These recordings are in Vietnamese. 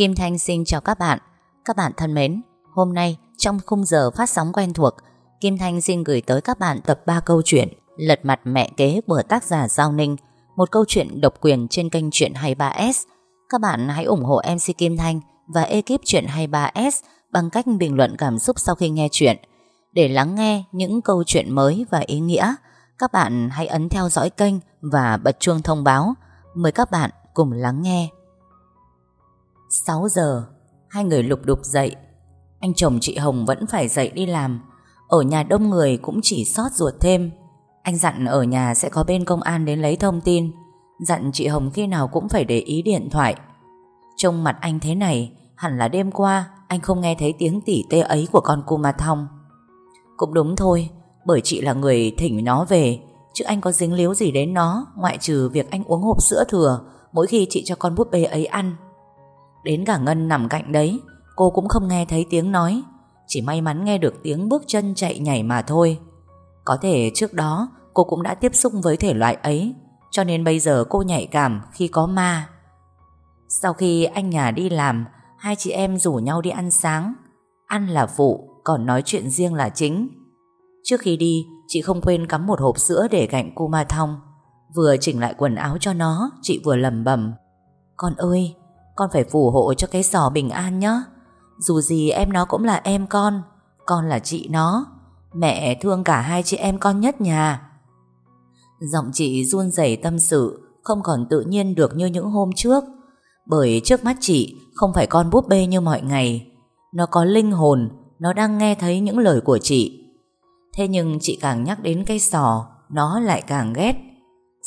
Kim Thanh xin chào các bạn. Các bạn thân mến, hôm nay trong khung giờ phát sóng quen thuộc, Kim Thanh xin gửi tới các bạn tập 3 câu chuyện Lật mặt mẹ kế của tác giả Giao Ninh, một câu chuyện độc quyền trên kênh Chuyện 23S. Các bạn hãy ủng hộ MC Kim Thanh và ekip Chuyện 23S bằng cách bình luận cảm xúc sau khi nghe chuyện. Để lắng nghe những câu chuyện mới và ý nghĩa, các bạn hãy ấn theo dõi kênh và bật chuông thông báo. Mời các bạn cùng lắng nghe. 6 giờ, hai người lục đục dậy. Anh chồng chị Hồng vẫn phải dậy đi làm. Ở nhà đông người cũng chỉ sót ruột thêm. Anh dặn ở nhà sẽ có bên công an đến lấy thông tin. Dặn chị Hồng khi nào cũng phải để ý điện thoại. Trông mặt anh thế này, hẳn là đêm qua anh không nghe thấy tiếng tỉ tê ấy của con cu ma thong. Cũng đúng thôi, bởi chị là người thỉnh nó về, chứ anh có dính líu gì đến nó, ngoại trừ việc anh uống hộp sữa thừa mỗi khi chị cho con búp bê ấy ăn. Đến cả Ngân nằm cạnh đấy, Cô cũng không nghe thấy tiếng nói. Chỉ may mắn nghe được tiếng bước chân chạy nhảy mà thôi. Có thể trước đó, Cô cũng đã tiếp xúc với thể loại ấy, Cho nên bây giờ cô nhạy cảm Khi có ma. Sau khi anh nhà đi làm, Hai chị em rủ nhau đi ăn sáng. Ăn là phụ, Còn nói chuyện riêng là chính. Trước khi đi, Chị không quên cắm một hộp sữa để cạnh cô ma thong Vừa chỉnh lại quần áo cho nó, Chị vừa lầm bầm Con ơi con phải phù hộ cho cái sò bình an nhé Dù gì em nó cũng là em con Con là chị nó. Mẹ thương cả hai chị em con nhất nhà. Giọng chị run rẩy tâm sự, Không còn tự nhiên được như những hôm trước. Bởi trước mắt chị, Không phải con búp bê như mọi ngày. Nó có linh hồn, Nó đang nghe thấy những lời của chị. Thế nhưng chị càng nhắc đến cái sò Nó lại càng ghét.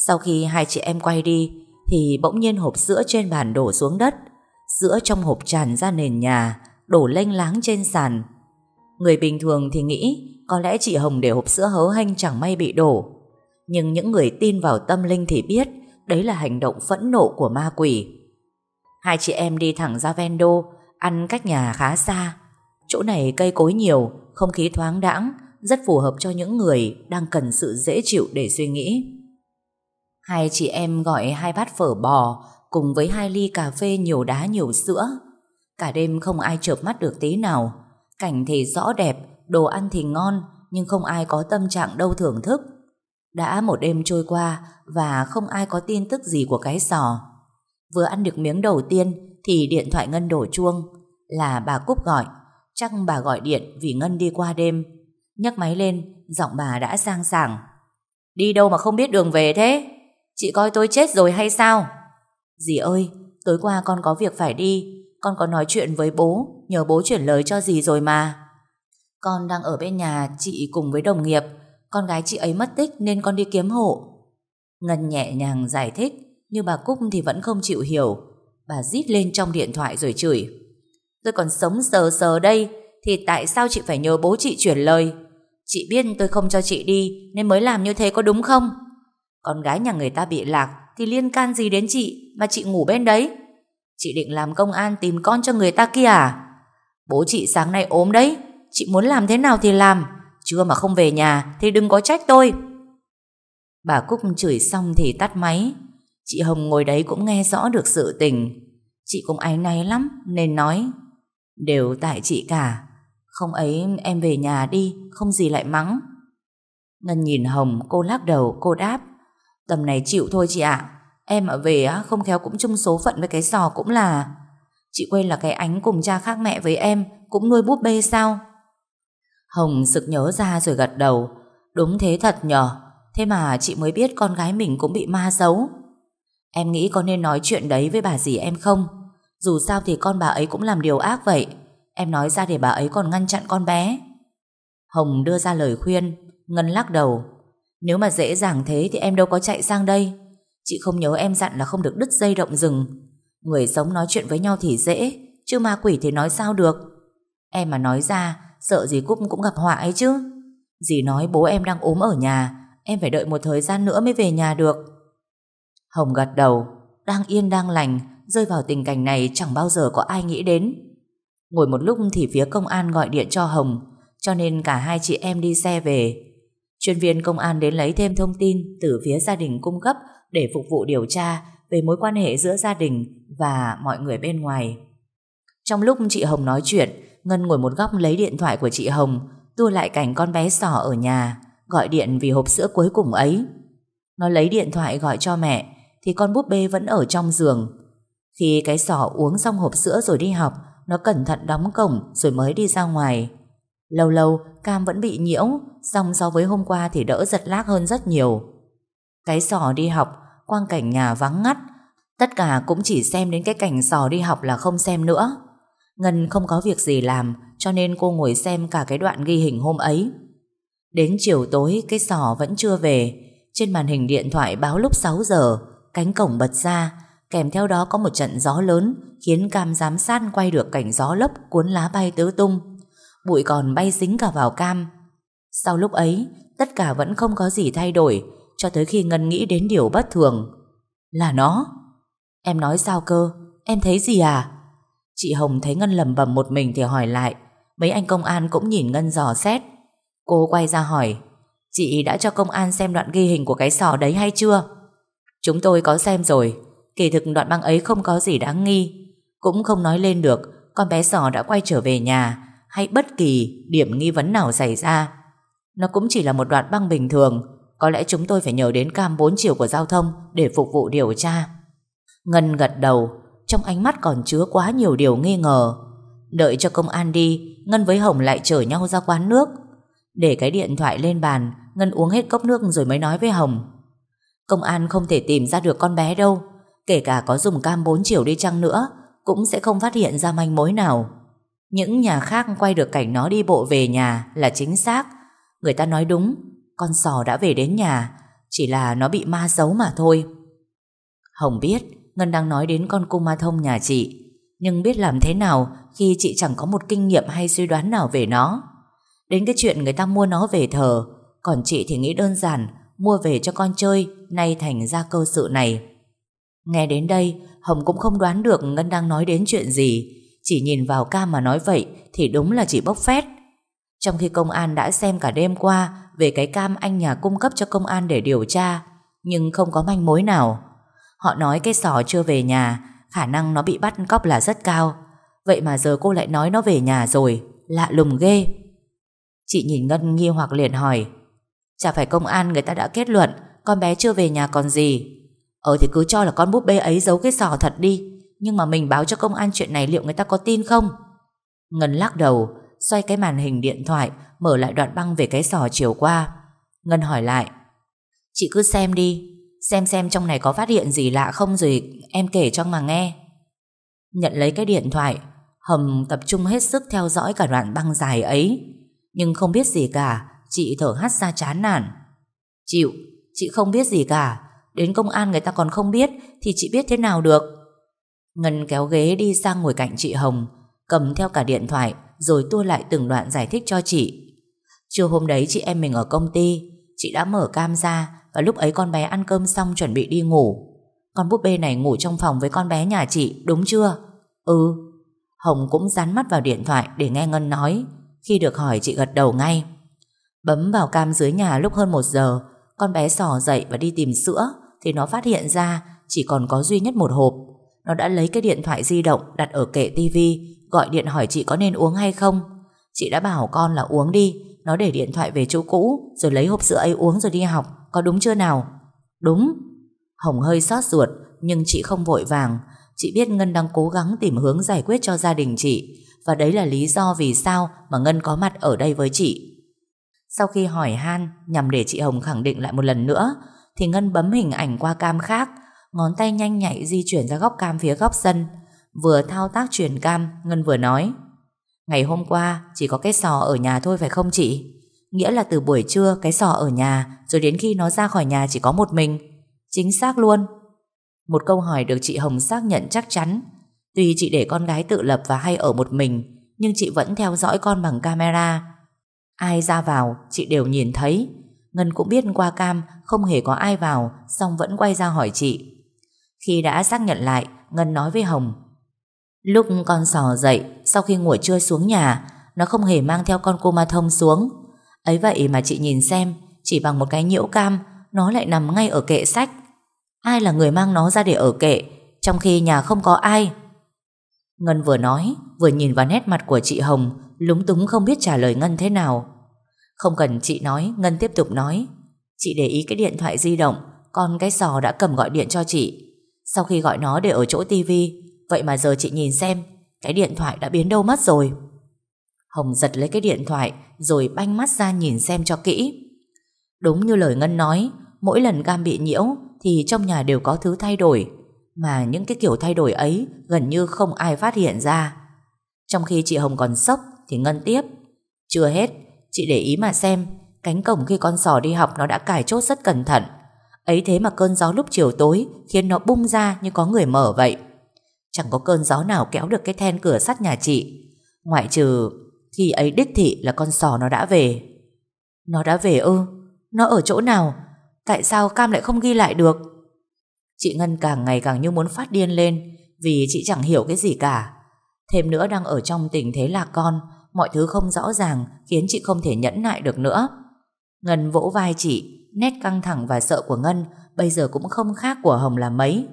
Sau khi hai chị em quay đi thì bỗng nhiên hộp sữa trên bàn đổ xuống đất. Sữa trong hộp tràn ra nền nhà, đổ lênh láng trên sàn. Người bình thường thì nghĩ có lẽ chị Hồng để hộp sữa hớ hanh chẳng may bị đổ. Nhưng những người tin vào tâm linh thì biết đấy là hành động phẫn nộ của ma quỷ. Hai chị em đi thẳng ra ven đô, ăn cách nhà khá xa. Chỗ này cây cối nhiều, không khí thoáng đãng, rất phù hợp cho những người đang cần sự dễ chịu để suy nghĩ. Hai chị em gọi hai bát phở bò cùng với hai ly cà phê nhiều đá nhiều sữa. Cả đêm không ai chợp mắt được tí nào. Cảnh thì rõ đẹp, đồ ăn thì ngon, nhưng không ai có tâm trạng đâu thưởng thức. Đã một đêm trôi qua và không ai có tin tức gì của cái sò. Vừa ăn được miếng đầu tiên thì điện thoại Ngân đổ chuông. Là bà Cúc gọi. Chắc bà gọi điện vì Ngân đi qua đêm. nhấc máy lên, giọng bà đã sang sảng. Đi đâu mà không biết đường về thế? Chị coi tôi chết rồi hay sao? Dì ơi, tối qua con có việc phải đi. Con có nói chuyện với bố, nhờ bố chuyển lời cho dì rồi mà. Con đang ở bên nhà chị cùng với đồng nghiệp. Con gái chị ấy mất tích nên con đi kiếm hộ. Ngân nhẹ nhàng giải thích, nhưng bà Cúc thì vẫn không chịu hiểu. Bà rít lên trong điện thoại rồi chửi. Tôi còn sống sờ sờ đây, thì tại sao chị phải nhờ bố chị chuyển lời? Chị biết tôi không cho chị đi nên mới làm như thế có đúng không? Con gái nhà người ta bị lạc Thì liên can gì đến chị Mà chị ngủ bên đấy? Chị định làm công an tìm con cho người ta kia à? Bố chị sáng nay ốm đấy, Chị muốn làm thế nào thì làm, Chưa mà không về nhà Thì đừng có trách tôi. Bà Cúc chửi xong thì tắt máy. Chị Hồng ngồi đấy cũng nghe rõ được sự tình. Chị cũng áy náy lắm Nên nói, Đều tại chị cả, Không ấy em về nhà đi, Không gì lại mắng. Ngân nhìn Hồng, cô lắc đầu, cô đáp Tầm này chịu thôi chị ạ. Em ở về á, không khéo cũng chung số phận với cái sò cũng là. Chị quên là cái ánh cùng cha khác mẹ với em Cũng nuôi búp bê sao? Hồng sực nhớ ra rồi gật đầu. Đúng thế thật nhở. Thế mà chị mới biết con gái mình cũng bị ma xấu Em nghĩ có nên nói chuyện đấy với bà dì em không? Dù sao thì con bà ấy cũng làm điều ác vậy. Em nói ra để bà ấy còn ngăn chặn con bé. Hồng đưa ra lời khuyên, Ngân lắc đầu nếu mà dễ dàng thế thì em đâu có chạy sang đây. Chị không nhớ em dặn là không được đứt dây động rừng. Người sống nói chuyện với nhau thì dễ, Chứ ma quỷ thì nói sao được? Em mà nói ra, Sợ gì Cúc cũng gặp họa ấy chứ. Dì nói bố em đang ốm ở nhà, Em phải đợi một thời gian nữa mới về nhà được. Hồng gật đầu, Đang yên đang lành, Rơi vào tình cảnh này chẳng bao giờ có ai nghĩ đến. Ngồi một lúc thì phía công an gọi điện cho Hồng, Cho nên cả hai chị em đi xe về. Chuyên viên công an đến lấy thêm thông tin từ phía gia đình cung cấp để phục vụ điều tra về mối quan hệ giữa gia đình và mọi người bên ngoài. Trong lúc chị Hồng nói chuyện, Ngân ngồi một góc lấy điện thoại của chị Hồng, tua lại cảnh con bé sỏ ở nhà, gọi điện vì hộp sữa cuối cùng ấy. Nó lấy điện thoại gọi cho mẹ, thì con búp bê vẫn ở trong giường. Khi cái sỏ uống xong hộp sữa rồi đi học, nó cẩn thận đóng cổng rồi mới đi ra ngoài. Lâu lâu Cam vẫn bị nhiễu xong so với hôm qua thì đỡ giật lác hơn rất nhiều. Cái sỏ đi học quang cảnh nhà vắng ngắt tất cả cũng chỉ xem đến cái cảnh sò đi học là không xem nữa. Ngân không có việc gì làm cho nên cô ngồi xem cả cái đoạn ghi hình hôm ấy. Đến chiều tối cái sò vẫn chưa về. Trên màn hình điện thoại báo lúc 6 giờ, cánh cổng bật ra, kèm theo đó có một trận gió lớn khiến cam giám sát quay được cảnh gió lốc cuốn lá bay tứ tung. Bụi còn bay dính cả vào cam. Sau lúc ấy, tất cả vẫn không có gì thay đổi cho tới khi Ngân nghĩ đến điều bất thường. Là nó. Em nói sao cơ? Em thấy gì à? Chị Hồng thấy Ngân lầm bầm một mình thì hỏi lại. Mấy anh công an cũng nhìn Ngân dò xét. Cô quay ra hỏi. Chị đã cho công an xem đoạn ghi hình của cái sò đấy hay chưa? Chúng tôi có xem rồi. Kỳ thực đoạn băng ấy không có gì đáng nghi. Cũng không nói lên được con bé sò đã quay trở về nhà hay bất kỳ điểm nghi vấn nào xảy ra. Nó cũng chỉ là một đoạn băng bình thường. Có lẽ chúng tôi phải nhờ đến cam 4 chiều của giao thông để phục vụ điều tra. Ngân gật đầu trong ánh mắt còn chứa quá nhiều điều nghi ngờ. Đợi cho công an đi, Ngân với Hồng lại chở nhau ra quán nước. Để cái điện thoại lên bàn, Ngân uống hết cốc nước rồi mới nói với Hồng. Công an không thể tìm ra được con bé đâu, kể cả có dùng cam 4 chiều đi chăng nữa, cũng sẽ không phát hiện ra manh mối nào. Những nhà khác quay được cảnh nó đi bộ về nhà là chính xác. Người ta nói đúng, con sò đã về đến nhà, chỉ là nó bị ma giấu mà thôi. Hồng biết Ngân đang nói đến con cung ma thông nhà chị Nhưng biết làm thế nào Khi chị chẳng có một kinh nghiệm hay suy đoán nào về nó Đến cái chuyện người ta mua nó về thờ Còn chị thì nghĩ đơn giản Mua về cho con chơi Nay thành ra cơ sự này Nghe đến đây Hồng cũng không đoán được Ngân đang nói đến chuyện gì chỉ nhìn vào cam mà nói vậy Thì đúng là chỉ bốc phét. Trong khi công an đã xem cả đêm qua Về cái cam anh nhà cung cấp cho công an để điều tra, Nhưng không có manh mối nào. Họ nói cái sò chưa về nhà, Khả năng nó bị bắt cóc là rất cao. Vậy mà giờ cô lại nói nó về nhà rồi, Lạ lùng ghê. Chị nhìn Ngân nghi hoặc liền hỏi, Chả phải công an người ta đã kết luận Con bé chưa về nhà còn gì? Ờ thì cứ cho là con búp bê ấy giấu cái sò thật đi. Nhưng mà mình báo cho công an chuyện này Liệu người ta có tin không Ngân lắc đầu Xoay cái màn hình điện thoại Mở lại đoạn băng về cái sò chiều qua Ngân hỏi lại Chị cứ xem đi Xem xem trong này có phát hiện gì lạ không rồi em kể cho mà nghe. Nhận lấy cái điện thoại, Hầm tập trung hết sức theo dõi cả đoạn băng dài ấy. Nhưng không biết gì cả, chị thở hắt ra chán nản. Chịu, chị không biết gì cả. Đến công an người ta còn không biết thì chị biết thế nào được. Ngân kéo ghế đi sang ngồi cạnh chị Hồng, cầm theo cả điện thoại rồi tua lại từng đoạn giải thích cho chị. Trưa hôm đấy chị em mình ở công ty, chị đã mở cam ra và lúc ấy con bé ăn cơm xong chuẩn bị đi ngủ. Con búp bê này ngủ trong phòng với con bé nhà chị Đúng chưa? Ừ. Hồng cũng dán mắt vào điện thoại để nghe Ngân nói. Khi được hỏi chị gật đầu ngay. Bấm vào cam dưới nhà lúc hơn một giờ Con bé sò dậy và đi tìm sữa Thì nó phát hiện ra Chỉ còn có duy nhất một hộp. Nó đã lấy cái điện thoại di động đặt ở kệ tivi Gọi điện hỏi chị có nên uống hay không Chị đã bảo con là uống đi Nó để điện thoại về chỗ cũ Rồi lấy hộp sữa ấy uống rồi đi học có đúng chưa nào? Đúng. Hồng hơi xót ruột, nhưng chị không vội vàng. Chị biết Ngân đang cố gắng tìm hướng giải quyết cho gia đình chị. Và đấy là lý do vì sao mà Ngân có mặt ở đây với chị. Sau khi hỏi han, nhằm để chị Hồng khẳng định lại một lần nữa, thì Ngân bấm hình ảnh qua cam khác, ngón tay nhanh nhạy di chuyển ra góc cam phía góc sân. Vừa thao tác chuyển cam, Ngân vừa nói. Ngày hôm qua, chỉ có cái sò ở nhà thôi phải không chị? Nghĩa là từ buổi trưa cái sò ở nhà Rồi đến khi nó ra khỏi nhà chỉ có một mình Chính xác luôn Một câu hỏi được chị Hồng xác nhận chắc chắn Tuy chị để con gái tự lập và hay ở một mình Nhưng chị vẫn theo dõi con bằng camera Ai ra vào chị đều nhìn thấy Ngân cũng biết qua cam Không hề có ai vào Xong vẫn quay ra hỏi chị khi đã xác nhận lại, Ngân nói với Hồng. Lúc con sò dậy, Sau khi ngủ trưa xuống nhà, Nó không hề mang theo con cô ma thông xuống. Ấy vậy mà chị nhìn xem, Chỉ bằng một cái nhiễu cam, Nó lại nằm ngay ở kệ sách. Ai là người mang nó ra để ở kệ, Trong khi nhà không có ai? Ngân vừa nói, Vừa nhìn vào nét mặt của chị Hồng, Lúng túng không biết trả lời Ngân thế nào. Không cần chị nói, Ngân tiếp tục nói, Chị để ý cái điện thoại di động, Con cái sò đã cầm gọi điện cho chị. Sau khi gọi nó để ở chỗ tivi Vậy mà giờ chị nhìn xem Cái điện thoại đã biến đâu mất rồi. Hồng giật lấy cái điện thoại Rồi banh mắt ra nhìn xem cho kỹ. Đúng như lời Ngân nói Mỗi lần cam bị nhiễu Thì trong nhà đều có thứ thay đổi Mà những cái kiểu thay đổi ấy Gần như không ai phát hiện ra. Trong khi chị Hồng còn sốc Thì Ngân tiếp Chưa hết, chị để ý mà xem Cánh cổng khi con sò đi học nó đã cài chốt rất cẩn thận Ấy thế mà cơn gió lúc chiều tối Khiến nó bung ra như có người mở vậy. Chẳng có cơn gió nào kéo được cái then cửa sắt nhà chị. Ngoại trừ Khi ấy đích thị là con sò nó đã về. Nó đã về ư? Nó ở chỗ nào? Tại sao Cam lại không ghi lại được? Chị Ngân càng ngày càng như muốn phát điên lên Vì chị chẳng hiểu cái gì cả. Thêm nữa đang ở trong tình thế lạc con, Mọi thứ không rõ ràng Khiến chị không thể nhẫn nại được nữa. Ngân vỗ vai chị. Nét căng thẳng và sợ của Ngân Bây giờ cũng không khác của Hồng là mấy.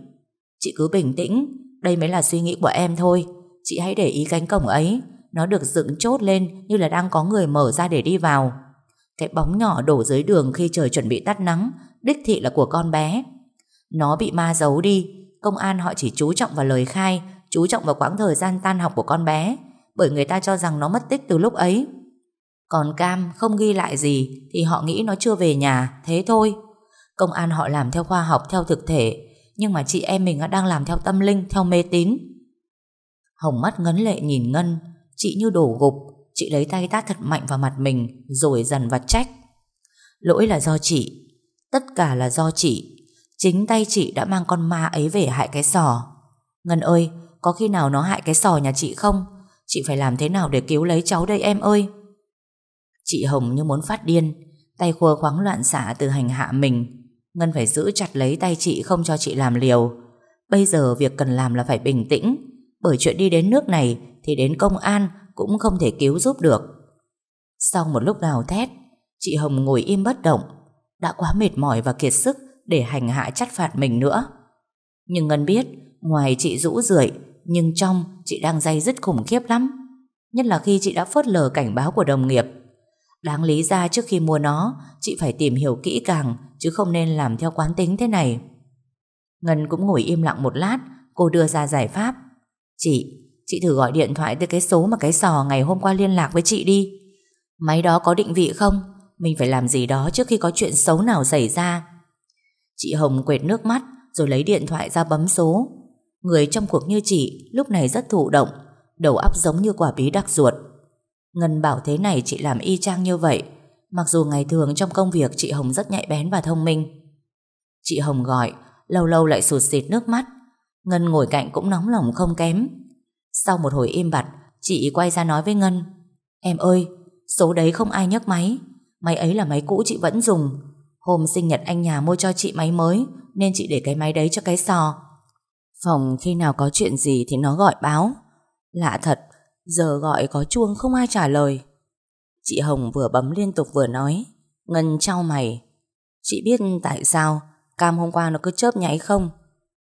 Chị cứ bình tĩnh, Đây mới là suy nghĩ của em thôi. Chị hãy để ý cánh cổng ấy, Nó được dựng chốt lên như là đang có người mở ra để đi vào. Cái bóng nhỏ đổ dưới đường khi trời chuẩn bị tắt nắng, Đích thị là của con bé. Nó bị ma giấu đi, Công an họ chỉ chú trọng vào lời khai, Chú trọng vào quãng thời gian tan học của con bé, Bởi người ta cho rằng nó mất tích từ lúc ấy còn Cam không ghi lại gì thì họ nghĩ nó chưa về nhà, thế thôi. Công an họ làm theo khoa học, theo thực thể, nhưng mà chị em mình đang làm theo tâm linh, theo mê tín. Hồng mắt ngấn lệ nhìn Ngân, chị như đổ gục, chị lấy tay tát thật mạnh vào mặt mình, rồi dần vặt trách. Lỗi là do chị, tất cả là do chị, chính tay chị đã mang con ma ấy về hại cái sò. Ngân ơi, có khi nào nó hại cái sò nhà chị không? Chị phải làm thế nào để cứu lấy cháu đây em ơi? Chị Hồng như muốn phát điên. Tay khua khoáng loạn xạ từ hành hạ mình. Ngân phải giữ chặt lấy tay chị Không cho chị làm liều. Bây giờ việc cần làm là phải bình tĩnh. Bởi chuyện đi đến nước này Thì đến công an cũng không thể cứu giúp được. Sau một lúc gào thét, Chị Hồng ngồi im bất động. Đã quá mệt mỏi và kiệt sức Để hành hạ chắt phạt mình nữa. Nhưng Ngân biết, Ngoài chị rũ rượi, Nhưng trong chị đang dây dứt khủng khiếp lắm. Nhất là khi chị đã phớt lờ cảnh báo của đồng nghiệp. Đáng lý ra trước khi mua nó Chị phải tìm hiểu kỹ càng Chứ không nên làm theo quán tính thế này. Ngân cũng ngồi im lặng một lát Cô đưa ra giải pháp. Chị, chị thử gọi điện thoại tới cái số Mà cái sò ngày hôm qua liên lạc với chị đi. Máy đó có định vị không? Mình phải làm gì đó trước khi có chuyện xấu nào xảy ra. Chị Hồng quệt nước mắt Rồi lấy điện thoại ra bấm số. Người trong cuộc như chị Lúc này rất thụ động Đầu óc giống như quả bí đắc ruột. Ngân bảo thế này chị làm y chang như vậy. Mặc dù ngày thường trong công việc chị Hồng rất nhạy bén và thông minh. Chị Hồng gọi, Lâu lâu lại sụt xịt nước mắt. Ngân ngồi cạnh cũng nóng lòng không kém. Sau một hồi im bặt, Chị quay ra nói với Ngân, Em ơi, Số đấy không ai nhấc máy. Máy ấy là máy cũ chị vẫn dùng. Hôm sinh nhật anh nhà mua cho chị máy mới, Nên chị để cái máy đấy cho cái sò. Phòng khi nào có chuyện gì Thì nó gọi báo. Lạ thật Giờ gọi có chuông không ai trả lời. Chị Hồng vừa bấm liên tục vừa nói, Ngân trao mày. Chị biết tại sao Cam hôm qua nó cứ chớp nháy không?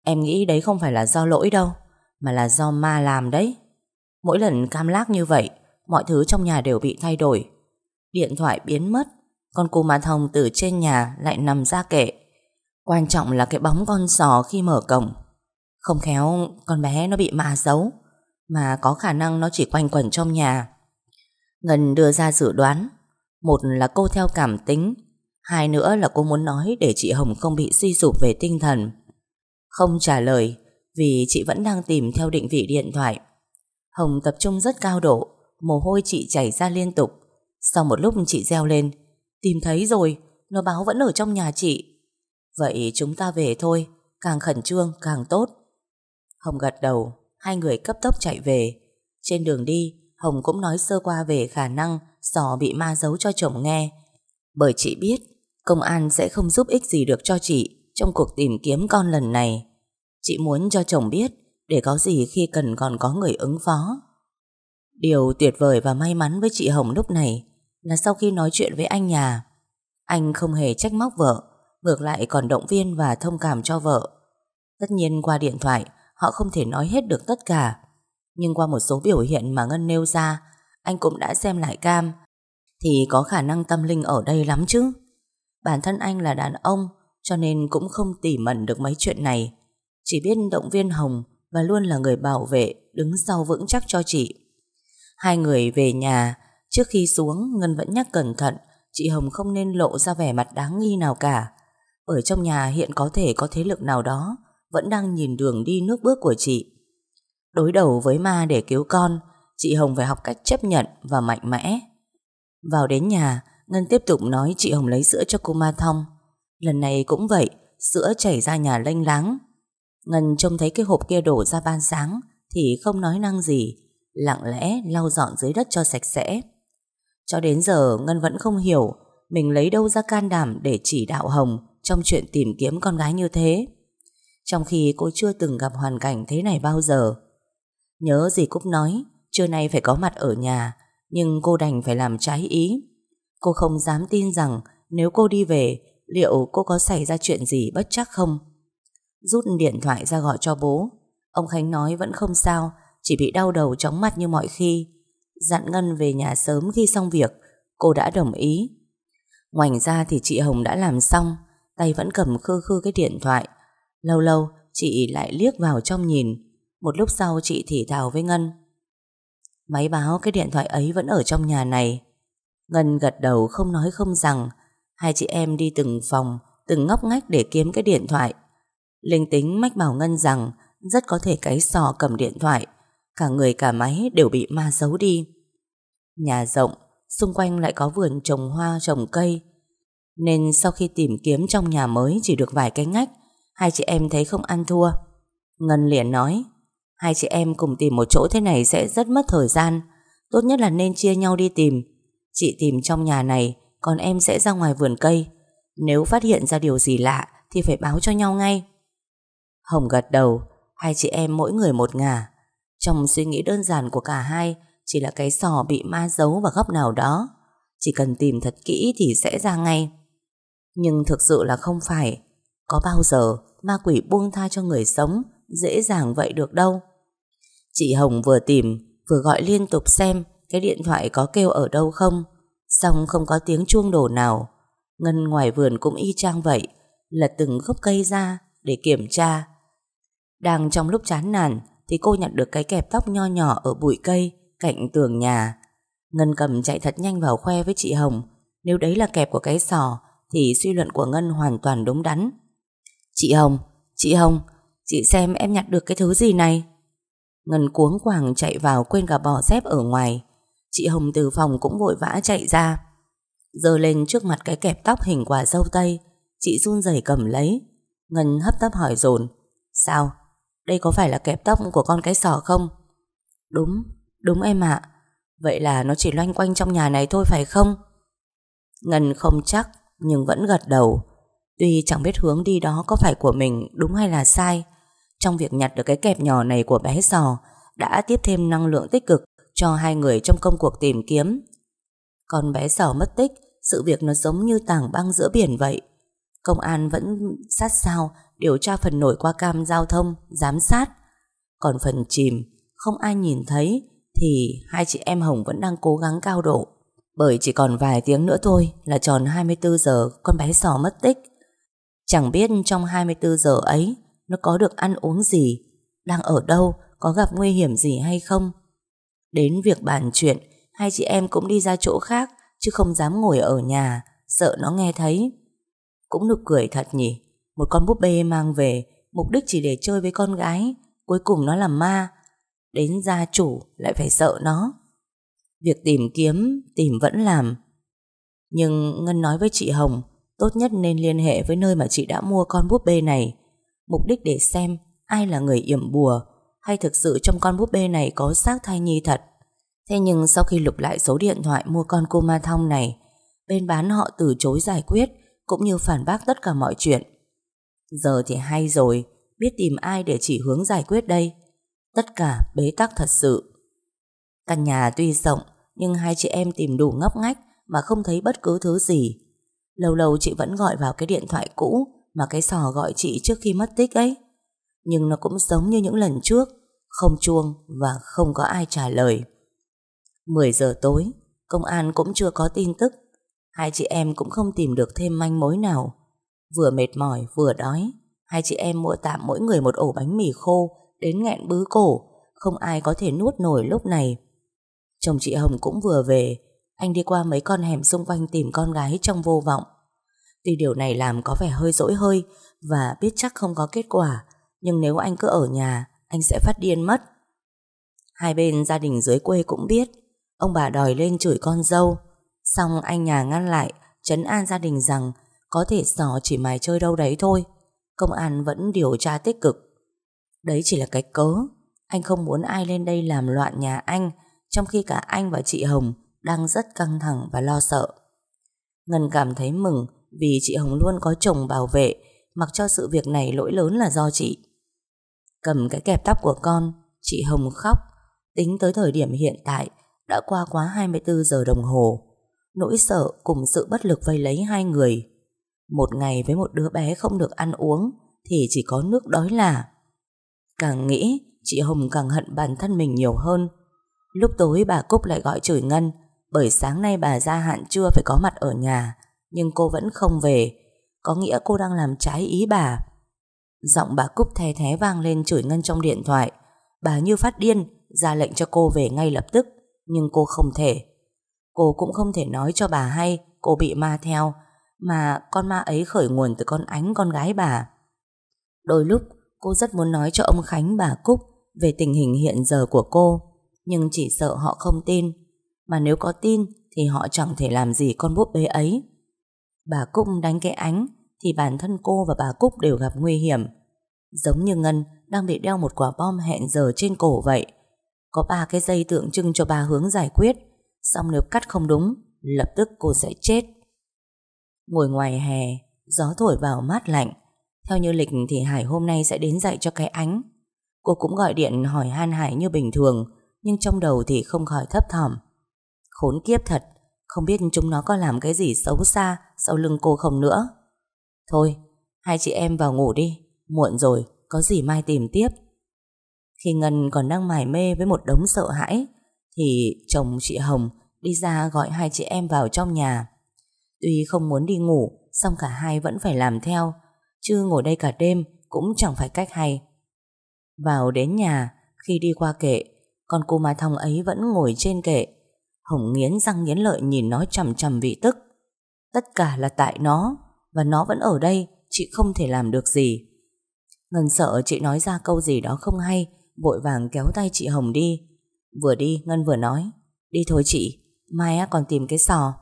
Em nghĩ đấy không phải là do lỗi đâu, Mà là do ma làm đấy. Mỗi lần cam lác như vậy, Mọi thứ trong nhà đều bị thay đổi. Điện thoại biến mất, Con cô ma thông từ trên nhà lại nằm ra kệ. Quan trọng là cái bóng con sò khi mở cổng. Không khéo con bé nó bị ma giấu mà có khả năng nó chỉ quanh quẩn trong nhà. Ngân đưa ra dự đoán, một là cô theo cảm tính, hai nữa là cô muốn nói để chị Hồng không bị suy sụp về tinh thần. Không trả lời vì chị vẫn đang tìm theo định vị điện thoại. Hồng tập trung rất cao độ, mồ hôi chị chảy ra liên tục. Sau một lúc chị reo lên, tìm thấy rồi, nó báo vẫn ở trong nhà chị. Vậy chúng ta về thôi, càng khẩn trương càng tốt. Hồng gật đầu, Hai người cấp tốc chạy về. Trên đường đi, Hồng cũng nói sơ qua về khả năng Sò bị ma giấu cho chồng nghe. Bởi chị biết, Công an sẽ không giúp ích gì được cho chị Trong cuộc tìm kiếm con lần này. Chị muốn cho chồng biết Để có gì khi cần còn có người ứng phó. Điều tuyệt vời và may mắn với chị Hồng lúc này Là sau khi nói chuyện với anh nhà, Anh không hề trách móc vợ, Ngược lại còn động viên và thông cảm cho vợ. Tất nhiên qua điện thoại Họ không thể nói hết được tất cả. Nhưng qua một số biểu hiện mà Ngân nêu ra, Anh cũng đã xem lại cam, Thì có khả năng tâm linh ở đây lắm chứ. Bản thân anh là đàn ông, Cho nên cũng không tỉ mẩn được mấy chuyện này. Chỉ biết động viên Hồng Và luôn là người bảo vệ, Đứng sau vững chắc cho chị. Hai người về nhà, Trước khi xuống, Ngân vẫn nhắc cẩn thận, Chị Hồng không nên lộ ra vẻ mặt đáng nghi nào cả. Ở trong nhà hiện có thể có thế lực nào đó vẫn đang nhìn đường đi nước bước của chị. Đối đầu với ma để cứu con, Chị Hồng phải học cách chấp nhận Và mạnh mẽ. Vào đến nhà, Ngân tiếp tục nói chị Hồng lấy sữa cho cô Ma Thông Lần này cũng vậy, Sữa chảy ra nhà lênh láng. Ngân trông thấy cái hộp kia đổ ra ban sáng, Thì không nói năng gì, Lặng lẽ lau dọn dưới đất cho sạch sẽ. Cho đến giờ, Ngân vẫn không hiểu, Mình lấy đâu ra can đảm để chỉ đạo Hồng Trong chuyện tìm kiếm con gái như thế. Trong khi cô chưa từng gặp hoàn cảnh thế này bao giờ. Nhớ gì Cúc nói, Trưa nay phải có mặt ở nhà, Nhưng cô đành phải làm trái ý. Cô không dám tin rằng Nếu cô đi về, Liệu cô có xảy ra chuyện gì bất chắc không? Rút điện thoại ra gọi cho bố. Ông Khánh nói vẫn không sao, Chỉ bị đau đầu chóng mặt như mọi khi. Dặn Ngân về nhà sớm khi xong việc, Cô đã đồng ý. Ngoảnh ra thì chị Hồng đã làm xong, Tay vẫn cầm khư khư cái điện thoại. Lâu lâu, chị lại liếc vào trong nhìn. Một lúc sau, chị thì thào với Ngân. Máy báo, cái điện thoại ấy vẫn ở trong nhà này. Ngân gật đầu không nói không rằng. Hai chị em đi từng phòng, Từng ngóc ngách để kiếm cái điện thoại. Linh tính mách bảo Ngân rằng Rất có thể cái sò cầm điện thoại. Cả người cả máy đều bị ma giấu đi. Nhà rộng, Xung quanh lại có vườn trồng hoa, trồng cây. Nên sau khi tìm kiếm trong nhà mới Chỉ được vài cái ngách Hai chị em thấy không ăn thua. Ngân liền nói, Hai chị em cùng tìm một chỗ thế này sẽ rất mất thời gian. Tốt nhất là nên chia nhau đi tìm. Chị tìm trong nhà này, Còn em sẽ ra ngoài vườn cây. Nếu phát hiện ra điều gì lạ Thì phải báo cho nhau ngay. Hồng gật đầu, Hai chị em mỗi người một ngả. Trong suy nghĩ đơn giản của cả hai, Chỉ là cái sò bị ma giấu vào góc nào đó. Chỉ cần tìm thật kỹ Thì sẽ ra ngay. Nhưng thực sự là không phải. Có bao giờ ma quỷ buông tha cho người sống Dễ dàng vậy được đâu? Chị Hồng vừa tìm, Vừa gọi liên tục xem Cái điện thoại có kêu ở đâu không. Xong không có tiếng chuông đổ nào. Ngân ngoài vườn cũng y chang vậy, Lật từng gốc cây ra Để kiểm tra. Đang trong lúc chán nản Thì cô nhặt được cái kẹp tóc nho nhỏ Ở bụi cây cạnh tường nhà. Ngân cầm chạy thật nhanh vào khoe với chị Hồng. Nếu đấy là kẹp của cái sò Thì suy luận của Ngân hoàn toàn đúng đắn. Chị Hồng Chị Hồng Chị xem em nhặt được cái thứ gì này Ngân cuống quảng chạy vào quên cả bỏ dép ở ngoài Chị Hồng từ phòng cũng vội vã chạy ra Giờ lên trước mặt cái kẹp tóc hình quả dâu tây Chị run rẩy cầm lấy Ngân hấp tấp hỏi dồn Sao? Đây có phải là kẹp tóc của con cái sò không? Đúng, đúng em ạ Vậy là nó chỉ loanh quanh trong nhà này thôi phải không? Ngân không chắc Nhưng vẫn gật đầu Tuy chẳng biết hướng đi đó có phải của mình đúng hay là sai, Trong việc nhặt được cái kẹp nhỏ này của bé sò Đã tiếp thêm năng lượng tích cực Cho hai người trong công cuộc tìm kiếm. Còn bé sò mất tích, Sự việc nó giống như tảng băng giữa biển vậy. Công an vẫn sát sao Điều tra phần nổi qua cam giao thông, Giám sát. Còn phần chìm, Không ai nhìn thấy Thì hai chị em Hồng vẫn đang cố gắng cao độ. Bởi chỉ còn vài tiếng nữa thôi Là tròn 24 giờ Con bé sò mất tích. Chẳng biết trong 24 giờ ấy, Nó có được ăn uống gì? Đang ở đâu? Có gặp nguy hiểm gì hay không? Đến việc bàn chuyện, Hai chị em cũng đi ra chỗ khác, Chứ không dám ngồi ở nhà, Sợ nó nghe thấy. Cũng nực cười thật nhỉ. Một con búp bê mang về, Mục đích chỉ để chơi với con gái. Cuối cùng nó là ma. Đến gia chủ lại phải sợ nó. Việc tìm kiếm, Tìm vẫn làm. Nhưng Ngân nói với chị Hồng Tốt nhất nên liên hệ với nơi mà chị đã mua con búp bê này. Mục đích để xem ai là người yểm bùa, Hay thực sự trong con búp bê này có xác thai nhi thật. Thế nhưng sau khi lục lại số điện thoại mua con cô ma thông này, Bên bán họ từ chối giải quyết, Cũng như phản bác tất cả mọi chuyện. Giờ thì hay rồi, Biết tìm ai để chỉ hướng giải quyết đây? Tất cả bế tắc thật sự. Căn nhà tuy rộng, Nhưng hai chị em tìm đủ ngóc ngách Mà không thấy bất cứ thứ gì. Lâu lâu chị vẫn gọi vào cái điện thoại cũ Mà cái sò gọi chị trước khi mất tích ấy. Nhưng nó cũng giống như những lần trước, Không chuông và không có ai trả lời. 10 giờ tối, Công an cũng chưa có tin tức. Hai chị em cũng không tìm được thêm manh mối nào. Vừa mệt mỏi, vừa đói. Hai chị em mua tạm mỗi người một ổ bánh mì khô, Đến nghẹn bứ cổ. Không ai có thể nuốt nổi lúc này. Chồng chị Hồng cũng vừa về anh đi qua mấy con hẻm xung quanh tìm con gái trong vô vọng. Tuy điều này làm có vẻ hơi dỗi hơi Và biết chắc không có kết quả, Nhưng nếu anh cứ ở nhà, Anh sẽ phát điên mất. Hai bên gia đình dưới quê cũng biết, Ông bà đòi lên chửi con dâu. Xong anh nhà ngăn lại, chấn an gia đình rằng Có thể sò chỉ mài chơi đâu đấy thôi, Công an vẫn điều tra tích cực. Đấy chỉ là cái cớ, Anh không muốn ai lên đây làm loạn nhà anh, Trong khi cả anh và chị Hồng đang rất căng thẳng và lo sợ. Ngân cảm thấy mừng Vì chị Hồng luôn có chồng bảo vệ, Mặc cho sự việc này lỗi lớn là do chị. Cầm cái kẹp tóc của con, Chị Hồng khóc. Tính tới thời điểm hiện tại, Đã qua quá 24 giờ đồng hồ. Nỗi sợ cùng sự bất lực vây lấy hai người. Một ngày với một đứa bé không được ăn uống, Thì chỉ có nước đói là. Càng nghĩ, Chị Hồng càng hận bản thân mình nhiều hơn. Lúc tối bà Cúc lại gọi chửi Ngân bởi sáng nay bà ra hạn chưa phải có mặt ở nhà, Nhưng cô vẫn không về. Có nghĩa cô đang làm trái ý bà. Giọng bà Cúc thè thé vang lên chửi Ngân trong điện thoại. Bà như phát điên, ra lệnh cho cô về ngay lập tức, Nhưng cô không thể. Cô cũng không thể nói cho bà hay Cô bị ma theo, Mà con ma ấy khởi nguồn từ con ánh con gái bà. Đôi lúc, Cô rất muốn nói cho ông Khánh bà Cúc Về tình hình hiện giờ của cô, Nhưng chỉ sợ họ không tin. Mà nếu có tin Thì họ chẳng thể làm gì con búp bê ấy. Bà Cúc đánh cái ánh Thì bản thân cô và bà Cúc đều gặp nguy hiểm. Giống như Ngân Đang bị đeo một quả bom hẹn giờ trên cổ vậy. Có ba cái dây tượng trưng cho bà hướng giải quyết. Xong nếu cắt không đúng, Lập tức cô sẽ chết. Ngồi ngoài hè, Gió thổi vào mát lạnh. Theo như lịch thì Hải hôm nay sẽ đến dạy cho cái ánh. Cô cũng gọi điện hỏi han Hải như bình thường, Nhưng trong đầu thì không khỏi thấp thỏm. Khốn kiếp thật. Không biết chúng nó có làm cái gì xấu xa Sau lưng cô không nữa. Thôi, Hai chị em vào ngủ đi. Muộn rồi, Có gì mai tìm tiếp. Khi Ngân còn đang mải mê với một đống sợ hãi, Thì chồng chị Hồng Đi ra gọi hai chị em vào trong nhà. Tuy không muốn đi ngủ Xong cả hai vẫn phải làm theo, Chứ ngồi đây cả đêm Cũng chẳng phải cách hay. Vào đến nhà, Khi đi qua kệ, Con cô Mai Thông ấy vẫn ngồi trên kệ. Hồng nghiến răng nghiến lợi nhìn nó chầm chầm vị tức. Tất cả là tại nó, Và nó vẫn ở đây, Chị không thể làm được gì. Ngân sợ chị nói ra câu gì đó không hay, Vội vàng kéo tay chị Hồng đi. Vừa đi, Ngân vừa nói, Đi thôi chị, Mai còn tìm cái sò.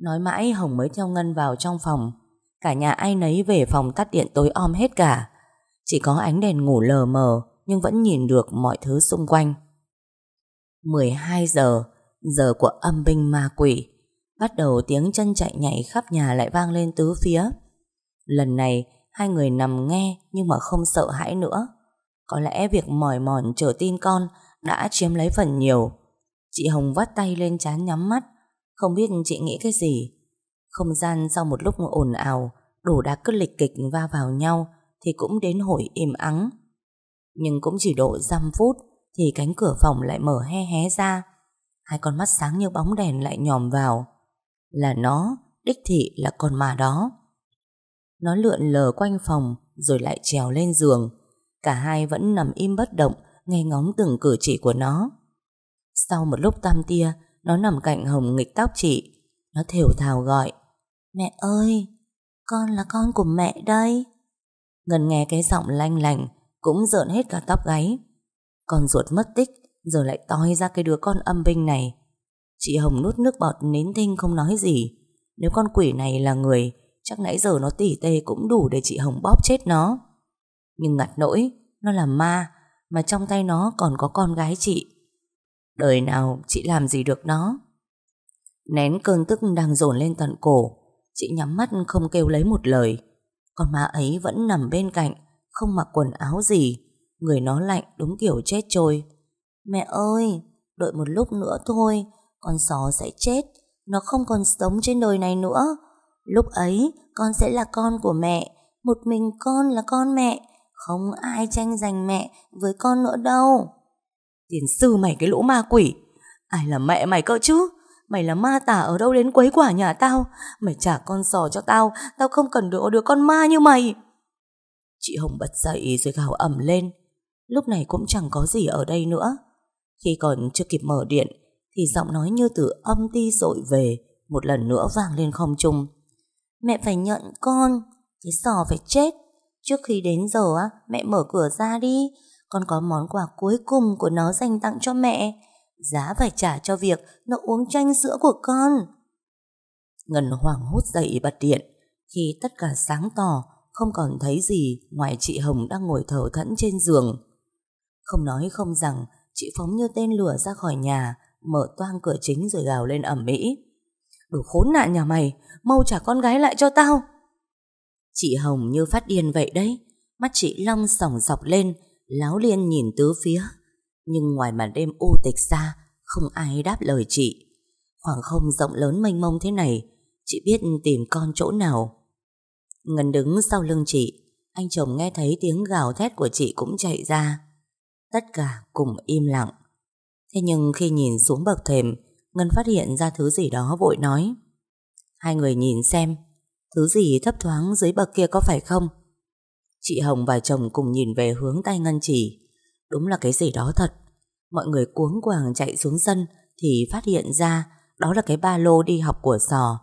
Nói mãi, Hồng mới theo Ngân vào trong phòng. Cả nhà ai nấy về phòng tắt điện tối om hết cả. Chỉ có ánh đèn ngủ lờ mờ, Nhưng vẫn nhìn được mọi thứ xung quanh. 12 giờ Giờ của âm binh ma quỷ. Bắt đầu tiếng chân chạy nhảy khắp nhà lại vang lên tứ phía. Lần này, Hai người nằm nghe Nhưng mà không sợ hãi nữa. Có lẽ việc mỏi mòn chờ tin con Đã chiếm lấy phần nhiều. Chị Hồng vắt tay lên chán nhắm mắt. Không biết chị nghĩ cái gì. Không gian sau một lúc ồn ào Đổ đá cứ lịch kịch va vào nhau Thì cũng đến hồi im ắng. Nhưng cũng chỉ độ dăm phút Thì cánh cửa phòng lại mở he hé ra. Hai con mắt sáng như bóng đèn lại nhòm vào. Là nó, Đích thị là con mà đó. Nó lượn lờ quanh phòng, Rồi lại trèo lên giường. Cả hai vẫn nằm im bất động, Nghe ngóng từng cử chỉ của nó. Sau một lúc tam tia, Nó nằm cạnh Hồng nghịch tóc chị. Nó thều thào gọi, Mẹ ơi, Con là con của mẹ đây. Ngân nghe cái giọng lanh lành Cũng rợn hết cả tóc gáy. Con ruột mất tích Giờ lại toi ra cái đứa con âm binh này. Chị Hồng nuốt nước bọt nín thinh không nói gì. Nếu con quỷ này là người, Chắc nãy giờ nó tỉ tê cũng đủ để chị Hồng bóp chết nó. Nhưng ngặt nỗi, Nó là ma, Mà trong tay nó còn có con gái chị. Đời nào chị làm gì được nó? Nén cơn tức đang dồn lên tận cổ, Chị nhắm mắt không kêu lấy một lời. Con ma ấy vẫn nằm bên cạnh, Không mặc quần áo gì. Người nó lạnh đúng kiểu chết trôi. Mẹ ơi, Đợi một lúc nữa thôi, Con sò sẽ chết, Nó không còn sống trên đời này nữa. Lúc ấy, con sẽ là con của mẹ, Một mình con là con mẹ, Không ai tranh giành mẹ với con nữa đâu. Tiền sư mày, cái lũ ma quỷ. Ai là mẹ mày cơ chứ? Mày là ma tả ở đâu đến quấy quả nhà tao? Mày trả con sò cho tao Tao không cần được đứa con ma như mày. Chị Hồng bật dậy rồi gào ẩm lên. Lúc này cũng chẳng có gì ở đây nữa. Khi còn chưa kịp mở điện, Thì giọng nói như từ âm ti dội về, Một lần nữa vang lên không trung. Mẹ phải nhận con, Cái sò phải chết. Trước khi đến giờ á, mẹ mở cửa ra đi. Con có món quà cuối cùng của nó dành tặng cho mẹ. Giá phải trả cho việc Nó uống chanh sữa của con. Ngân hoảng hốt dậy bật điện. Khi tất cả sáng tỏ, Không còn thấy gì Ngoài chị Hồng đang ngồi thở thẫn trên giường. Không nói không rằng Chị phóng như tên lửa ra khỏi nhà, Mở toang cửa chính rồi gào lên ẩm mỹ Đồ khốn nạn nhà mày, Mau trả con gái lại cho tao. Chị Hồng như phát điên vậy đấy, Mắt chị long sòng sọc lên, Láo liên nhìn tứ phía. Nhưng ngoài màn đêm u tịch xa Không ai đáp lời chị. Khoảng không rộng lớn mênh mông thế này, Chị biết tìm con chỗ nào. Ngân đứng sau lưng chị, Anh chồng nghe thấy tiếng gào thét của chị cũng chạy ra. Tất cả cùng im lặng. Thế nhưng khi nhìn xuống bậc thềm, Ngân phát hiện ra thứ gì đó vội nói. Hai người nhìn xem, Thứ gì thấp thoáng dưới bậc kia có phải không? Chị Hồng và chồng cùng nhìn về hướng tay Ngân chỉ. Đúng là cái gì đó thật. Mọi người cuống quàng chạy xuống sân Thì phát hiện ra Đó là cái ba lô đi học của sò.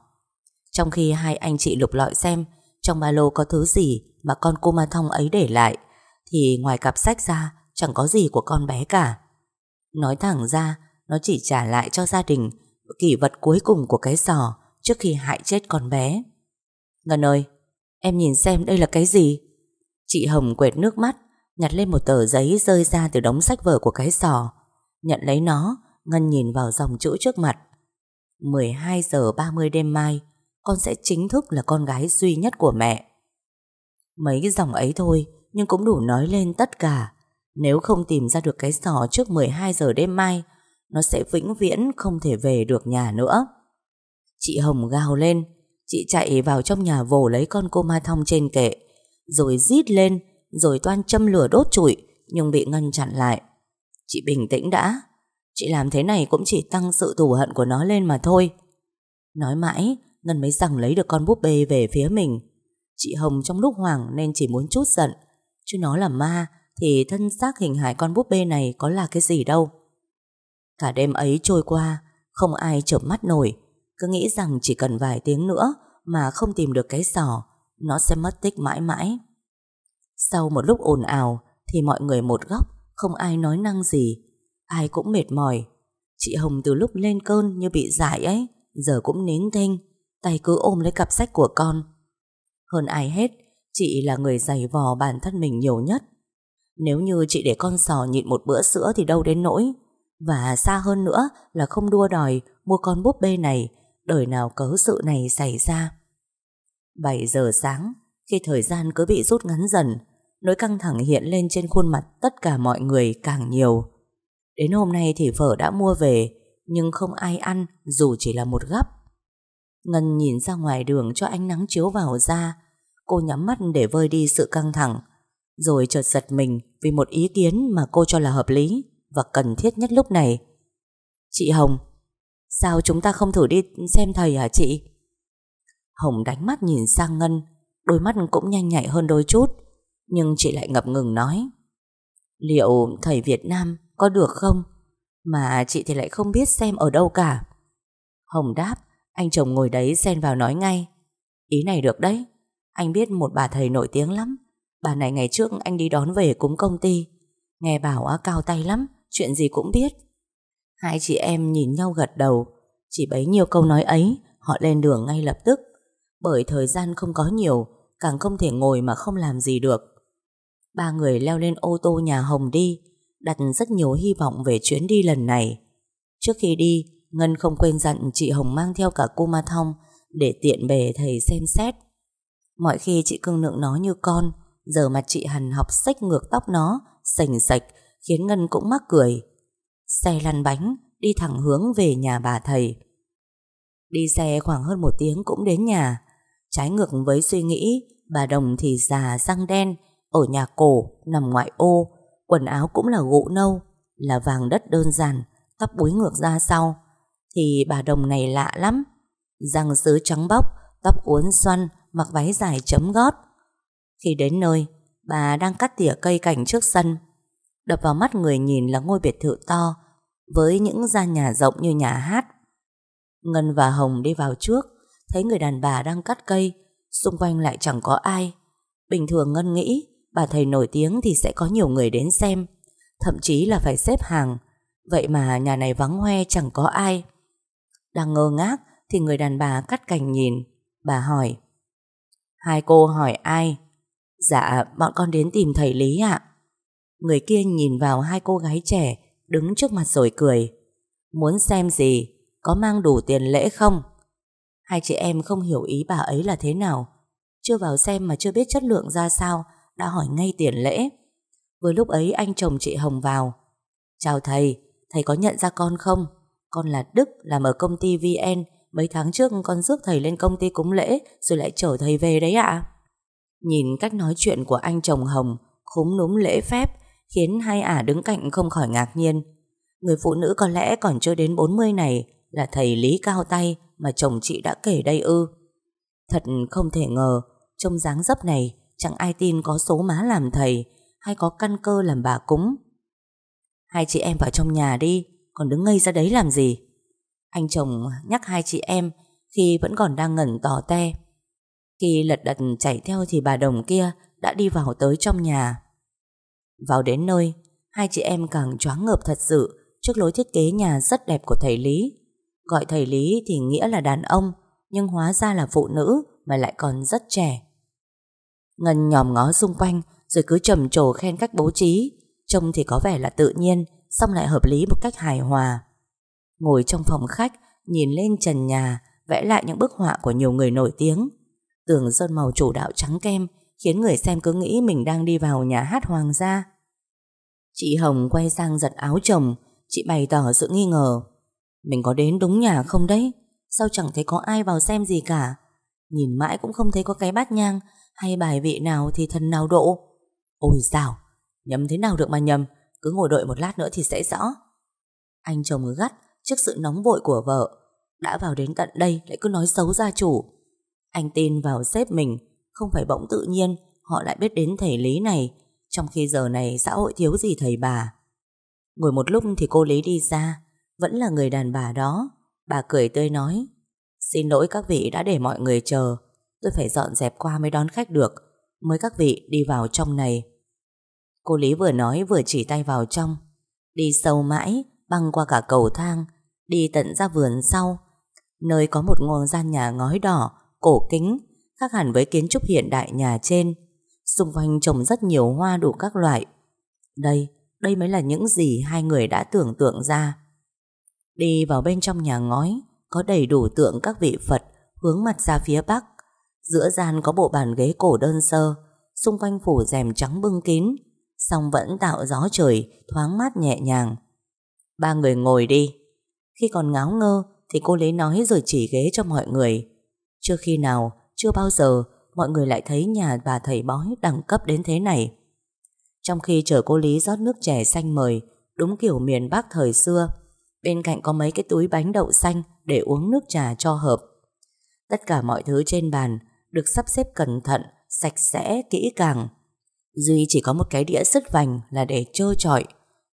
Trong khi hai anh chị lục lọi xem Trong ba lô có thứ gì Mà con cô ma thông ấy để lại, Thì ngoài cặp sách ra Chẳng có gì của con bé cả. Nói thẳng ra, Nó chỉ trả lại cho gia đình Kỷ vật cuối cùng của cái sò Trước khi hại chết con bé. Ngân ơi, Em nhìn xem đây là cái gì? Chị Hồng quệt nước mắt, Nhặt lên một tờ giấy rơi ra từ đống sách vở của cái sò. Nhận lấy nó, Ngân nhìn vào dòng chữ trước mặt. 12 giờ 30 đêm mai, Con sẽ chính thức là con gái duy nhất của mẹ. Mấy cái dòng ấy thôi, Nhưng cũng đủ nói lên tất cả. Nếu không tìm ra được cái sò trước 12 giờ đêm mai, Nó sẽ vĩnh viễn không thể về được nhà nữa. Chị Hồng gào lên. Chị chạy vào trong nhà vồ lấy con cô ma thong trên kệ, Rồi rít lên, Rồi toan châm lửa đốt trụi, Nhưng bị ngăn chặn lại. Chị bình tĩnh đã. Chị làm thế này cũng chỉ tăng sự thù hận của nó lên mà thôi. Nói mãi, Ngân mới rằng lấy được con búp bê về phía mình. Chị Hồng trong lúc hoảng Nên chỉ muốn chút giận, Chứ nó là ma thì thân xác hình hài con búp bê này Có là cái gì đâu. Cả đêm ấy trôi qua, Không ai chợp mắt nổi, Cứ nghĩ rằng chỉ cần vài tiếng nữa Mà không tìm được cái sò, Nó sẽ mất tích mãi mãi. Sau một lúc ồn ào Thì mọi người một góc, Không ai nói năng gì, Ai cũng mệt mỏi. Chị Hồng từ lúc lên cơn như bị dại ấy, Giờ cũng nín thinh, Tay cứ ôm lấy cặp sách của con. Hơn ai hết, Chị là người dày vò bản thân mình nhiều nhất. Nếu như chị để con sò nhịn một bữa sữa Thì đâu đến nỗi. Và xa hơn nữa là không đua đòi Mua con búp bê này, Đời nào cớ sự này xảy ra. 7 giờ sáng, Khi thời gian cứ bị rút ngắn dần, Nỗi căng thẳng hiện lên trên khuôn mặt Tất cả mọi người càng nhiều. Đến hôm nay thì phở đã mua về, Nhưng không ai ăn, Dù chỉ là một gắp. Ngân nhìn ra ngoài đường cho ánh nắng chiếu vào da Cô nhắm mắt để vơi đi sự căng thẳng rồi chợt giật mình Vì một ý kiến mà cô cho là hợp lý Và cần thiết nhất lúc này. Chị Hồng, Sao chúng ta không thử đi xem thầy hả chị? Hồng đánh mắt nhìn sang Ngân, Đôi mắt cũng nhanh nhạy hơn đôi chút, Nhưng chị lại ngập ngừng nói. Liệu thầy Việt Nam có được không? Mà chị thì lại không biết xem ở đâu cả. Hồng đáp, Anh chồng ngồi đấy xen vào nói ngay. Ý này được đấy, Anh biết một bà thầy nổi tiếng lắm. Bà này ngày trước anh đi đón về cúng công ty. Nghe bảo cao tay lắm, Chuyện gì cũng biết. Hai chị em nhìn nhau gật đầu. Chỉ bấy nhiêu câu nói ấy, Họ lên đường ngay lập tức. Bởi thời gian không có nhiều, Càng không thể ngồi mà không làm gì được. Ba người leo lên ô tô nhà Hồng đi, Đặt rất nhiều hy vọng về chuyến đi lần này. Trước khi đi, Ngân không quên dặn chị Hồng mang theo cả cô Ma Thông Để tiện bề thầy xem xét. Mọi khi chị cưng nượng nó như con Giờ mặt chị hằn học sách ngược tóc nó Sành sạch Khiến Ngân cũng mắc cười Xe lăn bánh Đi thẳng hướng về nhà bà thầy Đi xe khoảng hơn một tiếng cũng đến nhà Trái ngược với suy nghĩ Bà Đồng thì già răng đen Ở nhà cổ, nằm ngoại ô, quần áo cũng là gỗ nâu, là vàng đất đơn giản, tóc búi ngược ra sau. Thì bà đồng này lạ lắm. Răng sứ trắng bóc, tóc uốn xoăn, mặc váy dài chấm gót. Khi đến nơi, bà đang cắt tỉa cây cảnh trước sân. Đập vào mắt người nhìn là ngôi biệt thự to, với những gian nhà rộng như nhà hát. Ngân và Hồng đi vào trước, thấy người đàn bà đang cắt cây, xung quanh lại chẳng có ai. Bình thường Ngân nghĩ bà thầy nổi tiếng thì sẽ có nhiều người đến xem, thậm chí là phải xếp hàng. Vậy mà nhà này vắng hoe chẳng có ai. Đang ngơ ngác thì người đàn bà cắt cành nhìn. Bà hỏi Hai cô hỏi ai? Dạ bọn con đến tìm thầy Lý ạ. Người kia nhìn vào hai cô gái trẻ đứng trước mặt rồi cười. Muốn xem gì? Có mang đủ tiền lễ không? Hai chị em không hiểu ý bà ấy là thế nào. Chưa vào xem mà chưa biết chất lượng ra sao, đã hỏi ngay tiền lễ. Vừa lúc ấy anh chồng chị Hồng vào. Chào thầy, thầy có nhận ra con không? Con là Đức, làm ở công ty VN. Mấy tháng trước con rước thầy lên công ty cúng lễ, rồi lại chở thầy về đấy ạ. Nhìn cách nói chuyện của anh chồng Hồng, khúm núm lễ phép, khiến hai ả đứng cạnh không khỏi ngạc nhiên. Người phụ nữ có lẽ còn chưa đến 40 này là thầy Lý Cao Tay mà chồng chị đã kể đây ư. Thật không thể ngờ, trông dáng dấp này chẳng ai tin có số má làm thầy hay có căn cơ làm bà cúng. Hai chị em vào trong nhà đi, còn đứng ngây ra đấy làm gì? Anh chồng nhắc hai chị em khi vẫn còn đang ngẩn tò te. Khi lật đật chạy theo thì bà đồng kia đã đi vào tới trong nhà. Vào đến nơi, hai chị em càng choáng ngợp thật sự trước lối thiết kế nhà rất đẹp của thầy Lý. Gọi thầy Lý thì nghĩa là đàn ông, nhưng hóa ra là phụ nữ mà lại còn rất trẻ. Ngân nhòm ngó xung quanh rồi cứ trầm trồ khen cách bố trí, trông thì có vẻ là tự nhiên, xong lại hợp lý một cách hài hòa. Ngồi trong phòng khách, nhìn lên trần nhà, vẽ lại những bức họa của nhiều người nổi tiếng. Tường sơn màu chủ đạo trắng kem, khiến người xem cứ nghĩ mình đang đi vào nhà hát hoàng gia. Chị Hồng quay sang giật áo chồng, chị bày tỏ sự nghi ngờ. Mình có đến đúng nhà không đấy? Sao chẳng thấy có ai vào xem gì cả? Nhìn mãi cũng không thấy có cái bát nhang hay bài vị nào thì thần nào độ. Ôi sao, nhầm thế nào được mà nhầm, cứ ngồi đợi một lát nữa thì sẽ rõ. Anh chồng gắt trước sự nóng vội của vợ, đã vào đến tận đây lại cứ nói xấu gia chủ. Anh tin vào sếp mình, không phải bỗng tự nhiên họ lại biết đến thầy Lý này, trong khi giờ này xã hội thiếu gì thầy bà. Ngồi một lúc thì cô Lý đi ra, vẫn là người đàn bà đó. Bà cười tươi nói, xin lỗi các vị đã để mọi người chờ, tôi phải dọn dẹp qua mới đón khách được, mới các vị đi vào trong này. Cô Lý vừa nói vừa chỉ tay vào trong, đi sâu mãi, băng qua cả cầu thang, đi tận ra vườn sau, nơi có một ngôi gian nhà ngói đỏ, cổ kính, khác hẳn với kiến trúc hiện đại nhà trên. Xung quanh trồng rất nhiều hoa đủ các loại. Đây, đây mới là những gì hai người đã tưởng tượng ra. Đi vào bên trong nhà ngói, có đầy đủ tượng các vị Phật hướng mặt ra phía bắc. Giữa gian có bộ bàn ghế cổ đơn sơ, xung quanh phủ rèm trắng bưng kín, song vẫn tạo gió trời thoáng mát nhẹ nhàng. Ba người ngồi đi. Khi còn ngáo ngơ thì cô lấy nói rồi chỉ ghế cho mọi người. Chưa khi nào, chưa bao giờ mọi người lại thấy nhà bà thầy bói đẳng cấp đến thế này. Trong khi chờ cô Lý rót nước chè xanh mời, đúng kiểu miền Bắc thời xưa, bên cạnh có mấy cái túi bánh đậu xanh để uống nước trà cho hợp. Tất cả mọi thứ trên bàn được sắp xếp cẩn thận, sạch sẽ, kỹ càng. Duy chỉ có một cái đĩa sứt vành là để trơ trọi.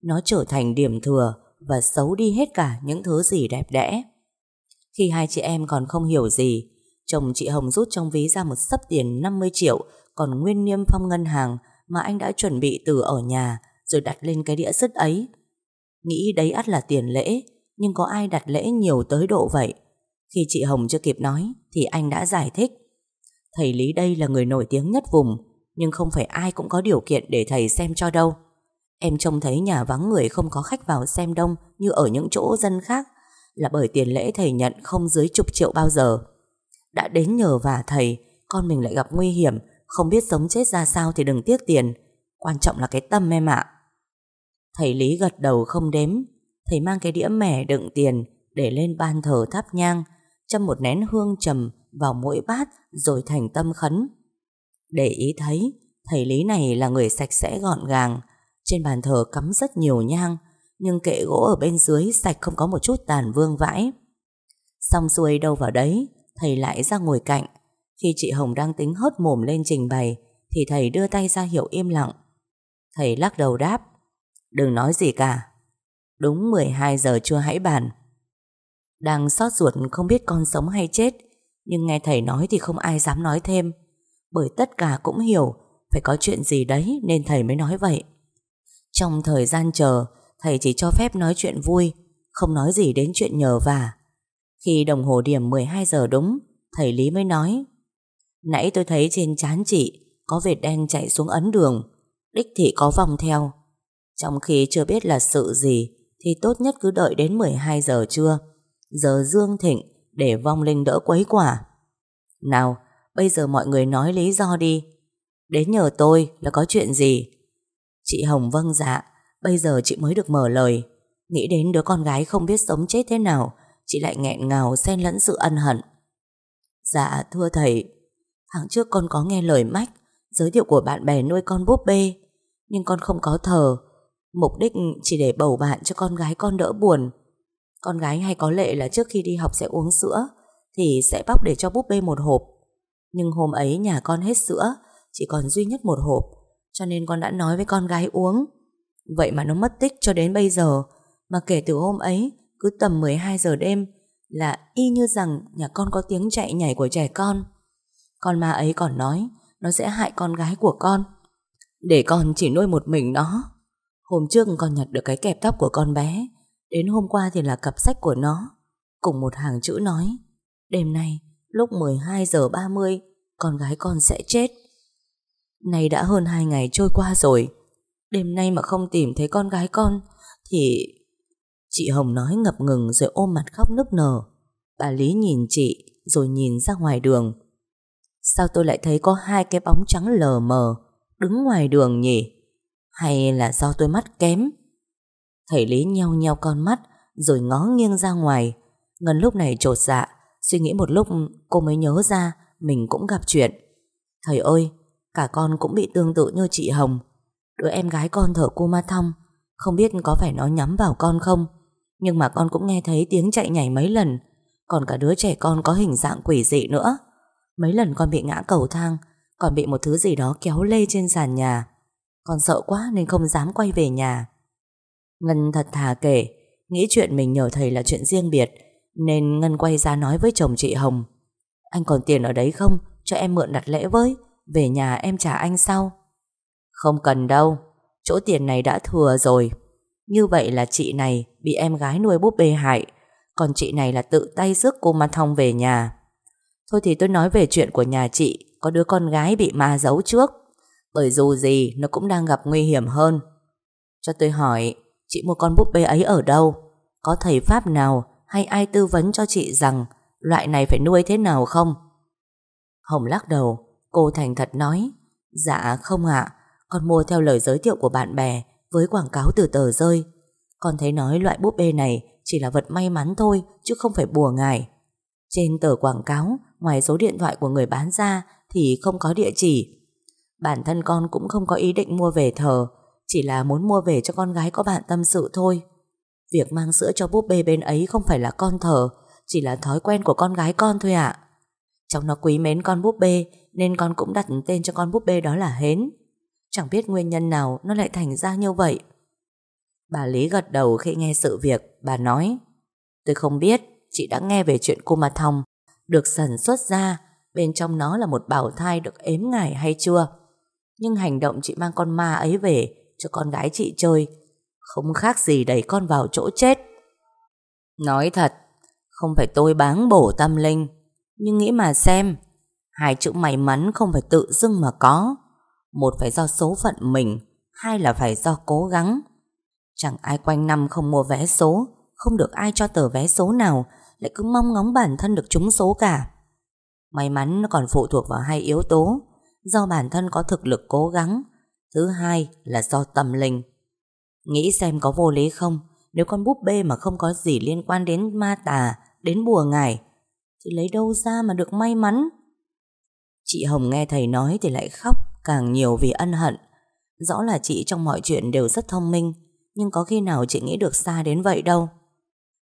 Nó trở thành điểm thừa và xấu đi hết cả những thứ gì đẹp đẽ. Khi hai chị em còn không hiểu gì, chồng chị Hồng rút trong ví ra một sấp tiền 50 triệu còn nguyên niêm phong ngân hàng mà anh đã chuẩn bị từ ở nhà rồi đặt lên cái đĩa sứt ấy. Nghĩ đấy ắt là tiền lễ, nhưng có ai đặt lễ nhiều tới độ vậy? Khi chị Hồng chưa kịp nói thì anh đã giải thích. Thầy Lý đây là người nổi tiếng nhất vùng, nhưng không phải ai cũng có điều kiện để thầy xem cho đâu. Em trông thấy nhà vắng người không có khách vào xem đông như ở những chỗ dân khác là bởi tiền lễ thầy nhận không dưới chục triệu bao giờ. Đã đến nhờ và thầy, con mình lại gặp nguy hiểm, không biết sống chết ra sao thì đừng tiếc tiền. Quan trọng là cái tâm em ạ. Thầy Lý gật đầu không đếm. Thầy mang cái đĩa mẻ đựng tiền để lên ban thờ thắp nhang, châm một nén hương trầm vào mỗi bát rồi thành tâm khấn. Để ý thấy, thầy Lý này là người sạch sẽ gọn gàng. Trên bàn thờ cắm rất nhiều nhang, nhưng kệ gỗ ở bên dưới sạch không có một chút tàn vương vãi. Xong xuôi đâu vào đấy, thầy lại ra ngồi cạnh. Khi chị Hồng đang tính hớt mồm lên trình bày, thì thầy đưa tay ra hiệu im lặng. Thầy lắc đầu đáp, đừng nói gì cả. Đúng 12 giờ chưa hãy bàn. Đang xót ruột không biết con sống hay chết, nhưng nghe thầy nói thì không ai dám nói thêm. Bởi tất cả cũng hiểu phải có chuyện gì đấy nên thầy mới nói vậy. Trong thời gian chờ, thầy chỉ cho phép nói chuyện vui, không nói gì đến chuyện nhờ vả. Khi đồng hồ điểm 12 giờ đúng, thầy Lý mới nói Nãy tôi thấy trên chán chị có vệt đen chạy xuống ấn đường, đích thị có vòng theo. Trong khi chưa biết là sự gì, thì tốt nhất cứ đợi đến 12 giờ trưa, giờ dương thịnh để vong linh đỡ quấy quả. Nào, bây giờ mọi người nói lý do đi. Đến nhờ tôi là có chuyện gì? Chị Hồng vâng dạ, bây giờ chị mới được mở lời. Nghĩ đến đứa con gái không biết sống chết thế nào, chị lại nghẹn ngào xen lẫn sự ân hận. Dạ, thưa thầy, tháng trước con có nghe lời mách, giới thiệu của bạn bè nuôi con búp bê, nhưng con không có thờ. Mục đích chỉ để bầu bạn cho con gái con đỡ buồn. Con gái hay có lệ là trước khi đi học sẽ uống sữa, thì sẽ bóc để cho búp bê một hộp. Nhưng hôm ấy nhà con hết sữa, chỉ còn duy nhất một hộp, cho nên con đã nói với con gái uống. Vậy mà nó mất tích cho đến bây giờ, mà kể từ hôm ấy, cứ tầm 12 giờ đêm là y như rằng nhà con có tiếng chạy nhảy của trẻ con. Con ma ấy còn nói nó sẽ hại con gái của con. Để con chỉ nuôi một mình nó. Hôm trước con nhặt được cái kẹp tóc của con bé, đến hôm qua thì là cặp sách của nó. Cùng một hàng chữ nói, đêm nay lúc 12 giờ 30 con gái con sẽ chết. Nay đã hơn hai ngày trôi qua rồi, đêm nay mà không tìm thấy con gái con thì Chị Hồng nói ngập ngừng rồi ôm mặt khóc nức nở. Bà Lý nhìn chị rồi nhìn ra ngoài đường. Sao tôi lại thấy có hai cái bóng trắng lờ mờ đứng ngoài đường nhỉ? Hay là do tôi mắt kém? Thầy Lý nheo nheo con mắt rồi ngó nghiêng ra ngoài. Ngân lúc này trột dạ, suy nghĩ một lúc cô mới nhớ ra mình cũng gặp chuyện. Thầy ơi, cả con cũng bị tương tự như chị Hồng. Đứa em gái con thở cô ma thong, không biết có phải nó nhắm vào con không? Nhưng mà con cũng nghe thấy tiếng chạy nhảy mấy lần. Còn cả đứa trẻ con có hình dạng quỷ dị nữa. Mấy lần con bị ngã cầu thang, Còn bị một thứ gì đó kéo lê trên sàn nhà. Con sợ quá nên không dám quay về nhà. Ngân thật thà kể, Nghĩ chuyện mình nhờ thầy là chuyện riêng biệt, Nên Ngân quay ra nói với chồng chị Hồng. Anh còn tiền ở đấy không? Cho em mượn đặt lễ với, Về nhà em trả anh sau. Không cần đâu, Chỗ tiền này đã thừa rồi như vậy là chị này bị em gái nuôi búp bê hại. Còn chị này là tự tay rước cô Ma Thông về nhà. Thôi thì tôi nói về chuyện của nhà chị, Có đứa con gái bị ma giấu trước. Bởi dù gì, nó cũng đang gặp nguy hiểm hơn. Cho tôi hỏi, Chị mua con búp bê ấy ở đâu? Có thầy Pháp nào Hay ai tư vấn cho chị rằng Loại này phải nuôi thế nào không? Hồng lắc đầu, Cô thành thật nói Dạ không ạ. Con mua theo lời giới thiệu của bạn bè với quảng cáo từ tờ rơi. Con thấy nói loại búp bê này chỉ là vật may mắn thôi chứ không phải bùa ngải. Trên tờ quảng cáo, ngoài số điện thoại của người bán ra thì không có địa chỉ. Bản thân con cũng không có ý định mua về thờ, chỉ là muốn mua về cho con gái có bạn tâm sự thôi. Việc mang sữa cho búp bê bên ấy không phải là con thờ, chỉ là thói quen của con gái con thôi ạ. Trong nó quý mến con búp bê nên con cũng đặt tên cho con búp bê đó là Hến. Chẳng biết nguyên nhân nào nó lại thành ra như vậy. Bà Lý gật đầu khi nghe sự việc. Bà nói, Tôi không biết, Chị đã nghe về chuyện cô Ma Thông Được sản xuất ra, Bên trong nó là một bảo thai được ếm ngài hay chưa? Nhưng hành động chị mang con ma ấy về Cho con gái chị chơi, Không khác gì đẩy con vào chỗ chết. Nói thật, Không phải tôi báng bổ tâm linh, Nhưng nghĩ mà xem, Hai chữ may mắn không phải tự dưng mà có một phải do số phận mình, Hai là phải do cố gắng. Chẳng ai quanh năm không mua vé số, Không được ai cho tờ vé số nào, Lại cứ mong ngóng bản thân được trúng số cả. May mắn nó còn phụ thuộc vào hai yếu tố, Do bản thân có thực lực cố gắng, Thứ hai là do tâm linh. Nghĩ xem có vô lý không, Nếu con búp bê mà không có gì liên quan đến ma tà, Đến bùa ngải, Thì lấy đâu ra mà được may mắn? Chị Hồng nghe thầy nói thì lại khóc càng nhiều vì ân hận. Rõ là chị trong mọi chuyện đều rất thông minh, nhưng có khi nào chị nghĩ được xa đến vậy đâu.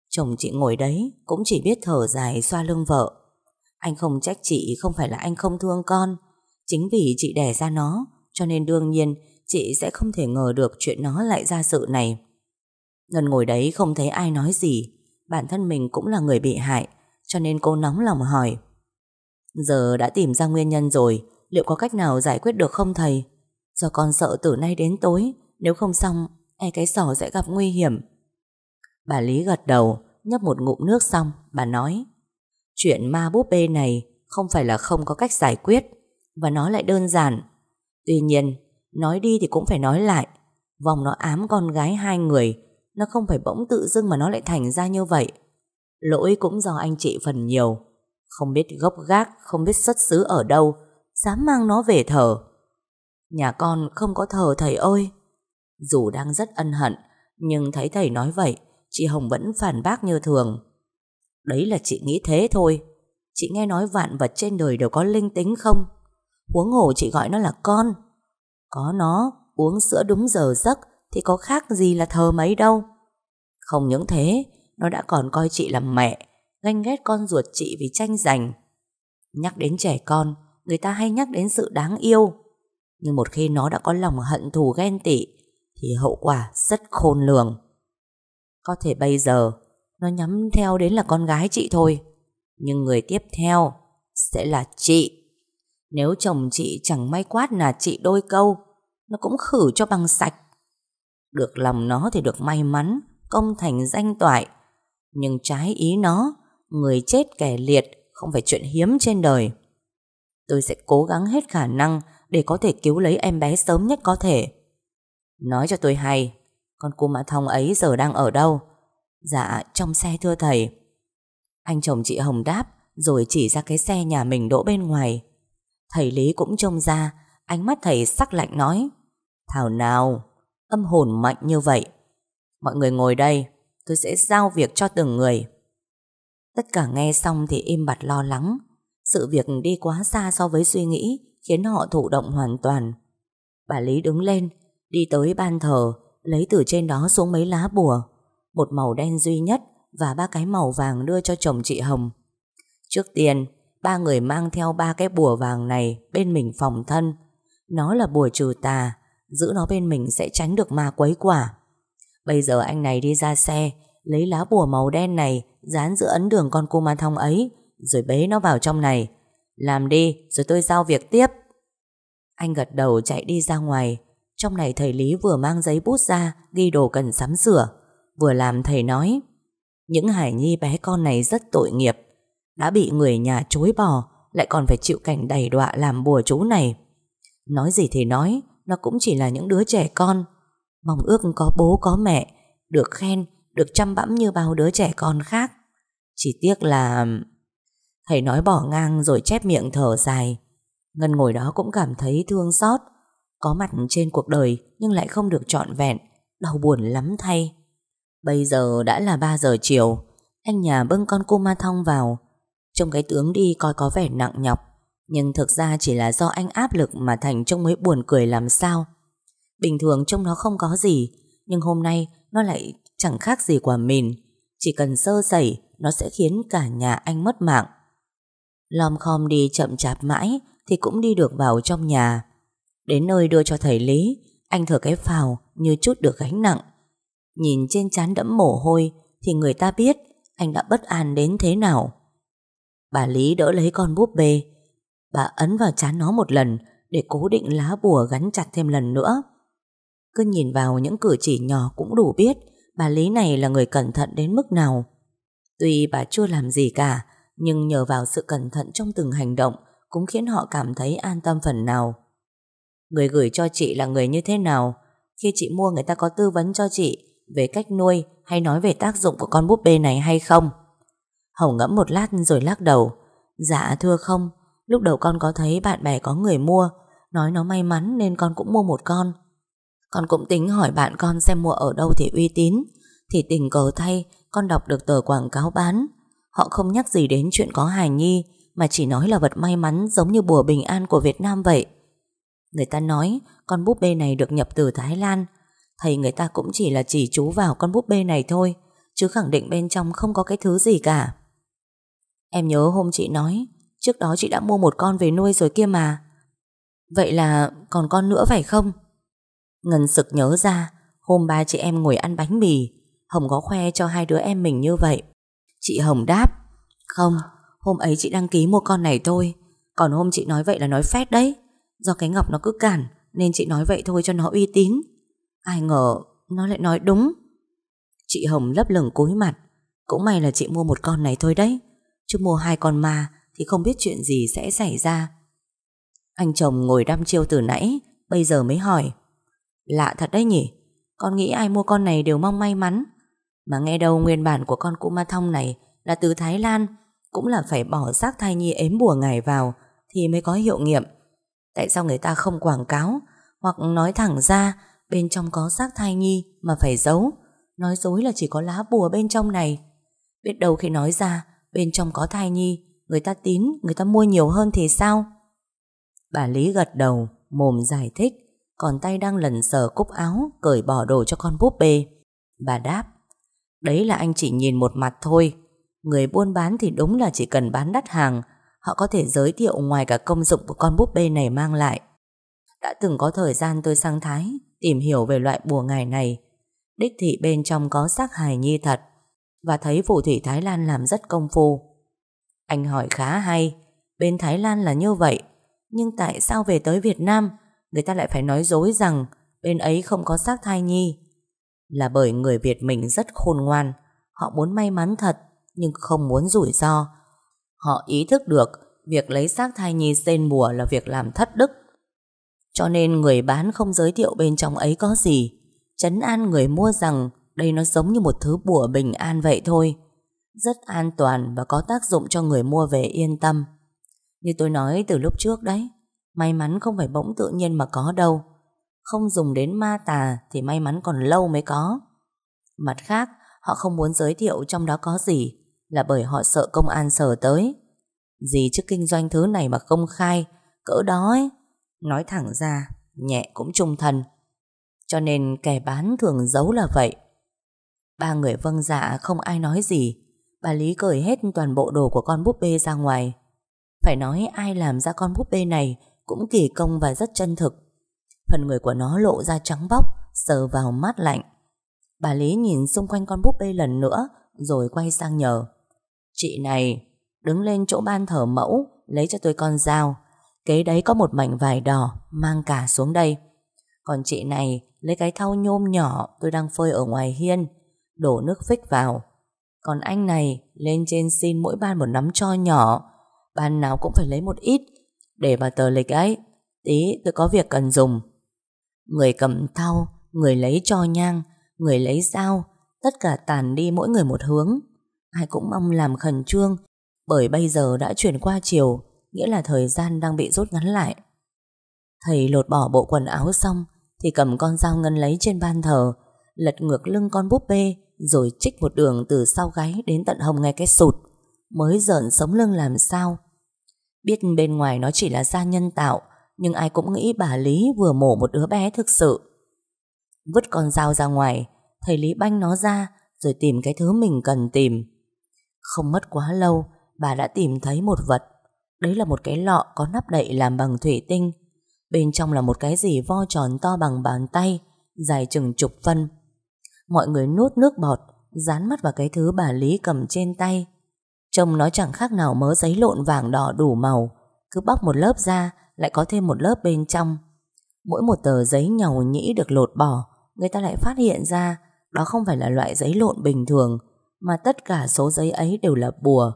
Chồng chị ngồi đấy cũng chỉ biết thở dài xoa lưng vợ. Anh không trách chị không phải là anh không thương con, chính vì chị đẻ ra nó, cho nên đương nhiên chị sẽ không thể ngờ được chuyện nó lại ra sự này. Ngân ngồi đấy không thấy ai nói gì, bản thân mình cũng là người bị hại, cho nên cô nóng lòng hỏi. Giờ đã tìm ra nguyên nhân rồi, liệu có cách nào giải quyết được không thầy? Do con sợ từ nay đến tối, nếu không xong, e cái sỏ sẽ gặp nguy hiểm. Bà Lý gật đầu, nhấp một ngụm nước xong, bà nói Chuyện ma búp bê này không phải là không có cách giải quyết, và nó lại đơn giản. Tuy nhiên, nói đi thì cũng phải nói lại. Vòng nó ám con gái hai người, nó không phải bỗng tự dưng mà nó lại thành ra như vậy. Lỗi cũng do anh chị phần nhiều. Không biết gốc gác, không biết xuất xứ ở đâu, dám mang nó về thờ. Nhà con không có thờ thầy ơi. Dù đang rất ân hận, nhưng thấy thầy nói vậy, chị Hồng vẫn phản bác như thường. Đấy là chị nghĩ thế thôi. Chị nghe nói vạn vật trên đời đều có linh tính không? Huống hồ chị gọi nó là con. Có nó, uống sữa đúng giờ giấc thì có khác gì là thờ mấy đâu. Không những thế, nó đã còn coi chị là mẹ, ganh ghét con ruột chị vì tranh giành. Nhắc đến trẻ con, người ta hay nhắc đến sự đáng yêu. Nhưng một khi nó đã có lòng hận thù ghen tị, thì hậu quả rất khôn lường. Có thể bây giờ, nó nhắm theo đến là con gái chị thôi. Nhưng người tiếp theo sẽ là chị. Nếu chồng chị chẳng may quát là chị đôi câu, nó cũng khử cho bằng sạch. Được lòng nó thì được may mắn, công thành danh toại. Nhưng trái ý nó, người chết kẻ liệt không phải chuyện hiếm trên đời. Tôi sẽ cố gắng hết khả năng để có thể cứu lấy em bé sớm nhất có thể. Nói cho tôi hay, con cô Mã Thông ấy giờ đang ở đâu? Dạ, trong xe thưa thầy. Anh chồng chị Hồng đáp, rồi chỉ ra cái xe nhà mình đỗ bên ngoài. Thầy Lý cũng trông ra, ánh mắt thầy sắc lạnh nói. Thảo nào, âm hồn mạnh như vậy. Mọi người ngồi đây, tôi sẽ giao việc cho từng người. Tất cả nghe xong thì im bặt lo lắng. Sự việc đi quá xa so với suy nghĩ, khiến họ thụ động hoàn toàn. Bà Lý đứng lên, đi tới ban thờ, lấy từ trên đó xuống mấy lá bùa. Một màu đen duy nhất và ba cái màu vàng đưa cho chồng chị Hồng. Trước tiên, ba người mang theo ba cái bùa vàng này bên mình phòng thân. Nó là bùa trừ tà, giữ nó bên mình sẽ tránh được ma quấy quả. Bây giờ anh này đi ra xe, lấy lá bùa màu đen này dán giữa ấn đường con cô ma thông ấy, rồi bế nó vào trong này. Làm đi, rồi tôi giao việc tiếp. Anh gật đầu chạy đi ra ngoài. Trong này thầy Lý vừa mang giấy bút ra, ghi đồ cần sắm sửa. Vừa làm thầy nói, những hải nhi bé con này rất tội nghiệp. Đã bị người nhà chối bỏ, lại còn phải chịu cảnh đầy đọa làm bùa chú này. Nói gì thì nói, nó cũng chỉ là những đứa trẻ con. Mong ước có bố có mẹ, được khen, được chăm bẵm như bao đứa trẻ con khác. Chỉ tiếc là... Thầy nói bỏ ngang rồi chép miệng thở dài. Ngân ngồi đó cũng cảm thấy thương xót. Có mặt trên cuộc đời nhưng lại không được trọn vẹn. Đau buồn lắm thay. Bây giờ đã là 3 giờ chiều. Anh nhà bưng con cô ma thong vào. Trông cái tướng đi coi có vẻ nặng nhọc. Nhưng thực ra chỉ là do anh áp lực mà Thành trông mới buồn cười làm sao. Bình thường trông nó không có gì, nhưng hôm nay nó lại chẳng khác gì quả mìn. Chỉ cần sơ sẩy, nó sẽ khiến cả nhà anh mất mạng. Lom khom đi chậm chạp mãi thì cũng đi được vào trong nhà. Đến nơi đưa cho thầy Lý, anh thở cái phào như chút được gánh nặng. Nhìn trên trán đẫm mồ hôi thì người ta biết anh đã bất an đến thế nào. Bà Lý đỡ lấy con búp bê, bà ấn vào chán nó một lần để cố định lá bùa gắn chặt thêm lần nữa. Cứ nhìn vào những cử chỉ nhỏ cũng đủ biết bà Lý này là người cẩn thận đến mức nào. Tuy bà chưa làm gì cả, nhưng nhờ vào sự cẩn thận trong từng hành động cũng khiến họ cảm thấy an tâm phần nào. Người gửi cho chị là người như thế nào? Khi chị mua người ta có tư vấn cho chị về cách nuôi hay nói về tác dụng của con búp bê này hay không? Hồng ngẫm một lát rồi lắc đầu. Dạ thưa không, lúc đầu con có thấy bạn bè có người mua, nói nó may mắn nên con cũng mua một con. Con cũng tính hỏi bạn con xem mua ở đâu thì uy tín, thì tình cờ thay con đọc được tờ quảng cáo bán. Họ không nhắc gì đến chuyện có hài nhi, mà chỉ nói là vật may mắn giống như bùa bình an của Việt Nam vậy. Người ta nói con búp bê này được nhập từ Thái Lan Thầy người ta cũng chỉ là chỉ chú vào con búp bê này thôi Chứ khẳng định bên trong không có cái thứ gì cả Em nhớ hôm chị nói Trước đó chị đã mua một con về nuôi rồi kia mà Vậy là còn con nữa phải không? Ngân sực nhớ ra Hôm ba chị em ngồi ăn bánh mì Hồng có khoe cho hai đứa em mình như vậy Chị Hồng đáp Không, hôm ấy chị đăng ký mua con này thôi. Còn hôm chị nói vậy là nói phét đấy. Do cái ngọc nó cứ cản Nên chị nói vậy thôi cho nó uy tín. Ai ngờ nó lại nói đúng. Chị Hồng lấp lửng cúi mặt Cũng may là chị mua một con này thôi đấy. Chứ mua hai con ma Thì không biết chuyện gì sẽ xảy ra. Anh chồng ngồi đăm chiêu từ nãy Bây giờ mới hỏi Lạ thật đấy nhỉ? Con nghĩ ai mua con này đều mong may mắn. Mà nghe đâu nguyên bản của con cụ ma thông này Là từ Thái Lan Cũng là phải bỏ xác thai nhi ếm bùa ngày vào Thì mới có hiệu nghiệm. Tại sao người ta không quảng cáo Hoặc nói thẳng ra Bên trong có xác thai nhi mà phải giấu? Nói dối là chỉ có lá bùa bên trong này. Biết đâu khi nói ra Bên trong có thai nhi Người ta tín, người ta mua nhiều hơn thì sao? Bà Lý gật đầu Mồm giải thích Còn tay đang lần sờ cúc áo Cởi bỏ đồ cho con búp bê. Bà đáp Đấy là anh chỉ nhìn một mặt thôi. Người buôn bán thì đúng là chỉ cần bán đắt hàng. Họ có thể giới thiệu ngoài cả công dụng của con búp bê này mang lại. Đã từng có thời gian tôi sang Thái, Tìm hiểu về loại bùa ngải này. Đích thị bên trong có xác hài nhi thật, Và thấy phù thủy Thái Lan làm rất công phu. Anh hỏi khá hay, Bên Thái Lan là như vậy, Nhưng tại sao về tới Việt Nam, Người ta lại phải nói dối rằng Bên ấy không có xác thai nhi? Là bởi người Việt mình rất khôn ngoan. Họ muốn may mắn thật, Nhưng không muốn rủi ro. Họ ý thức được Việc lấy xác thai nhi tên bùa là việc làm thất đức. Cho nên người bán không giới thiệu bên trong ấy có gì. Chấn an người mua rằng Đây nó giống như một thứ bùa bình an vậy thôi. Rất an toàn Và có tác dụng cho người mua về yên tâm. Như tôi nói từ lúc trước đấy, May mắn không phải bỗng tự nhiên mà có đâu. Không dùng đến ma tà Thì may mắn còn lâu mới có. Mặt khác, Họ không muốn giới thiệu trong đó có gì, Là bởi họ sợ công an sở tới. Gì chứ kinh doanh thứ này mà công khai, Cỡ đó ấy, Nói thẳng ra, Nhẹ cũng trung thần. Cho nên kẻ bán thường giấu là vậy. Ba người vâng dạ không ai nói gì, Bà Lý cởi hết toàn bộ đồ của con búp bê ra ngoài. Phải nói ai làm ra con búp bê này Cũng kỳ công và rất chân thực. Phần người của nó lộ ra trắng bóc, Sờ vào mát lạnh. Bà Lý nhìn xung quanh con búp bê lần nữa, Rồi quay sang nhờ. Chị này, Đứng lên chỗ ban thờ mẫu, Lấy cho tôi con dao. Kế đấy có một mảnh vải đỏ Mang cả xuống đây. Còn chị này lấy cái thau nhôm nhỏ Tôi đang phơi ở ngoài hiên, Đổ nước phích vào. Còn anh này lên trên xin mỗi ban một nắm cho nhỏ. Ban nào cũng phải lấy một ít, Để vào tờ lịch ấy. Tí, tôi có việc cần dùng. Người cầm thau, Người lấy cho nhang, Người lấy dao, Tất cả tàn đi mỗi người một hướng. Ai cũng mong làm khẩn trương, Bởi bây giờ đã chuyển qua chiều, Nghĩa là thời gian đang bị rút ngắn lại. Thầy lột bỏ bộ quần áo xong, Thì cầm con dao ngân lấy trên ban thờ, Lật ngược lưng con búp bê, Rồi trích một đường từ sau gáy Đến tận hông ngay cái sụt. Mới giận sống lưng làm sao? Biết bên ngoài nó chỉ là da nhân tạo nhưng ai cũng nghĩ bà Lý vừa mổ một đứa bé thực sự. Vứt con dao ra ngoài, Thầy Lý banh nó ra, Rồi tìm cái thứ mình cần tìm. Không mất quá lâu, Bà đã tìm thấy một vật. Đấy là một cái lọ có nắp đậy làm bằng thủy tinh. Bên trong là một cái gì vo tròn to bằng bàn tay, Dài chừng chục phân. Mọi người nuốt nước bọt, Dán mắt vào cái thứ bà Lý cầm trên tay. Trông nó chẳng khác nào mớ giấy lộn vàng đỏ đủ màu. Cứ bóc một lớp ra lại có thêm một lớp bên trong. Mỗi một tờ giấy nhầu nhĩ được lột bỏ, Người ta lại phát hiện ra Đó không phải là loại giấy lộn bình thường, Mà tất cả số giấy ấy đều là bùa.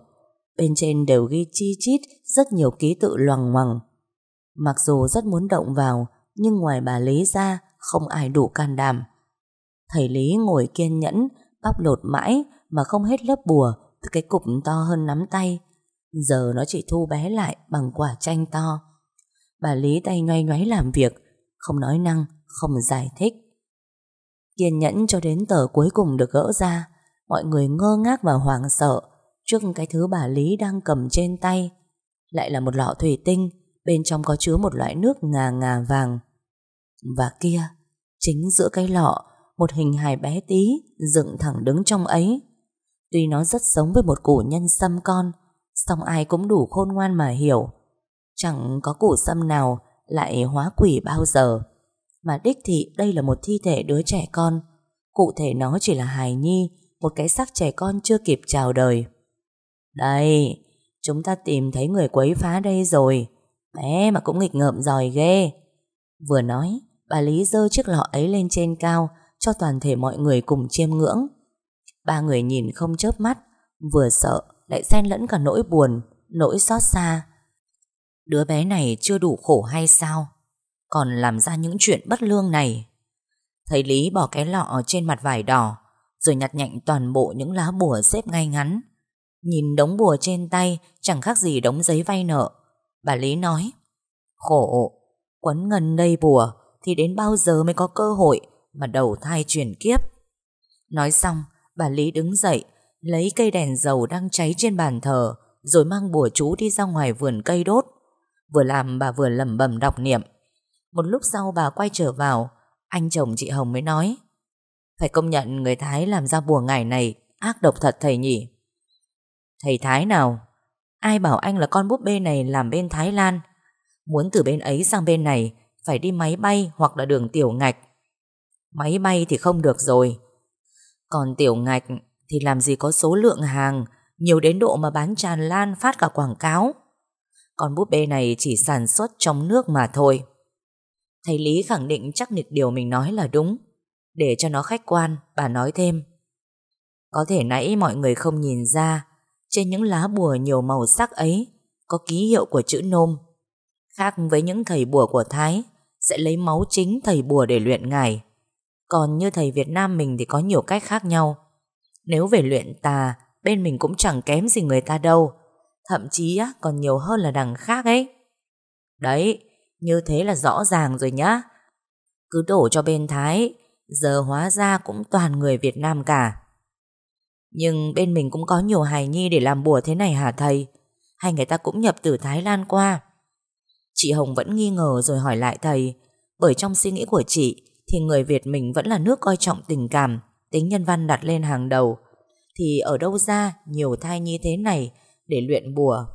Bên trên đều ghi chi chít Rất nhiều ký tự loằng ngoằng. Mặc dù rất muốn động vào, Nhưng ngoài bà Lý ra Không ai đủ can đảm. Thầy Lý ngồi kiên nhẫn Bóc lột mãi mà không hết lớp bùa Từ cái cục to hơn nắm tay. Giờ nó chỉ thu bé lại Bằng quả chanh to. Bà Lý tay nhoay nhoáy làm việc Không nói năng, không giải thích. Kiên nhẫn cho đến tờ cuối cùng được gỡ ra Mọi người ngơ ngác và hoảng sợ Trước cái thứ bà Lý đang cầm trên tay. Lại là một lọ thủy tinh Bên trong có chứa một loại nước ngà ngà vàng. Và kia Chính giữa cái lọ Một hình hài bé tí Dựng thẳng đứng trong ấy. Tuy nó rất giống với một củ nhân sâm con song ai cũng đủ khôn ngoan mà hiểu. Chẳng có củ sâm nào Lại hóa quỷ bao giờ. Mà đích thị đây là một thi thể đứa trẻ con. Cụ thể nó chỉ là hài nhi, Một cái xác trẻ con chưa kịp chào đời. Đây, Chúng ta tìm thấy người quấy phá đây rồi. Bé mà cũng nghịch ngợm giỏi ghê. Vừa nói, Bà Lý dơ chiếc lọ ấy lên trên cao, Cho toàn thể mọi người cùng chiêm ngưỡng. Ba người nhìn không chớp mắt, Vừa sợ, lại xen lẫn cả nỗi buồn, Nỗi xót xa. Đứa bé này chưa đủ khổ hay sao? Còn làm ra những chuyện bất lương này. Thầy Lý bỏ cái lọ trên mặt vải đỏ, Rồi nhặt nhạnh toàn bộ những lá bùa xếp ngay ngắn. Nhìn đống bùa trên tay, Chẳng khác gì đống giấy vay nợ. Bà Lý nói, Khổ, Quấn ngân đây bùa, Thì đến bao giờ mới có cơ hội Mà đầu thai chuyển kiếp? Nói xong, bà Lý đứng dậy, Lấy cây đèn dầu đang cháy trên bàn thờ, Rồi mang bùa chú đi ra ngoài vườn cây đốt. Vừa làm bà vừa lẩm bẩm đọc niệm. Một lúc sau bà quay trở vào, Anh chồng chị Hồng mới nói, Phải công nhận người Thái làm ra bùa ngải này Ác độc thật thầy nhỉ. Thầy Thái nào? Ai bảo anh là con búp bê này làm bên Thái Lan? Muốn từ bên ấy sang bên này, Phải đi máy bay hoặc là đường tiểu ngạch. Máy bay thì không được rồi. Còn tiểu ngạch Thì làm gì có số lượng hàng, Nhiều đến độ mà bán tràn lan phát cả quảng cáo. Con búp bê này chỉ sản xuất trong nước mà thôi Thầy Lý khẳng định chắc nịch điều mình nói là đúng Để cho nó khách quan Bà nói thêm Có thể nãy mọi người không nhìn ra trên những lá bùa nhiều màu sắc ấy có ký hiệu của chữ nôm. Khác với những thầy bùa của Thái sẽ lấy máu chính thầy bùa để luyện ngài. Còn như thầy Việt Nam mình thì có nhiều cách khác nhau. Nếu về luyện tà, bên mình cũng chẳng kém gì người ta đâu. Thậm chí á, còn nhiều hơn là đằng khác ấy. Đấy, như thế là rõ ràng rồi nhá. Cứ đổ cho bên Thái, giờ hóa ra cũng toàn người Việt Nam cả. Nhưng bên mình cũng có nhiều hài nhi để làm bùa thế này hả thầy? Hay người ta cũng nhập từ Thái Lan qua? Chị Hồng vẫn nghi ngờ rồi hỏi lại thầy Bởi trong suy nghĩ của chị Thì người Việt mình vẫn là nước coi trọng tình cảm Tính nhân văn đặt lên hàng đầu Thì ở đâu ra nhiều thai nhi thế này để luyện bùa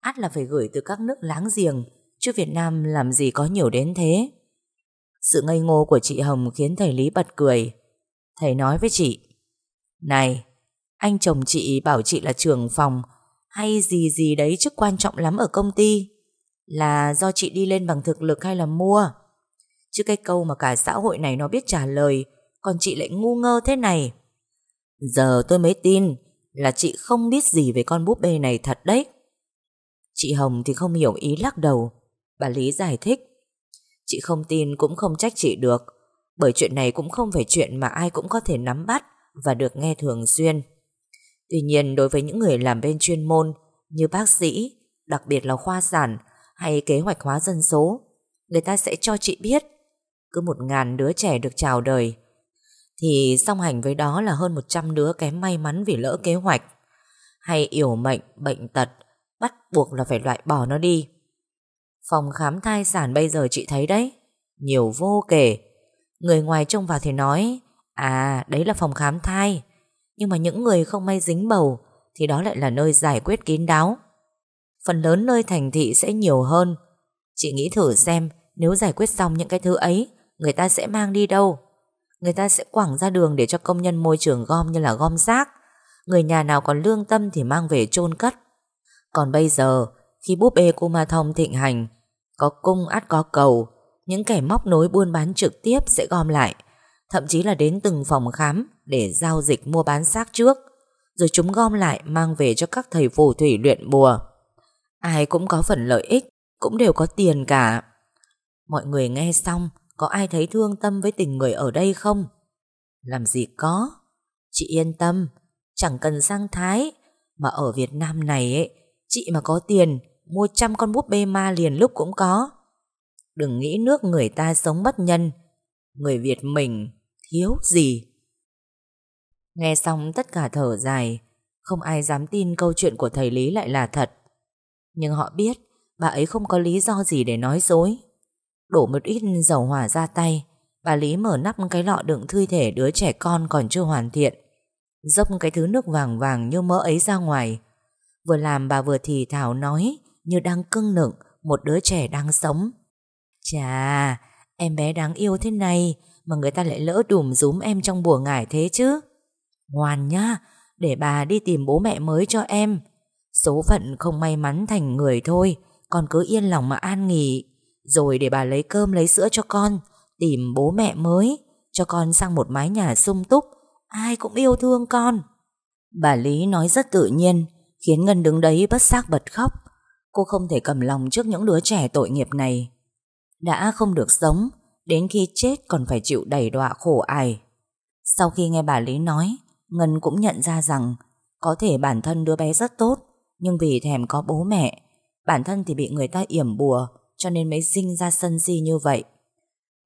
Át là phải gửi từ các nước láng giềng, Chứ Việt Nam làm gì có nhiều đến thế Sự ngây ngô của chị Hồng Khiến thầy Lý bật cười Thầy nói với chị, Này, anh chồng chị bảo chị là trưởng phòng, hay gì gì đấy chức quan trọng lắm ở công ty. Là do chị đi lên bằng thực lực hay là mua? Chứ cái câu mà cả xã hội này nó biết trả lời, còn chị lại ngu ngơ thế này. Giờ tôi mới tin là chị không biết gì về con búp bê này thật đấy. Chị Hồng thì không hiểu ý lắc đầu. Bà Lý giải thích. Chị không tin cũng không trách chị được. Bởi chuyện này cũng không phải chuyện mà ai cũng có thể nắm bắt và được nghe thường xuyên. Tuy nhiên đối với những người làm bên chuyên môn như bác sĩ, đặc biệt là khoa sản hay kế hoạch hóa dân số, người ta sẽ cho chị biết cứ một ngàn đứa trẻ được chào đời thì song hành với đó là hơn 100 đứa kém may mắn vì lỡ kế hoạch. Hay yểu mệnh, bệnh tật bắt buộc là phải loại bỏ nó đi. Phòng khám thai sản bây giờ chị thấy đấy nhiều vô kể. Người ngoài trông vào thì nói à đấy là phòng khám thai. Nhưng mà những người không may dính bầu Thì đó lại là nơi giải quyết kín đáo. Phần lớn nơi thành thị sẽ nhiều hơn. Chị nghĩ thử xem Nếu giải quyết xong những cái thứ ấy Người ta sẽ mang đi đâu? Người ta sẽ quẳng ra đường để cho công nhân môi trường gom như là gom rác Người nhà nào còn lương tâm thì mang về chôn cất Còn bây giờ Khi búp bê Kuma Thông thịnh hành Có cung át có cầu Những kẻ móc nối buôn bán trực tiếp sẽ gom lại Thậm chí là đến từng phòng khám để giao dịch mua bán xác trước, rồi chúng gom lại mang về cho các thầy phù thủy luyện bùa. Ai cũng có phần lợi ích, cũng đều có tiền cả. Mọi người nghe xong, có ai thấy thương tâm với tình người ở đây không? Làm gì có. Chị yên tâm, chẳng cần sang Thái, mà ở Việt Nam này ấy, chị mà có tiền, mua trăm con búp bê ma liền lúc cũng có. Đừng nghĩ nước người ta sống bất nhân, người Việt mình thiếu gì. Nghe xong tất cả thở dài, không ai dám tin câu chuyện của thầy Lý lại là thật. Nhưng họ biết, Bà ấy không có lý do gì để nói dối Đổ một ít dầu hỏa ra tay. Bà Lý mở nắp cái lọ đựng thi thể đứa trẻ con còn chưa hoàn thiện. Dốc cái thứ nước vàng vàng như mỡ ấy ra ngoài. Vừa làm bà vừa thì thảo nói Như đang cưng nựng Một đứa trẻ đang sống. Chà, Em bé đáng yêu thế này Mà người ta lại lỡ đùm rúm em trong bùa ngải thế chứ? Ngoan nhá, Để bà đi tìm bố mẹ mới cho em. Số phận không may mắn thành người thôi, còn cứ yên lòng mà an nghỉ. Rồi để bà lấy cơm lấy sữa cho con, Tìm bố mẹ mới, Cho con sang một mái nhà sung túc. Ai cũng yêu thương con. Bà Lý nói rất tự nhiên, Khiến Ngân đứng đấy bất giác bật khóc. Cô không thể cầm lòng trước những đứa trẻ tội nghiệp này. Đã không được sống, Đến khi chết còn phải chịu đầy đọa khổ ải Sau khi nghe bà Lý nói, Ngân cũng nhận ra rằng, Có thể bản thân đứa bé rất tốt, Nhưng vì thèm có bố mẹ, Bản thân thì bị người ta yểm bùa cho nên mới sinh ra sân si như vậy.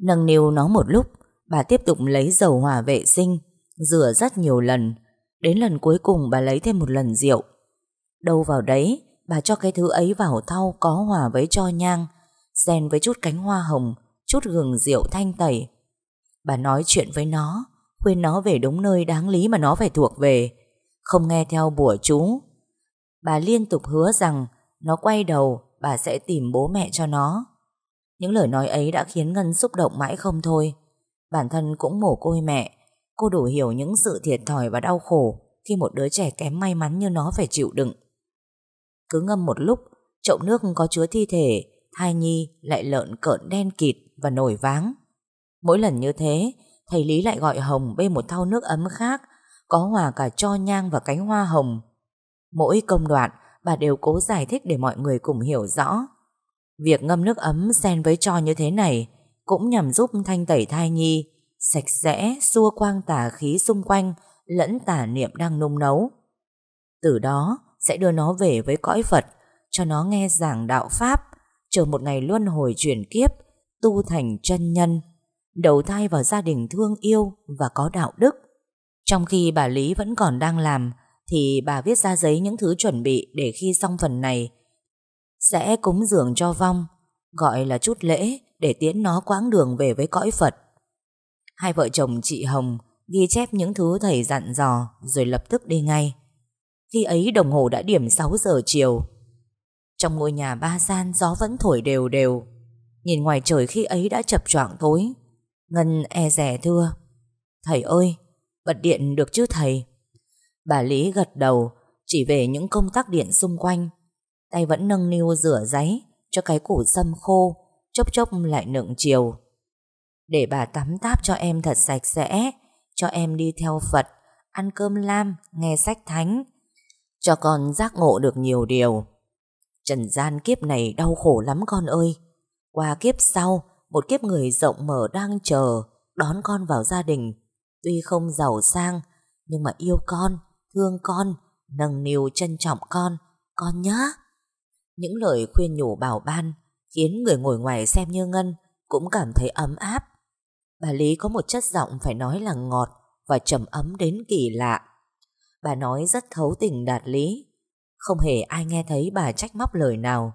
Nâng niu nó một lúc, Bà tiếp tục lấy dầu hỏa vệ sinh, Rửa rất nhiều lần. Đến lần cuối cùng bà lấy thêm một lần rượu. Đâu vào đấy, Bà cho cái thứ ấy vào thau có hòa với cho nhang, Xen với chút cánh hoa hồng, Chút gừng rượu thanh tẩy. Bà nói chuyện với nó, Khuyên nó về đúng nơi đáng lý mà nó phải thuộc về. Không nghe theo bùa chú, Bà liên tục hứa rằng Nó quay đầu Bà sẽ tìm bố mẹ cho nó. Những lời nói ấy đã khiến Ngân xúc động mãi không thôi. Bản thân cũng mồ côi mẹ. Cô đủ hiểu những sự thiệt thòi và đau khổ Khi một đứa trẻ kém may mắn như nó phải chịu đựng. Cứ ngâm một lúc, Chậu nước có chứa thi thể, Thai nhi lại lợn cợn đen kịt Và nổi váng. Mỗi lần như thế, Thầy Lý lại gọi Hồng bê một thau nước ấm khác, Có hòa cả cho nhang và cánh hoa hồng. Mỗi công đoạn Bà đều cố giải thích để mọi người cùng hiểu rõ Việc ngâm nước ấm xen với cho như thế này Cũng nhằm giúp thanh tẩy thai nhi Sạch sẽ xua quang tà khí xung quanh Lẫn tà niệm đang nung nấu Từ đó sẽ đưa nó về với cõi Phật, cho nó nghe giảng đạo Pháp, chờ một ngày luân hồi chuyển kiếp, tu thành chân nhân, đầu thai vào gia đình thương yêu và có đạo đức. Trong khi bà Lý vẫn còn đang làm, thì bà viết ra giấy những thứ chuẩn bị để khi xong phần này, sẽ cúng dường cho vong, gọi là chút lễ để tiến nó quãng đường về với cõi Phật. Hai vợ chồng chị Hồng ghi chép những thứ thầy dặn dò rồi lập tức đi ngay. Khi ấy đồng hồ đã điểm 6 giờ chiều. Trong ngôi nhà ba gian gió vẫn thổi đều đều. Nhìn ngoài trời khi ấy đã chập choạng tối. Ngân e rẻ thưa Thầy ơi Bật điện được chứ thầy? Bà Lý gật đầu Chỉ về những công tắc điện xung quanh Tay vẫn nâng niu rửa giấy Cho cái củ sâm khô Chốc chốc lại nựng chiều Để bà tắm táp cho em thật sạch sẽ Cho em đi theo Phật Ăn cơm lam Nghe sách thánh cho con giác ngộ được nhiều điều. Trần gian kiếp này đau khổ lắm con ơi. Qua kiếp sau, một kiếp người rộng mở đang chờ, đón con vào gia đình. Tuy không giàu sang, nhưng mà yêu con, thương con, nâng niu trân trọng con, con nhá. Những lời khuyên nhủ bảo ban khiến người ngồi ngoài xem như Ngân cũng cảm thấy ấm áp. Bà Lý có một chất giọng phải nói là ngọt và trầm ấm đến kỳ lạ. Bà nói rất thấu tình đạt lý Không hề ai nghe thấy bà trách móc lời nào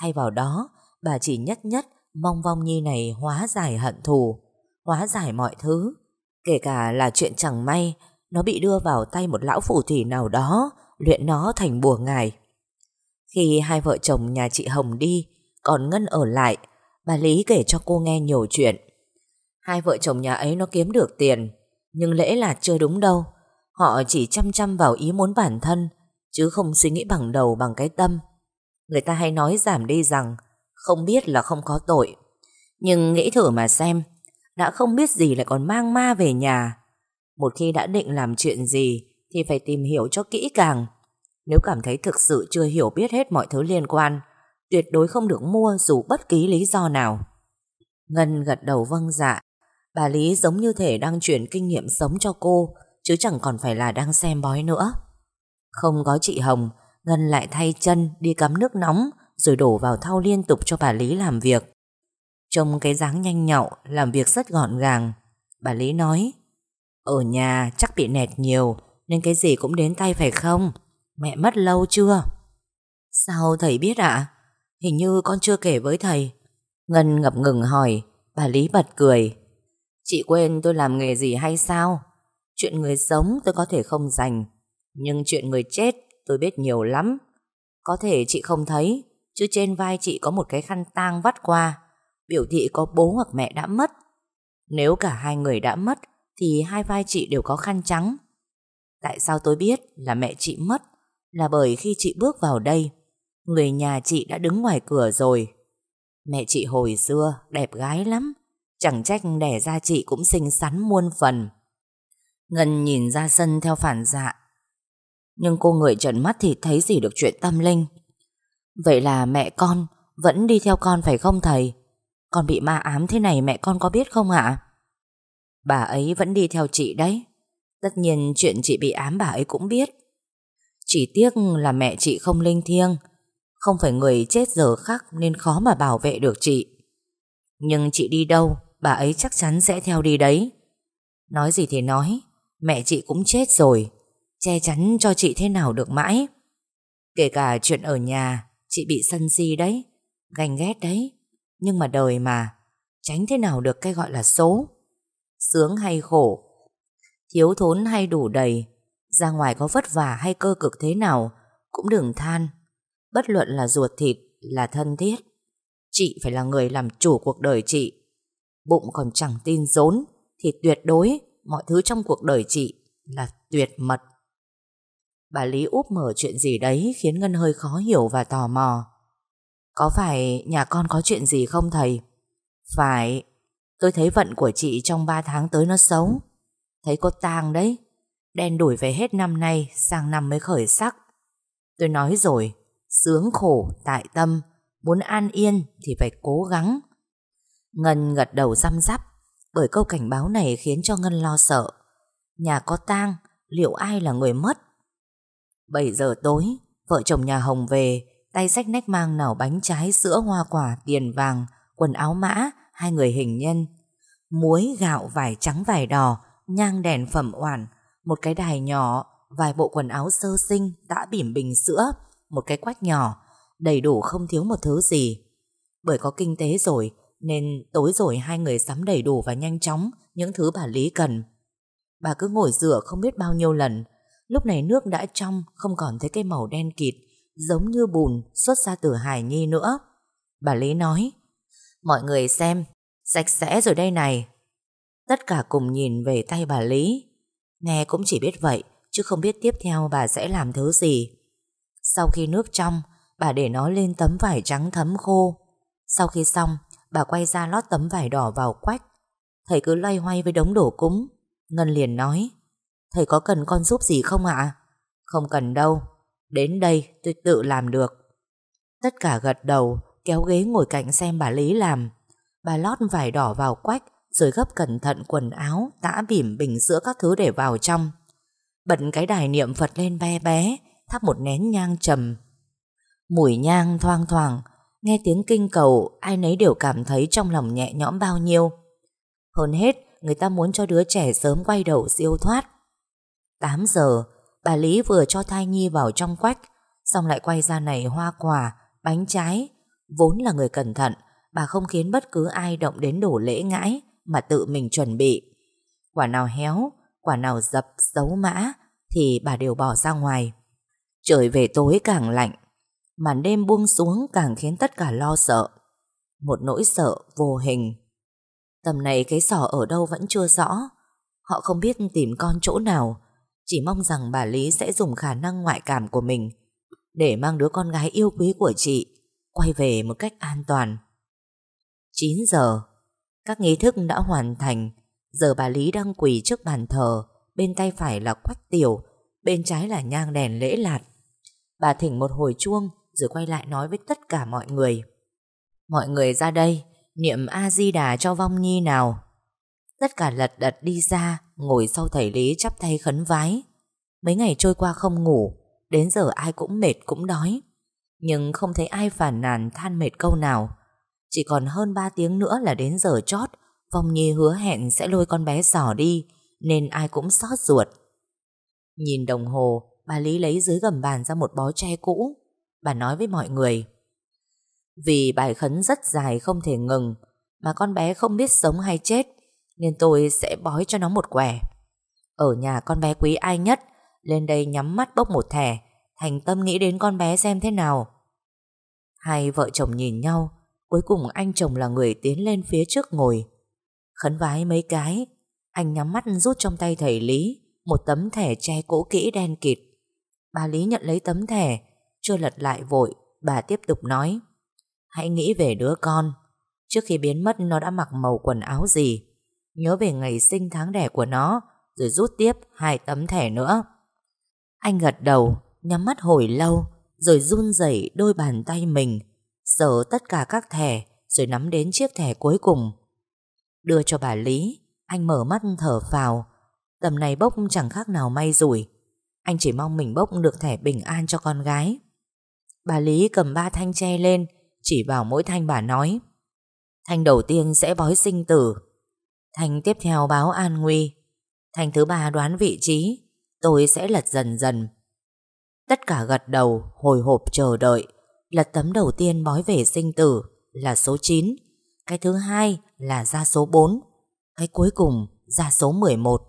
Thay vào đó Bà chỉ nhất nhất Mong vong nhi này hóa giải hận thù Hóa giải mọi thứ Kể cả là chuyện chẳng may nó bị đưa vào tay một lão phù thủy nào đó, Luyện nó thành bùa ngài. Khi hai vợ chồng nhà chị Hồng đi, Còn Ngân ở lại, Bà Lý kể cho cô nghe nhiều chuyện. Hai vợ chồng nhà ấy nó kiếm được tiền, Nhưng lễ là chưa đúng đâu. Họ chỉ chăm chăm vào ý muốn bản thân, Chứ không suy nghĩ bằng đầu bằng cái tâm. Người ta hay nói giảm đi rằng, Không biết là không có tội. Nhưng nghĩ thử mà xem, Đã không biết gì lại còn mang ma về nhà. Một khi đã định làm chuyện gì Thì phải tìm hiểu cho kỹ càng Nếu cảm thấy thực sự chưa hiểu biết hết mọi thứ liên quan Tuyệt đối không được mua dù bất kỳ lý do nào Ngân gật đầu vâng dạ Bà Lý giống như thể đang chuyển kinh nghiệm sống cho cô chứ chẳng còn phải là đang xem bói nữa. Không có chị Hồng, Ngân lại thay chân đi cắm nước nóng rồi đổ vào thau liên tục cho bà Lý làm việc. Trông cái dáng nhanh nhậu, làm việc rất gọn gàng. Bà Lý nói, ở nhà chắc bị nẹt nhiều, nên cái gì cũng đến tay phải không? Mẹ mất lâu chưa? Sao thầy biết ạ? Hình như con chưa kể với thầy Ngân ngập ngừng hỏi, Bà Lý bật cười Chị quên tôi làm nghề gì hay sao Chuyện người sống tôi có thể không dành, Nhưng chuyện người chết tôi biết nhiều lắm Có thể chị không thấy, Chứ trên vai chị có một cái khăn tang vắt qua Biểu thị có bố hoặc mẹ đã mất Nếu cả hai người đã mất thì hai vai chị đều có khăn trắng. Tại sao tôi biết là mẹ chị mất Là bởi khi chị bước vào đây, Người nhà chị đã đứng ngoài cửa rồi. Mẹ chị hồi xưa đẹp gái lắm, Chẳng trách đẻ ra chị cũng xinh xắn muôn phần. Ngân nhìn ra sân theo phản dạ Nhưng cô người trần mắt thì thấy gì được chuyện tâm linh. Vậy là mẹ con Vẫn đi theo con phải không thầy? Con bị ma ám thế này mẹ con có biết không ạ? Bà ấy vẫn đi theo chị đấy. Tất nhiên chuyện chị bị ám bà ấy cũng biết. Chỉ tiếc là mẹ chị không linh thiêng, Không phải người chết giờ khắc Nên khó mà bảo vệ được chị. Nhưng chị đi đâu, Bà ấy chắc chắn sẽ theo đi đấy. Nói gì thì nói, Mẹ chị cũng chết rồi, Che chắn cho chị thế nào được mãi. Kể cả chuyện ở nhà, Chị bị sân si đấy, Ganh ghét đấy. Nhưng mà đời mà, Tránh thế nào được cái gọi là số Sướng hay khổ. Thiếu thốn hay đủ đầy, Ra ngoài có vất vả hay cơ cực thế nào Cũng đừng than. Bất luận là ruột thịt, Là thân thiết, Chị phải là người làm chủ cuộc đời chị. Bụng còn chẳng tin rốn Thì tuyệt đối Mọi thứ trong cuộc đời chị Là tuyệt mật. Bà Lý úp mở chuyện gì đấy Khiến Ngân hơi khó hiểu và tò mò. Có phải nhà con có chuyện gì không thầy? Phải. Tôi thấy vận của chị trong 3 tháng tới nó xấu. Thấy có tang đấy. Đen đuổi về hết năm nay Sang năm mới khởi sắc. Tôi nói rồi Sướng khổ tại tâm. Muốn an yên thì phải cố gắng. Ngân gật đầu răm rắp Bởi câu cảnh báo này khiến cho Ngân lo sợ. Nhà có tang Liệu ai là người mất? 7 giờ tối Vợ chồng nhà Hồng về Tay sách nách mang nào bánh trái Sữa hoa quả, tiền vàng Quần áo mã, hai người hình nhân Muối, gạo, vải trắng, vải đỏ nhang đèn phẩm oản, một cái đài nhỏ, vài bộ quần áo sơ sinh, đã bỉm bình sữa, một cái quách nhỏ, đầy đủ không thiếu một thứ gì. Bởi có kinh tế rồi, nên tối rồi hai người sắm đầy đủ và nhanh chóng những thứ bà Lý cần. Bà cứ ngồi rửa không biết bao nhiêu lần, lúc này nước đã trong, không còn thấy cái màu đen kịt, giống như bùn xuất ra từ Hải Nhi nữa. Bà Lý nói, mọi người xem, sạch sẽ rồi đây này. Tất cả cùng nhìn về tay bà Lý. Nghe cũng chỉ biết vậy Chứ không biết tiếp theo bà sẽ làm thứ gì. Sau khi nước trong Bà để nó lên tấm vải trắng thấm khô. Sau khi xong Bà quay ra lót tấm vải đỏ vào quách. Thầy cứ loay hoay với đống đổ cúng. Ngân liền nói Thầy có cần con giúp gì không ạ? Không cần đâu. Đến đây tôi tự làm được. Tất cả gật đầu. Kéo ghế ngồi cạnh xem bà Lý làm Bà lót vải đỏ vào quách rồi gấp cẩn thận quần áo, tã bỉm bình sữa các thứ để vào trong. Bật cái đài niệm Phật lên bé bé, thắp một nén nhang trầm. Mùi nhang thoang thoảng, nghe tiếng kinh cầu, ai nấy đều cảm thấy trong lòng nhẹ nhõm bao nhiêu. Hơn hết, người ta muốn cho đứa trẻ sớm quay đầu siêu thoát. 8 giờ, bà Lý vừa cho thai nhi vào trong quách, xong lại quay ra này hoa quả, bánh trái. Vốn là người cẩn thận, bà không khiến bất cứ ai động đến đổ lễ ngãi, mà tự mình chuẩn bị. Quả nào héo, quả nào dập, xấu mã thì bà đều bỏ ra ngoài. Trời về tối càng lạnh, màn đêm buông xuống càng khiến tất cả lo sợ. Một nỗi sợ vô hình. Tầm này cái sỏ ở đâu vẫn chưa rõ. Họ không biết tìm con chỗ nào, chỉ mong rằng bà Lý sẽ dùng khả năng ngoại cảm của mình để mang đứa con gái yêu quý của chị quay về một cách an toàn. 9 giờ, các nghi thức đã hoàn thành. Giờ bà Lý đang quỳ trước bàn thờ Bên tay phải là quách tiểu Bên trái là nhang đèn lễ lạt. Bà thỉnh một hồi chuông Rồi quay lại nói với tất cả mọi người. Mọi người ra đây Niệm A-di-đà cho vong nhi nào. Tất cả lật đật đi ra Ngồi sau thầy Lý chắp tay khấn vái. Mấy ngày trôi qua không ngủ Đến giờ ai cũng mệt cũng đói. Nhưng không thấy ai phản nàn than mệt câu nào. Chỉ còn hơn 3 tiếng nữa là đến giờ chót Phong Nhi hứa hẹn sẽ lôi con bé sỏ đi, Nên ai cũng xót ruột. Nhìn đồng hồ, Bà Lý lấy dưới gầm bàn ra một bó tre cũ. Bà nói với mọi người, Vì bài khấn rất dài không thể ngừng, Mà con bé không biết sống hay chết, Nên tôi sẽ bói cho nó một quẻ. Ở nhà con bé quý ai nhất, Lên đây nhắm mắt bốc một thẻ Thành tâm nghĩ đến con bé xem thế nào. Hai vợ chồng nhìn nhau, Cuối cùng anh chồng là người tiến lên phía trước ngồi. Khấn vái mấy cái, Anh nhắm mắt rút trong tay thầy Lý Một tấm thẻ che cỗ kỹ đen kịt. Bà Lý nhận lấy tấm thẻ, Chưa lật lại vội, Bà tiếp tục nói, Hãy nghĩ về đứa con. Trước khi biến mất, nó đã mặc màu quần áo gì? Nhớ về ngày sinh tháng đẻ của nó, Rồi rút tiếp hai tấm thẻ nữa. Anh gật đầu Nhắm mắt hồi lâu, Rồi run rẩy đôi bàn tay mình Sờ tất cả các thẻ, Rồi nắm đến chiếc thẻ cuối cùng. Đưa cho bà Lý, Anh mở mắt thở phào. Tầm này bốc chẳng khác nào may rủi. Anh chỉ mong mình bốc được thẻ bình an cho con gái. Bà Lý cầm ba thanh tre lên, Chỉ vào mỗi thanh bà nói, Thanh đầu tiên sẽ bói sinh tử. Thanh tiếp theo báo an nguy. Thanh thứ ba đoán vị trí. Tôi sẽ lật dần dần. Tất cả gật đầu, Hồi hộp chờ đợi. Lật tấm đầu tiên bói về sinh tử Là số 9 Cái thứ hai là ra số 4 Cái cuối cùng ra số 11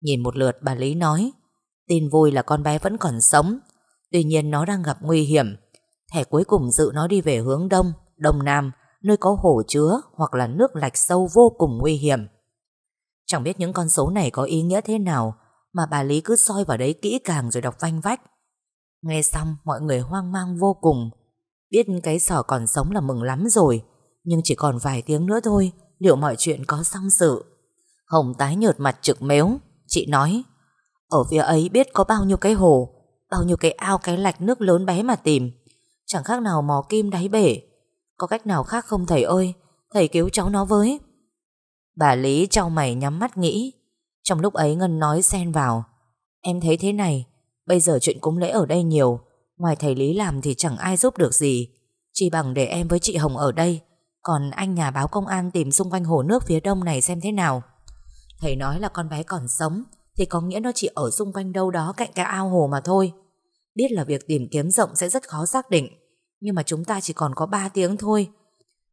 Nhìn một lượt, bà Lý nói, Tin vui là con bé vẫn còn sống. Tuy nhiên nó đang gặp nguy hiểm. Thẻ cuối cùng dự nó đi về hướng đông Đông Nam, Nơi có hồ chứa hoặc là nước lạch sâu vô cùng nguy hiểm. Chẳng biết những con số này có ý nghĩa thế nào Mà bà Lý cứ soi vào đấy kỹ càng rồi đọc vanh vách. Nghe xong, mọi người hoang mang vô cùng. Biết cái sỏ còn sống là mừng lắm rồi, Nhưng chỉ còn vài tiếng nữa thôi, Liệu mọi chuyện có xong sự? Hồng tái nhợt mặt trực mếu. Chị nói, Ở phía ấy biết có bao nhiêu cái hồ, Bao nhiêu cái ao, cái lạch nước lớn bé mà tìm. Chẳng khác nào mò kim đáy bể. Có cách nào khác không thầy ơi? Thầy cứu cháu nó với. Bà Lý trao mày nhắm mắt nghĩ. Trong lúc ấy Ngân nói xen vào, Em thấy thế này Bây giờ chuyện cúng lễ ở đây nhiều, Ngoài thầy Lý làm thì chẳng ai giúp được gì. Chỉ bằng để em với chị Hồng ở đây, Còn anh nhà báo công an tìm xung quanh hồ nước phía đông này xem thế nào. Thầy nói là con bé còn sống, Thì có nghĩa nó chỉ ở xung quanh đâu đó cạnh cái ao hồ mà thôi. Biết là việc tìm kiếm rộng sẽ rất khó xác định, Nhưng mà chúng ta chỉ còn có 3 tiếng thôi.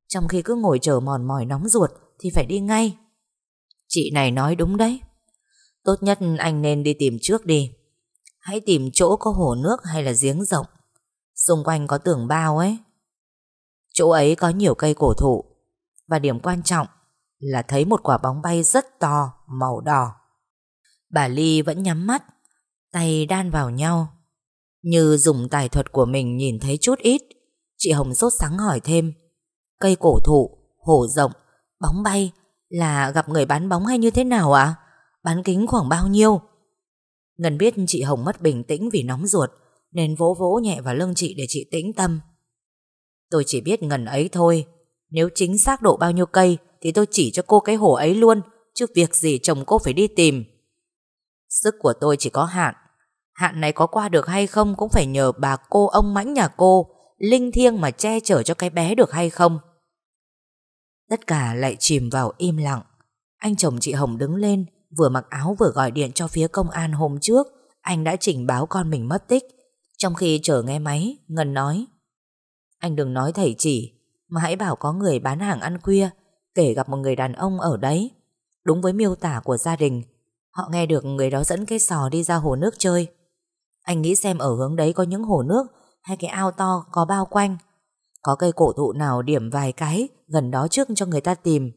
Trong khi cứ ngồi chờ mòn mỏi nóng ruột Thì phải đi ngay. Chị này nói đúng đấy. Tốt nhất anh nên đi tìm trước đi. Hãy tìm chỗ có hồ nước hay là giếng rộng. Xung quanh có tường bao ấy. Chỗ ấy có nhiều cây cổ thụ. Và điểm quan trọng Là thấy một quả bóng bay rất to Màu đỏ. Bà Ly vẫn nhắm mắt Tay đan vào nhau. Như dùng tài thuật của mình nhìn thấy chút ít Chị Hồng sốt sáng hỏi thêm. Cây cổ thụ, hồ rộng Bóng bay Là gặp người bán bóng hay như thế nào ạ? Bán kính khoảng bao nhiêu? Ngân biết chị Hồng mất bình tĩnh vì nóng ruột, Nên vỗ vỗ nhẹ vào lưng chị để chị tĩnh tâm. Tôi chỉ biết Ngân ấy thôi. Nếu chính xác độ bao nhiêu cây, Thì tôi chỉ cho cô cái hồ ấy luôn, Chứ việc gì chồng cô phải đi tìm. Sức của tôi chỉ có hạn. Hạn này có qua được hay không Cũng phải nhờ bà cô ông mãnh nhà cô, Linh thiêng mà che chở cho cái bé được hay không. Tất cả lại chìm vào im lặng. Anh chồng chị Hồng đứng lên Vừa mặc áo vừa gọi điện cho phía công an hôm trước. Anh đã trình báo con mình mất tích. Trong khi chờ nghe máy, Ngân nói, Anh đừng nói thầy chỉ, Mà hãy bảo có người bán hàng ăn khuya, Kể gặp một người đàn ông ở đấy. Đúng với miêu tả của gia đình, Họ nghe được người đó dẫn cái sò đi ra hồ nước chơi. Anh nghĩ xem ở hướng đấy có những hồ nước Hay cái ao to có bao quanh, Có cây cổ thụ nào điểm vài cái Gần đó trước cho người ta tìm.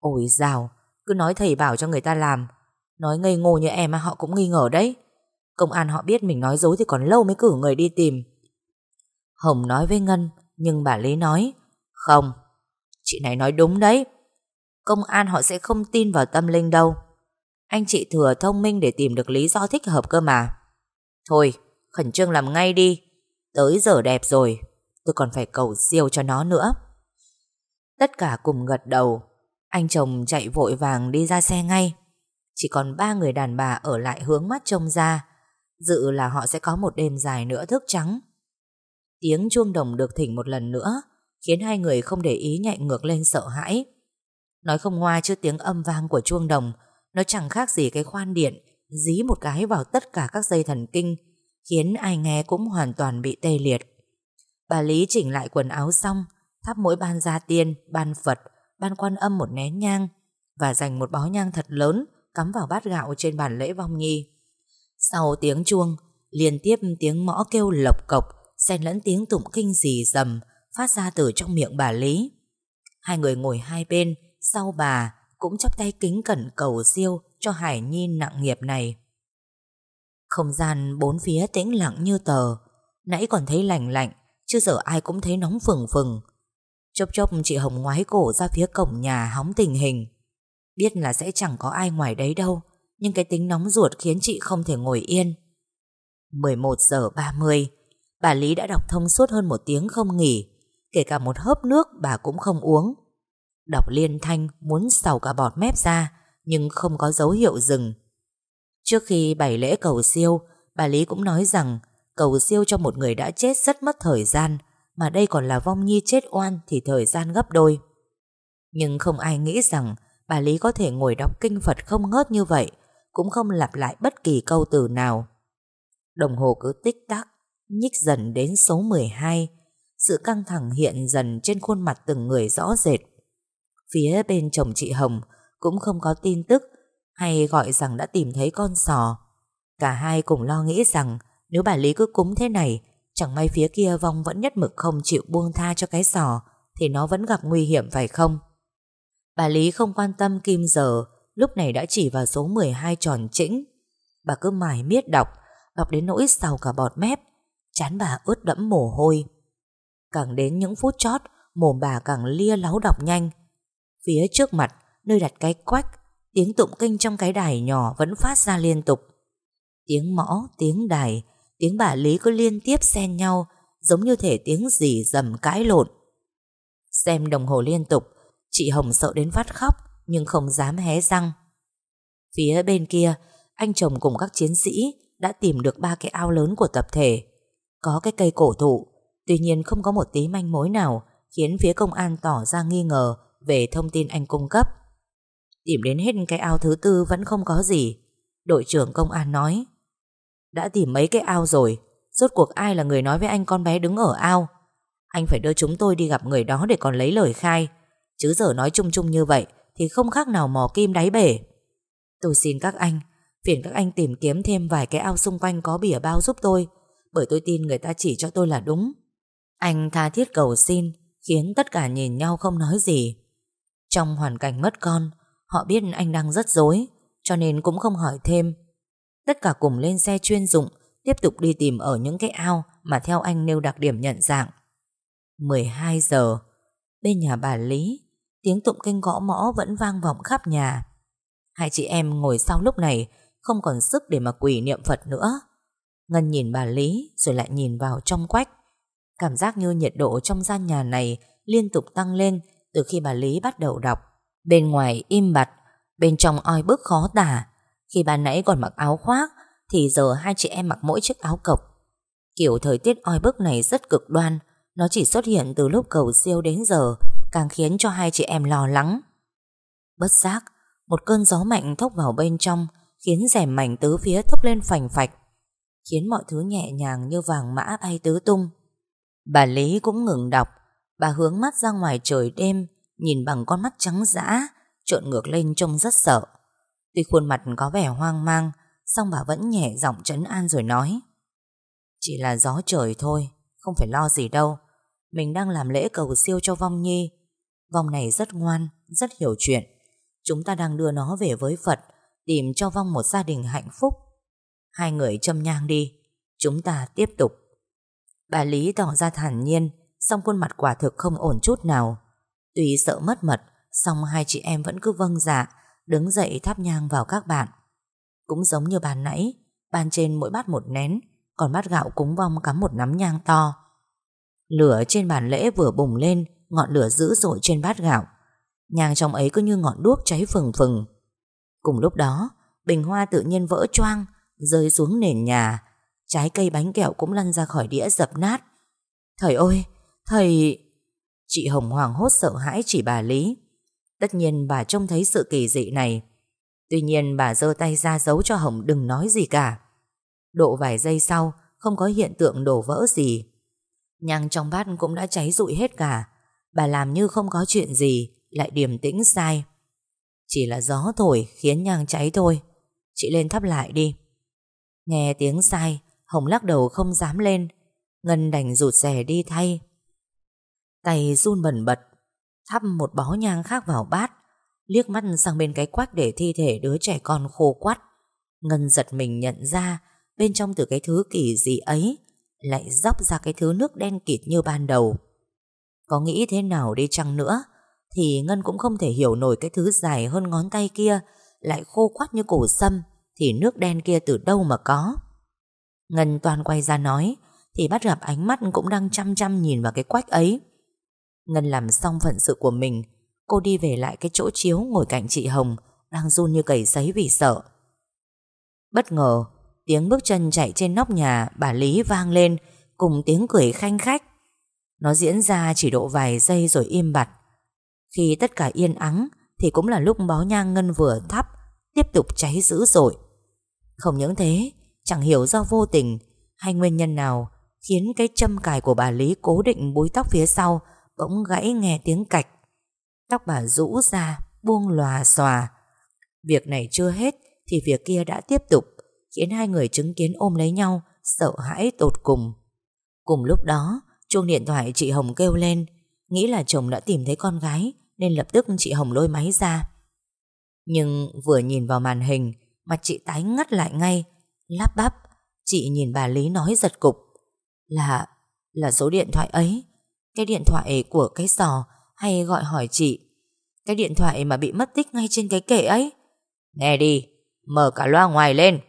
Ôi dào cứ nói thầy bảo cho người ta làm. Nói ngây ngô như em mà họ cũng nghi ngờ đấy. Công an họ biết mình nói dối Thì còn lâu mới cử người đi tìm. Hồng nói với Ngân Nhưng bà Lý nói Không, chị này nói đúng đấy. Công an họ sẽ không tin vào tâm linh đâu. Anh chị thừa thông minh Để tìm được lý do thích hợp cơ mà. Thôi, khẩn trương làm ngay đi. Tới giờ đẹp rồi Tôi còn phải cầu siêu cho nó nữa. Tất cả cùng gật đầu anh chồng chạy vội vàng đi ra xe ngay. Chỉ còn ba người đàn bà ở lại hướng mắt trông ra. Dự là họ sẽ có một đêm dài nữa thức trắng. Tiếng chuông đồng được thỉnh một lần nữa Khiến hai người không để ý nhạy ngược lên sợ hãi. Nói không hoa chứ tiếng âm vang của chuông đồng Nó chẳng khác gì cái khoan điện Dí một cái vào tất cả các dây thần kinh Khiến ai nghe cũng hoàn toàn bị tê liệt. Bà Lý chỉnh lại quần áo xong Thắp mỗi ban gia tiên, ban Phật Ban quan âm một nén nhang Và dành một bó nhang thật lớn Cắm vào bát gạo trên bàn lễ vong nhi. Sau tiếng chuông, Liên tiếp tiếng mõ kêu lộc cộc, xen lẫn tiếng tụng kinh rì rầm Phát ra từ trong miệng bà Lý. Hai người ngồi hai bên, Sau bà cũng chắp tay kính cẩn cầu siêu Cho Hải Nhi nặng nghiệp này. Không gian bốn phía tĩnh lặng như tờ, Nãy còn thấy lạnh lạnh Chứ giờ ai cũng thấy nóng phừng phừng. Chốc chốc chị Hồng ngoái cổ ra phía cổng nhà hóng tình hình. Biết là sẽ chẳng có ai ngoài đấy đâu, Nhưng cái tính nóng ruột khiến chị không thể ngồi yên. 11 giờ 30 Bà Lý đã đọc thông suốt hơn một tiếng không nghỉ, Kể cả một hớp nước bà cũng không uống. Đọc liên thanh, muốn xào cả bọt mép ra, Nhưng không có dấu hiệu dừng. Trước khi bày lễ cầu siêu, Bà Lý cũng nói rằng Cầu siêu cho một người đã chết rất mất thời gian mà đây còn là vong nhi chết oan Thì thời gian gấp đôi. Nhưng không ai nghĩ rằng Bà Lý có thể ngồi đọc kinh Phật không ngớt như vậy, Cũng không lặp lại bất kỳ câu từ nào. Đồng hồ cứ tích tắc, Nhích dần đến số 12 Sự căng thẳng hiện dần trên khuôn mặt từng người rõ rệt. Phía bên chồng chị Hồng Cũng không có tin tức Hay gọi rằng đã tìm thấy con sò. Cả hai cùng lo nghĩ rằng Nếu bà Lý cứ cúng thế này Chẳng may phía kia vong vẫn nhất mực không chịu buông tha cho cái sò Thì nó vẫn gặp nguy hiểm phải không? Bà Lý không quan tâm kim giờ Lúc này đã chỉ vào số 12 tròn chỉnh. Bà cứ mải miết đọc Đọc đến nỗi sầu cả bọt mép. Chán bà ướt đẫm mồ hôi. Càng đến những phút chót Mồm bà càng lia láu đọc nhanh. Phía trước mặt Nơi đặt cái quách Tiếng tụng kinh trong cái đài nhỏ vẫn phát ra liên tục. Tiếng mõ, tiếng đài Tiếng bà Lý cứ liên tiếp xen nhau, Giống như thể tiếng gì dầm cãi lộn. Xem đồng hồ liên tục, Chị Hồng sợ đến phát khóc, Nhưng không dám hé răng. Phía bên kia, Anh chồng cùng các chiến sĩ Đã tìm được ba cái ao lớn của tập thể. Có cái cây cổ thụ, Tuy nhiên không có một tí manh mối nào Khiến phía công an tỏ ra nghi ngờ Về thông tin anh cung cấp. Tìm đến hết cái ao thứ tư Vẫn không có gì, Đội trưởng công an nói. Đã tìm mấy cái ao rồi. Rốt cuộc ai là người nói với anh con bé đứng ở ao? Anh phải đưa chúng tôi đi gặp người đó Để còn lấy lời khai. Chứ giờ nói chung chung như vậy Thì không khác nào mò kim đáy bể. Tôi xin các anh, Phiền các anh tìm kiếm thêm vài cái ao xung quanh có bìa bao giúp tôi, Bởi tôi tin người ta chỉ cho tôi là đúng. Anh tha thiết cầu xin, Khiến tất cả nhìn nhau không nói gì. Trong hoàn cảnh mất con, Họ biết anh đang rất dối Cho nên cũng không hỏi thêm. Tất cả cùng lên xe chuyên dụng, Tiếp tục đi tìm ở những cái ao Mà theo anh nêu đặc điểm nhận dạng. 12 giờ, Bên nhà bà Lý, Tiếng tụng kinh gõ mõ vẫn vang vọng khắp nhà. Hai chị em ngồi sau lúc này, Không còn sức để mà quỷ niệm Phật nữa. Ngân nhìn bà Lý Rồi lại nhìn vào trong quách. Cảm giác như nhiệt độ trong gian nhà này Liên tục tăng lên Từ khi bà Lý bắt đầu đọc. Bên ngoài im bặt, Bên trong oi bức khó tả. Khi bà nãy còn mặc áo khoác Thì giờ hai chị em mặc mỗi chiếc áo cộc Kiểu thời tiết oi bức này rất cực đoan Nó chỉ xuất hiện từ lúc cầu siêu đến giờ càng khiến cho hai chị em lo lắng. Bất giác, một cơn gió mạnh thốc vào bên trong, khiến rèm mảnh tứ phía thốc lên phành phạch, khiến mọi thứ nhẹ nhàng như vàng mã bay tứ tung. Bà Lý cũng ngừng đọc, bà hướng mắt ra ngoài trời đêm, nhìn bằng con mắt trắng dã, trộn ngược lên trông rất sợ. Tuy khuôn mặt có vẻ hoang mang, song bà vẫn nhẹ giọng trấn an rồi nói. Chỉ là gió trời thôi, không phải lo gì đâu. Mình đang làm lễ cầu siêu cho vong nhi Vong này rất ngoan, rất hiểu chuyện. Chúng ta đang đưa nó về với Phật, tìm cho Vong một gia đình hạnh phúc. Hai người châm nhang đi, chúng ta tiếp tục. Bà Lý tỏ ra thản nhiên, song khuôn mặt quả thực không ổn chút nào. Tuy sợ mất mật, song hai chị em vẫn cứ vâng dạ, đứng dậy thắp nhang vào các bạn. Cũng giống như bàn nãy, bàn trên mỗi bát một nén, còn bát gạo cúng vong cắm một nắm nhang to. Lửa trên bàn lễ vừa bùng lên, ngọn lửa dữ dội trên bát gạo. Nhang trong ấy cứ như ngọn đuốc cháy phừng phừng. Cùng lúc đó, bình hoa tự nhiên vỡ choang, rơi xuống nền nhà. Trái cây bánh kẹo cũng lăn ra khỏi đĩa dập nát. Thầy ơi, thầy... Chị Hồng Hoàng hốt sợ hãi chỉ bà Lý. Tất nhiên bà trông thấy sự kỳ dị này. Tuy nhiên bà giơ tay ra giấu cho Hồng đừng nói gì cả. Độ vài giây sau, không có hiện tượng đổ vỡ gì. Nhang trong bát cũng đã cháy rụi hết cả Bà làm như không có chuyện gì Lại điềm tĩnh sai Chỉ là gió thổi khiến nhang cháy thôi Chị lên thắp lại đi Nghe tiếng sai Hồng lắc đầu không dám lên Ngân đành rụt rè đi thay Tay run bẩn bật Thắp một bó nhang khác vào bát, Liếc mắt sang bên cái quách để thi thể đứa trẻ con khô quắt. Ngân giật mình nhận ra, Bên trong từ cái thứ kỳ dị ấy Lại dốc ra cái thứ nước đen kịt như ban đầu. Có nghĩ thế nào đi chăng nữa, Thì Ngân cũng không thể hiểu nổi Cái thứ dài hơn ngón tay kia Lại khô quắt như cổ sâm, Thì nước đen kia từ đâu mà có. Ngân toàn quay ra nói, Thì bắt gặp ánh mắt cũng đang chăm chăm nhìn vào cái quách ấy. Ngân làm xong phận sự của mình, Cô đi về lại cái chỗ chiếu ngồi cạnh chị Hồng, Đang run như cầy sấy vì sợ. Bất ngờ, Tiếng bước chân chạy trên nóc nhà, Bà Lý vang lên, Cùng tiếng cười khanh khách. Nó diễn ra chỉ độ vài giây rồi im bặt. Khi tất cả yên ắng, Thì cũng là lúc bó nhang ngân vừa thắp, Tiếp tục cháy dữ dội. Không những thế, Chẳng hiểu do vô tình Hay nguyên nhân nào Khiến cái châm cài của bà Lý cố định búi tóc phía sau Bỗng gãy nghe tiếng cạch. Tóc bà rũ ra, Buông lòa xòa. Việc này chưa hết Thì việc kia đã tiếp tục, Khiến hai người chứng kiến ôm lấy nhau, Sợ hãi tột cùng. Cùng lúc đó, chuông điện thoại chị Hồng kêu lên, Nghĩ là chồng đã tìm thấy con gái Nên lập tức chị Hồng lôi máy ra. Nhưng vừa nhìn vào màn hình, Mặt chị tái ngắt lại ngay, Lắp bắp, Chị nhìn bà Lý nói giật cục. Là Là số điện thoại ấy. Cái điện thoại của cái sò Hay gọi hỏi chị. Cái điện thoại mà bị mất tích ngay trên cái kệ ấy. Nghe đi, Mở cả loa ngoài lên.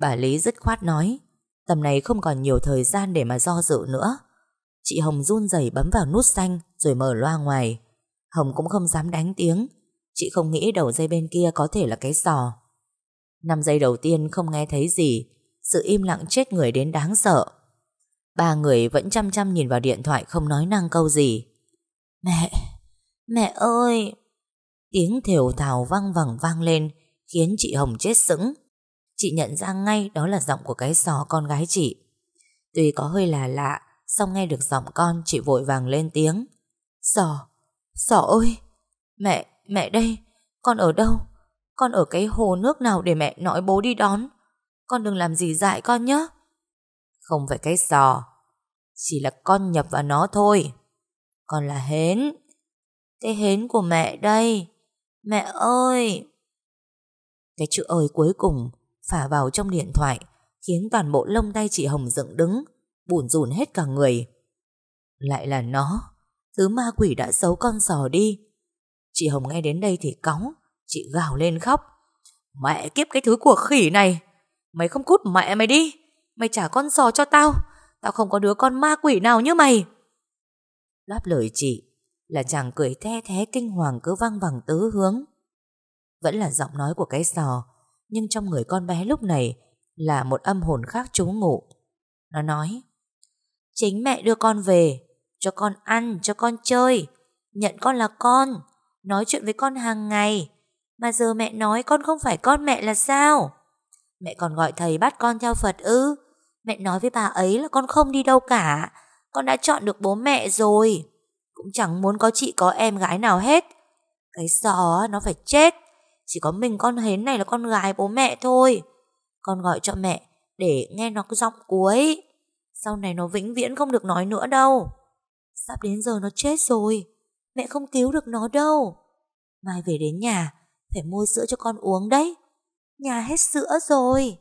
Bà Lý dứt khoát nói, Tầm này không còn nhiều thời gian để mà do dự nữa. Chị Hồng run rẩy bấm vào nút xanh Rồi mở loa ngoài. Hồng cũng không dám đánh tiếng. Chị không nghĩ đầu dây bên kia có thể là cái sò Năm giây đầu tiên không nghe thấy gì. Sự im lặng chết người đến đáng sợ. Ba người vẫn chăm chăm nhìn vào điện thoại Không nói năng câu gì. Mẹ Mẹ ơi! Tiếng thều thào vang vẳng vang lên Khiến chị Hồng chết sững. Chị nhận ra ngay đó là giọng của cái sò con gái chị. Tuy có hơi là lạ Xong nghe được giọng con Chị vội vàng lên tiếng. Sò, sò ơi! Mẹ, mẹ đây Con ở đâu? Con ở cái hồ nước nào để mẹ nói bố đi đón? Con đừng làm gì dại con nhé Không phải cái sò chỉ là con nhập vào nó thôi. Con là hến. Cái hến của mẹ đây. Mẹ ơi! Cái chữ ơi cuối cùng phả vào trong điện thoại, khiến toàn bộ lông tay chị Hồng dựng đứng, bùn rùn hết cả người. Lại là nó. Thứ ma quỷ đã xấu con sò đi. Chị Hồng nghe đến đây thì cáu, chị gào lên khóc. Mẹ kiếp cái thứ của khỉ này! Mày không cút mẹ mày đi! Mày trả con sò cho tao! Tao không có đứa con ma quỷ nào như mày đáp lời chị là chàng cười the thế kinh hoàng cứ văng vẳng tứ hướng vẫn là giọng nói của cái sò nhưng trong người con bé lúc này là một âm hồn khác trú ngụ. Nó nói, chính mẹ đưa con về, cho con ăn, cho con chơi, nhận con là con, nói chuyện với con hàng ngày. Mà giờ mẹ nói con không phải con mẹ là sao? Mẹ còn gọi thầy bắt con theo Phật ư? Mẹ nói với bà ấy là con không đi đâu cả, con đã chọn được bố mẹ rồi. Cũng chẳng muốn có chị có em gái nào hết. Cái sò nó phải chết. Chỉ có mình con Hến này là con gái bố mẹ thôi. Con gọi cho mẹ Để nghe nó cái giọng cuối. Sau này nó vĩnh viễn không được nói nữa đâu. Sắp đến giờ nó chết rồi. Mẹ không cứu được nó đâu. Mai về đến nhà Phải mua sữa cho con uống đấy. Nhà hết sữa rồi.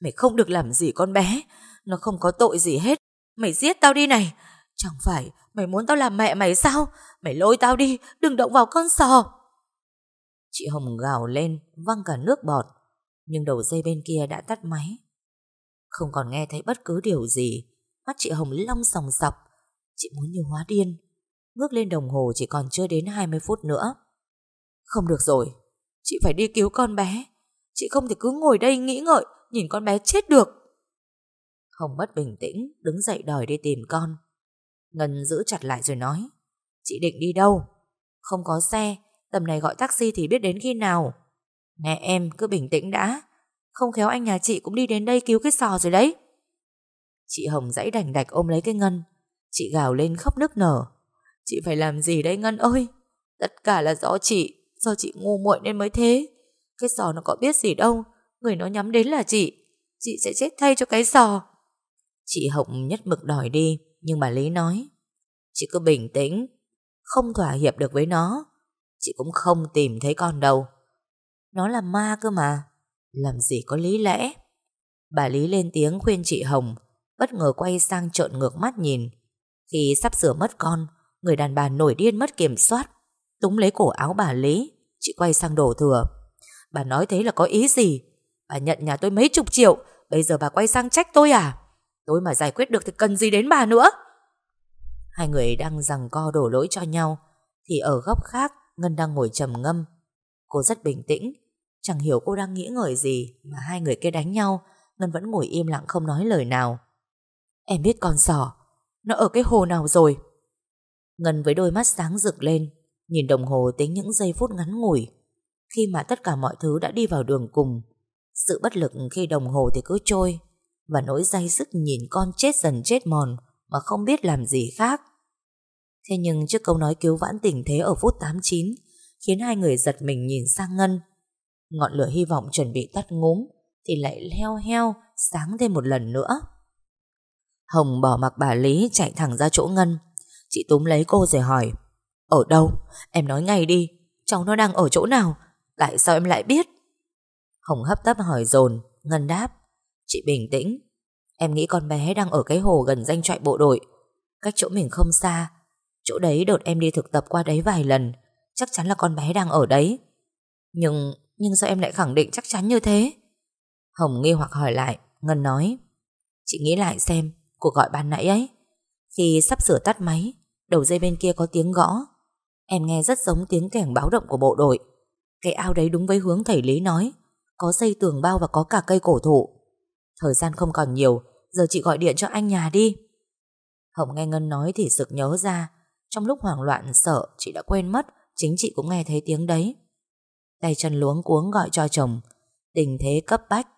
Mày không được làm gì con bé. Nó không có tội gì hết. Mày giết tao đi này. Chẳng phải mày muốn tao làm mẹ mày sao? Mày lôi tao đi, Đừng động vào con sò. Chị Hồng gào lên, Văng cả nước bọt. Nhưng đầu dây bên kia đã tắt máy. Không còn nghe thấy bất cứ điều gì. Mắt chị Hồng long sòng sọc. Chị muốn như hóa điên. Ngước lên đồng hồ chỉ còn chưa đến 20 phút nữa. Không được rồi. Chị phải đi cứu con bé. Chị không thể cứ ngồi đây nghĩ ngợi. Nhìn con bé chết được. Hồng mất bình tĩnh, Đứng dậy đòi đi tìm con. Ngân giữ chặt lại rồi nói, Chị định đi đâu? Không có xe, Tầm này gọi taxi thì biết đến khi nào. Mẹ em cứ bình tĩnh đã, Không khéo anh nhà chị cũng đi đến đây cứu cái sò rồi đấy. Chị Hồng dãy đành đạch ôm lấy cái Ngân. Chị gào lên khóc nức nở. Chị phải làm gì đây Ngân ơi? Tất cả là do chị Do chị ngu muội nên mới thế. Cái sò nó có biết gì đâu Người nó nhắm đến là chị. Chị sẽ chết thay cho cái sò Chị Hồng nhất mực đòi đi, Nhưng bà Lý nói, Chị cứ bình tĩnh, Không thỏa hiệp được với nó. Chị cũng không tìm thấy con đâu. Nó là ma cơ mà, Làm gì có lý lẽ. Bà Lý lên tiếng khuyên chị Hồng, Bất ngờ quay sang trợn ngược mắt nhìn. Khi sắp sửa mất con, Người đàn bà nổi điên mất kiểm soát Túng lấy cổ áo bà Lý. Chị quay sang đổ thừa. Bà nói thế là có ý gì? Bà nhận nhà tôi mấy chục triệu, Bây giờ bà quay sang trách tôi à? Tôi mà giải quyết được thì cần gì đến bà nữa? Hai người đang rằng co đổ lỗi cho nhau, Thì ở góc khác, Ngân đang ngồi trầm ngâm. Cô rất bình tĩnh, Chẳng hiểu cô đang nghĩ ngợi gì Mà hai người kia đánh nhau, Ngân vẫn ngồi im lặng không nói lời nào. Em biết con sò Nó ở cái hồ nào rồi? Ngân với đôi mắt sáng rực lên, Nhìn đồng hồ tính những giây phút ngắn ngủi. Khi mà tất cả mọi thứ đã đi vào đường cùng sự bất lực khi đồng hồ thì cứ trôi, Và nỗi day dứt nhìn con chết dần chết mòn Mà không biết làm gì khác Thế nhưng trước câu nói cứu vãn tình thế ở phút 89 Khiến hai người giật mình nhìn sang Ngân Ngọn lửa hy vọng chuẩn bị tắt ngúm Thì lại leo heo sáng thêm một lần nữa Hồng bỏ mặc bà Lý chạy thẳng ra chỗ Ngân Chị túm lấy cô rồi hỏi, Ở đâu? Em nói ngay đi, Cháu nó đang ở chỗ nào? Tại sao em lại biết? Hồng hấp tấp hỏi dồn, Ngân đáp, Chị bình tĩnh. Em nghĩ con bé đang ở cái hồ gần danh trại bộ đội. Cách chỗ mình không xa. Chỗ đấy đợt em đi thực tập qua đấy vài lần. Chắc chắn là con bé đang ở đấy. Nhưng Nhưng sao em lại khẳng định chắc chắn như thế? Hồng nghi hoặc hỏi lại, Ngân nói, Chị nghĩ lại xem, Cuộc gọi ban nãy ấy. Khi sắp sửa tắt máy, Đầu dây bên kia có tiếng gõ. Em nghe rất giống tiếng cảnh báo động của bộ đội. Cái ao đấy đúng với hướng thầy Lý nói. Có dây tường bao và có cả cây cổ thụ. Thời gian không còn nhiều, Giờ chị gọi điện cho anh nhà đi. Hồng nghe Ngân nói thì sực nhớ ra, Trong lúc hoảng loạn, sợ, Chị đã quên mất, Chính chị cũng nghe thấy tiếng đấy. Tay chân luống cuống gọi cho chồng, Tình thế cấp bách.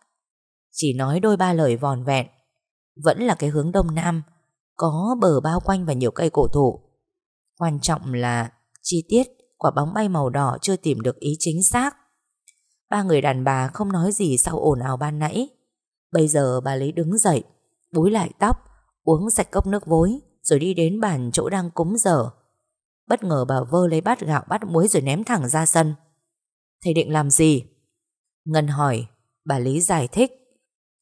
Chỉ nói đôi ba lời vòn vẹn, Vẫn là cái hướng đông nam, Có bờ bao quanh và nhiều cây cổ thụ. Quan trọng là Chi tiết, quả bóng bay màu đỏ Chưa tìm được ý chính xác. Ba người đàn bà không nói gì sau ồn ào ban nãy. Bây giờ bà Lý đứng dậy, Búi lại tóc, Uống sạch cốc nước vối, Rồi đi đến bàn chỗ đang cúng dở. Bất ngờ bà vơ lấy bát gạo bát muối Rồi ném thẳng ra sân. Thầy định làm gì? Ngân hỏi. Bà Lý giải thích.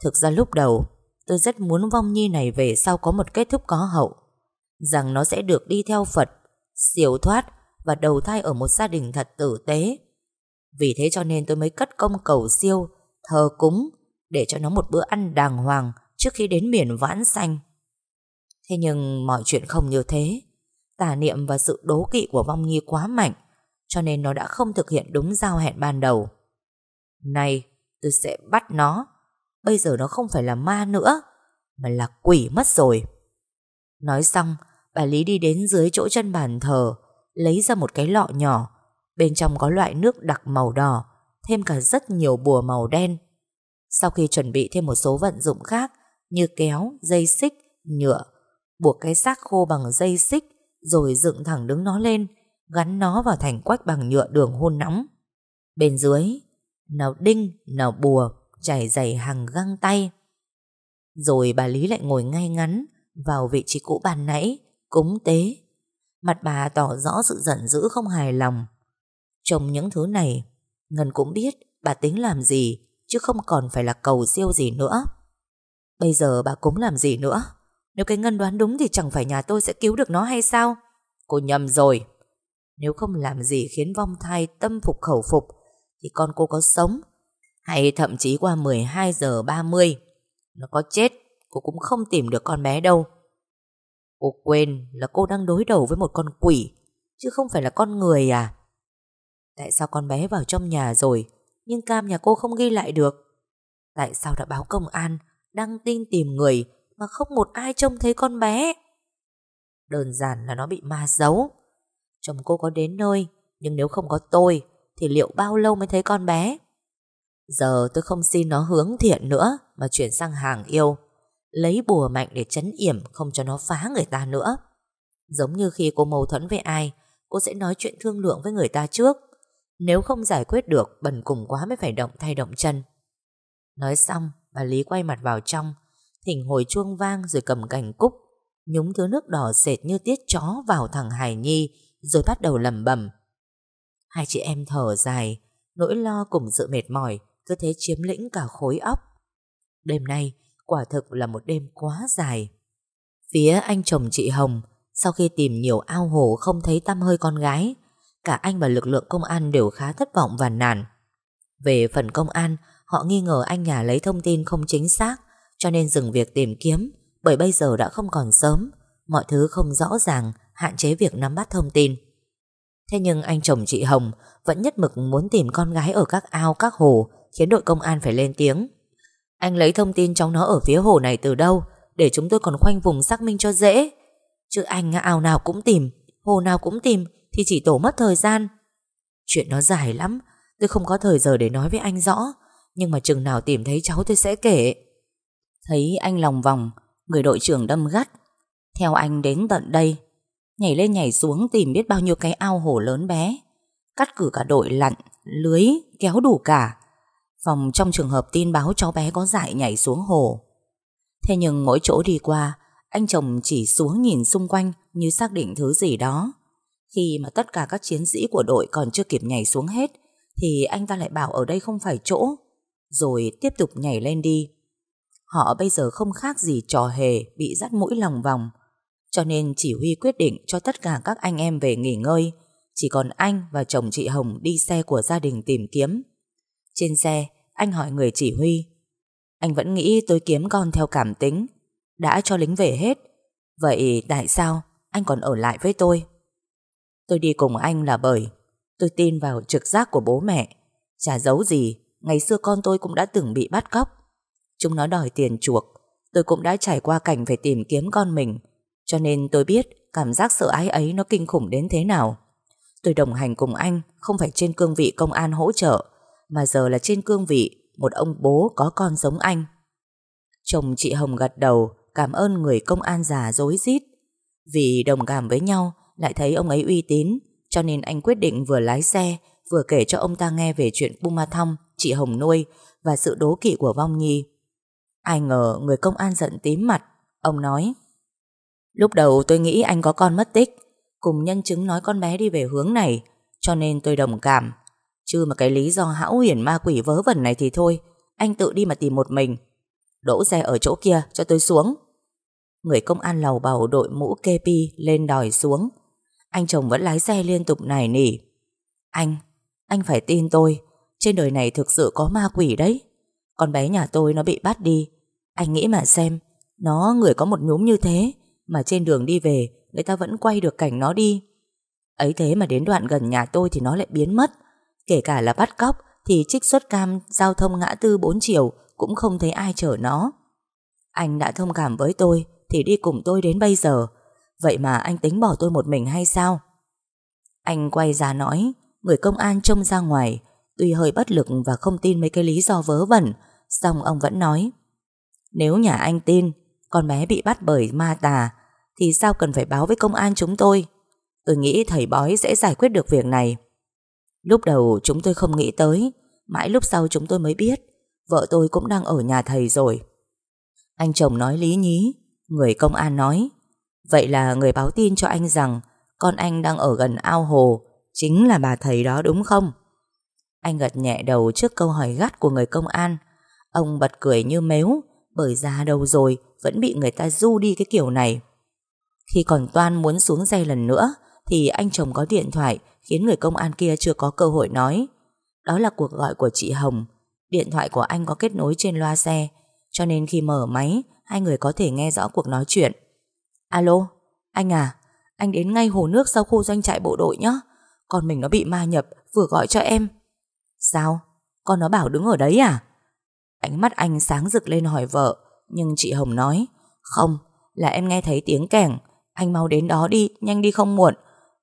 Thực ra lúc đầu, tôi rất muốn vong nhi này về sau có một kết thúc có hậu. Rằng nó sẽ được đi theo Phật, Siêu thoát Và đầu thai ở một gia đình thật tử tế. Vì thế cho nên tôi mới cất công cầu siêu, Thờ cúng, Để cho nó một bữa ăn đàng hoàng Trước khi đến miền vãn xanh. Thế nhưng mọi chuyện không như thế. Tà niệm và sự đố kỵ của vong nhi quá mạnh, Cho nên nó đã không thực hiện đúng giao hẹn ban đầu. Này, tôi sẽ bắt nó. Bây giờ nó không phải là ma nữa, Mà là quỷ mất rồi. Nói xong, Bà Lý đi đến dưới chỗ chân bàn thờ, Lấy ra một cái lọ nhỏ Bên trong có loại nước đặc màu đỏ Thêm cả rất nhiều bùa màu đen. Sau khi chuẩn bị thêm một số vận dụng khác Như kéo, dây xích, nhựa Buộc cái xác khô bằng dây xích Rồi dựng thẳng đứng nó lên Gắn nó vào thành quách bằng nhựa đường hôn nóng. Bên dưới Nào đinh, nào bùa Trải dày hàng găng tay. Rồi bà Lý lại ngồi ngay ngắn Vào vị trí cũ bàn nãy Cúng tế. Mặt bà tỏ rõ sự giận dữ không hài lòng. Trong những thứ này, Ngân cũng biết bà tính làm gì, Chứ không còn phải là cầu siêu gì nữa. Bây giờ bà cúng làm gì nữa? Nếu cái Ngân đoán đúng Thì chẳng phải nhà tôi sẽ cứu được nó hay sao? Cô nhầm rồi. Nếu không làm gì khiến vong thai tâm phục khẩu phục, Thì con cô có sống, Hay thậm chí qua 12 giờ 30 Nó có chết, Cô cũng không tìm được con bé đâu. Cô quên là cô đang đối đầu với một con quỷ, Chứ không phải là con người à? Tại sao con bé vào trong nhà rồi Nhưng cam nhà cô không ghi lại được? Tại sao đã báo công an Đăng tin tìm người Mà không một ai trông thấy con bé? Đơn giản là nó bị ma giấu Chồng cô có đến nơi Nhưng nếu không có tôi Thì liệu bao lâu mới thấy con bé? Giờ tôi không xin nó hướng thiện nữa Mà chuyển sang hàng yêu. Lấy bùa mạnh để chấn yểm không cho nó phá người ta nữa. Giống như khi cô mâu thuẫn với ai, cô sẽ nói chuyện thương lượng với người ta trước. Nếu không giải quyết được, bần cùng quá mới phải động thay động chân. Nói xong, bà Lý quay mặt vào trong, thỉnh hồi chuông vang rồi cầm cành cúc, nhúng thứ nước đỏ sệt như tiết chó vào thằng Hải Nhi, rồi bắt đầu lầm bầm. Hai chị em thở dài, nỗi lo cùng sự mệt mỏi cứ thế chiếm lĩnh cả khối óc. Đêm nay, quả thực là một đêm quá dài. Phía anh chồng chị Hồng, sau khi tìm nhiều ao hồ không thấy tăm hơi con gái, cả anh và lực lượng công an đều khá thất vọng và nản. Về phần công an, họ nghi ngờ anh nhà lấy thông tin không chính xác, cho nên dừng việc tìm kiếm, bởi bây giờ đã không còn sớm, mọi thứ không rõ ràng, hạn chế việc nắm bắt thông tin. Thế nhưng anh chồng chị Hồng vẫn nhất mực muốn tìm con gái ở các ao, các hồ, khiến đội công an phải lên tiếng. Anh lấy thông tin cháu nó ở phía hồ này từ đâu, để chúng tôi còn khoanh vùng xác minh cho dễ. Chứ anh ao nào cũng tìm, hồ nào cũng tìm, thì chỉ tổ mất thời gian. Chuyện nó dài lắm, tôi không có thời giờ để nói với anh rõ, nhưng mà chừng nào tìm thấy cháu tôi sẽ kể. Thấy anh lòng vòng, người đội trưởng đâm gắt. Theo anh đến tận đây, nhảy lên nhảy xuống tìm biết bao nhiêu cái ao hồ lớn bé. Cắt cử cả đội lặn, lưới, kéo đủ cả. Phòng trong trường hợp tin báo cháu bé có dại nhảy xuống hồ. Thế nhưng mỗi chỗ đi qua, anh chồng chỉ xuống nhìn xung quanh như xác định thứ gì đó. Khi mà tất cả các chiến sĩ của đội còn chưa kịp nhảy xuống hết, thì anh ta lại bảo ở đây không phải chỗ, rồi tiếp tục nhảy lên đi. Họ bây giờ không khác gì trò hề bị dắt mũi lòng vòng, cho nên chỉ huy quyết định cho tất cả các anh em về nghỉ ngơi, chỉ còn anh và chồng chị Hồng đi xe của gia đình tìm kiếm. Trên xe, anh hỏi người chỉ huy. Anh vẫn nghĩ tôi kiếm con theo cảm tính, đã cho lính về hết. Vậy tại sao anh còn ở lại với tôi? Tôi đi cùng anh là bởi tôi tin vào trực giác của bố mẹ. Chả giấu gì, ngày xưa con tôi cũng đã từng bị bắt cóc. Chúng nó đòi tiền chuộc. Tôi cũng đã trải qua cảnh phải tìm kiếm con mình. Cho nên tôi biết cảm giác sợ ái ấy nó kinh khủng đến thế nào. Tôi đồng hành cùng anh không phải trên cương vị công an hỗ trợ, mà giờ là trên cương vị một ông bố có con giống anh. Chồng chị Hồng gật đầu cảm ơn người công an già dối rít Vì đồng cảm với nhau lại thấy ông ấy uy tín, cho nên anh quyết định vừa lái xe, vừa kể cho ông ta nghe về chuyện Puma Thong, chị Hồng nuôi, và sự đố kỵ của Vong Nhi. Ai ngờ người công an giận tím mặt, Ông nói, Lúc đầu tôi nghĩ anh có con mất tích, Cùng nhân chứng nói con bé đi về hướng này, Cho nên tôi đồng cảm. Chứ mà cái lý do hão huyền ma quỷ vớ vẩn này thì thôi, Anh tự đi mà tìm một mình. Đỗ xe ở chỗ kia cho tôi xuống. Người công an lầu bầu đội mũ kepi lên đòi xuống. Anh chồng vẫn lái xe liên tục nài nỉ. Anh, anh phải tin tôi. Trên đời này thực sự có ma quỷ đấy. Con bé nhà tôi nó bị bắt đi. Anh nghĩ mà xem Nó người có một nhúm như thế Mà trên đường đi về Người ta vẫn quay được cảnh nó đi. Ấy thế mà đến đoạn gần nhà tôi thì nó lại biến mất. Kể cả là bắt cóc Thì trích xuất cam giao thông ngã tư 4 chiều Cũng không thấy ai chở nó. Anh đã thông cảm với tôi Thì đi cùng tôi đến bây giờ. Vậy mà anh tính bỏ tôi một mình hay sao? Anh quay ra nói, Người công an trông ra ngoài, Tuy hơi bất lực và không tin mấy cái lý do vớ vẩn Xong ông vẫn nói, Nếu nhà anh tin, Con bé bị bắt bởi ma tà, Thì sao cần phải báo với công an chúng tôi? Tôi nghĩ thầy bói sẽ giải quyết được việc này. Lúc đầu chúng tôi không nghĩ tới, Mãi lúc sau chúng tôi mới biết, Vợ tôi cũng đang ở nhà thầy rồi. Anh chồng nói lý nhí, Người công an nói Vậy là người báo tin cho anh rằng Con anh đang ở gần ao hồ, Chính là bà thầy đó đúng không? Anh gật nhẹ đầu trước câu hỏi gắt của người công an. Ông bật cười như mếu, Bởi già đâu rồi Vẫn bị người ta du đi cái kiểu này. Khi còn Toan muốn xuống dây lần nữa, Thì anh chồng có điện thoại Khiến người công an kia chưa có cơ hội nói. Đó là cuộc gọi của chị Hồng. Điện thoại của anh có kết nối trên loa xe, Cho nên khi mở máy, Hai người có thể nghe rõ cuộc nói chuyện. Alo, anh à Anh đến ngay hồ nước sau khu doanh trại bộ đội nhé Con mình nó bị ma nhập Vừa gọi cho em. Sao, con nó bảo đứng ở đấy à? Ánh mắt anh sáng rực lên hỏi vợ Nhưng chị Hồng nói Không, là em nghe thấy tiếng kẻng. Anh mau đến đó đi, nhanh đi không muộn.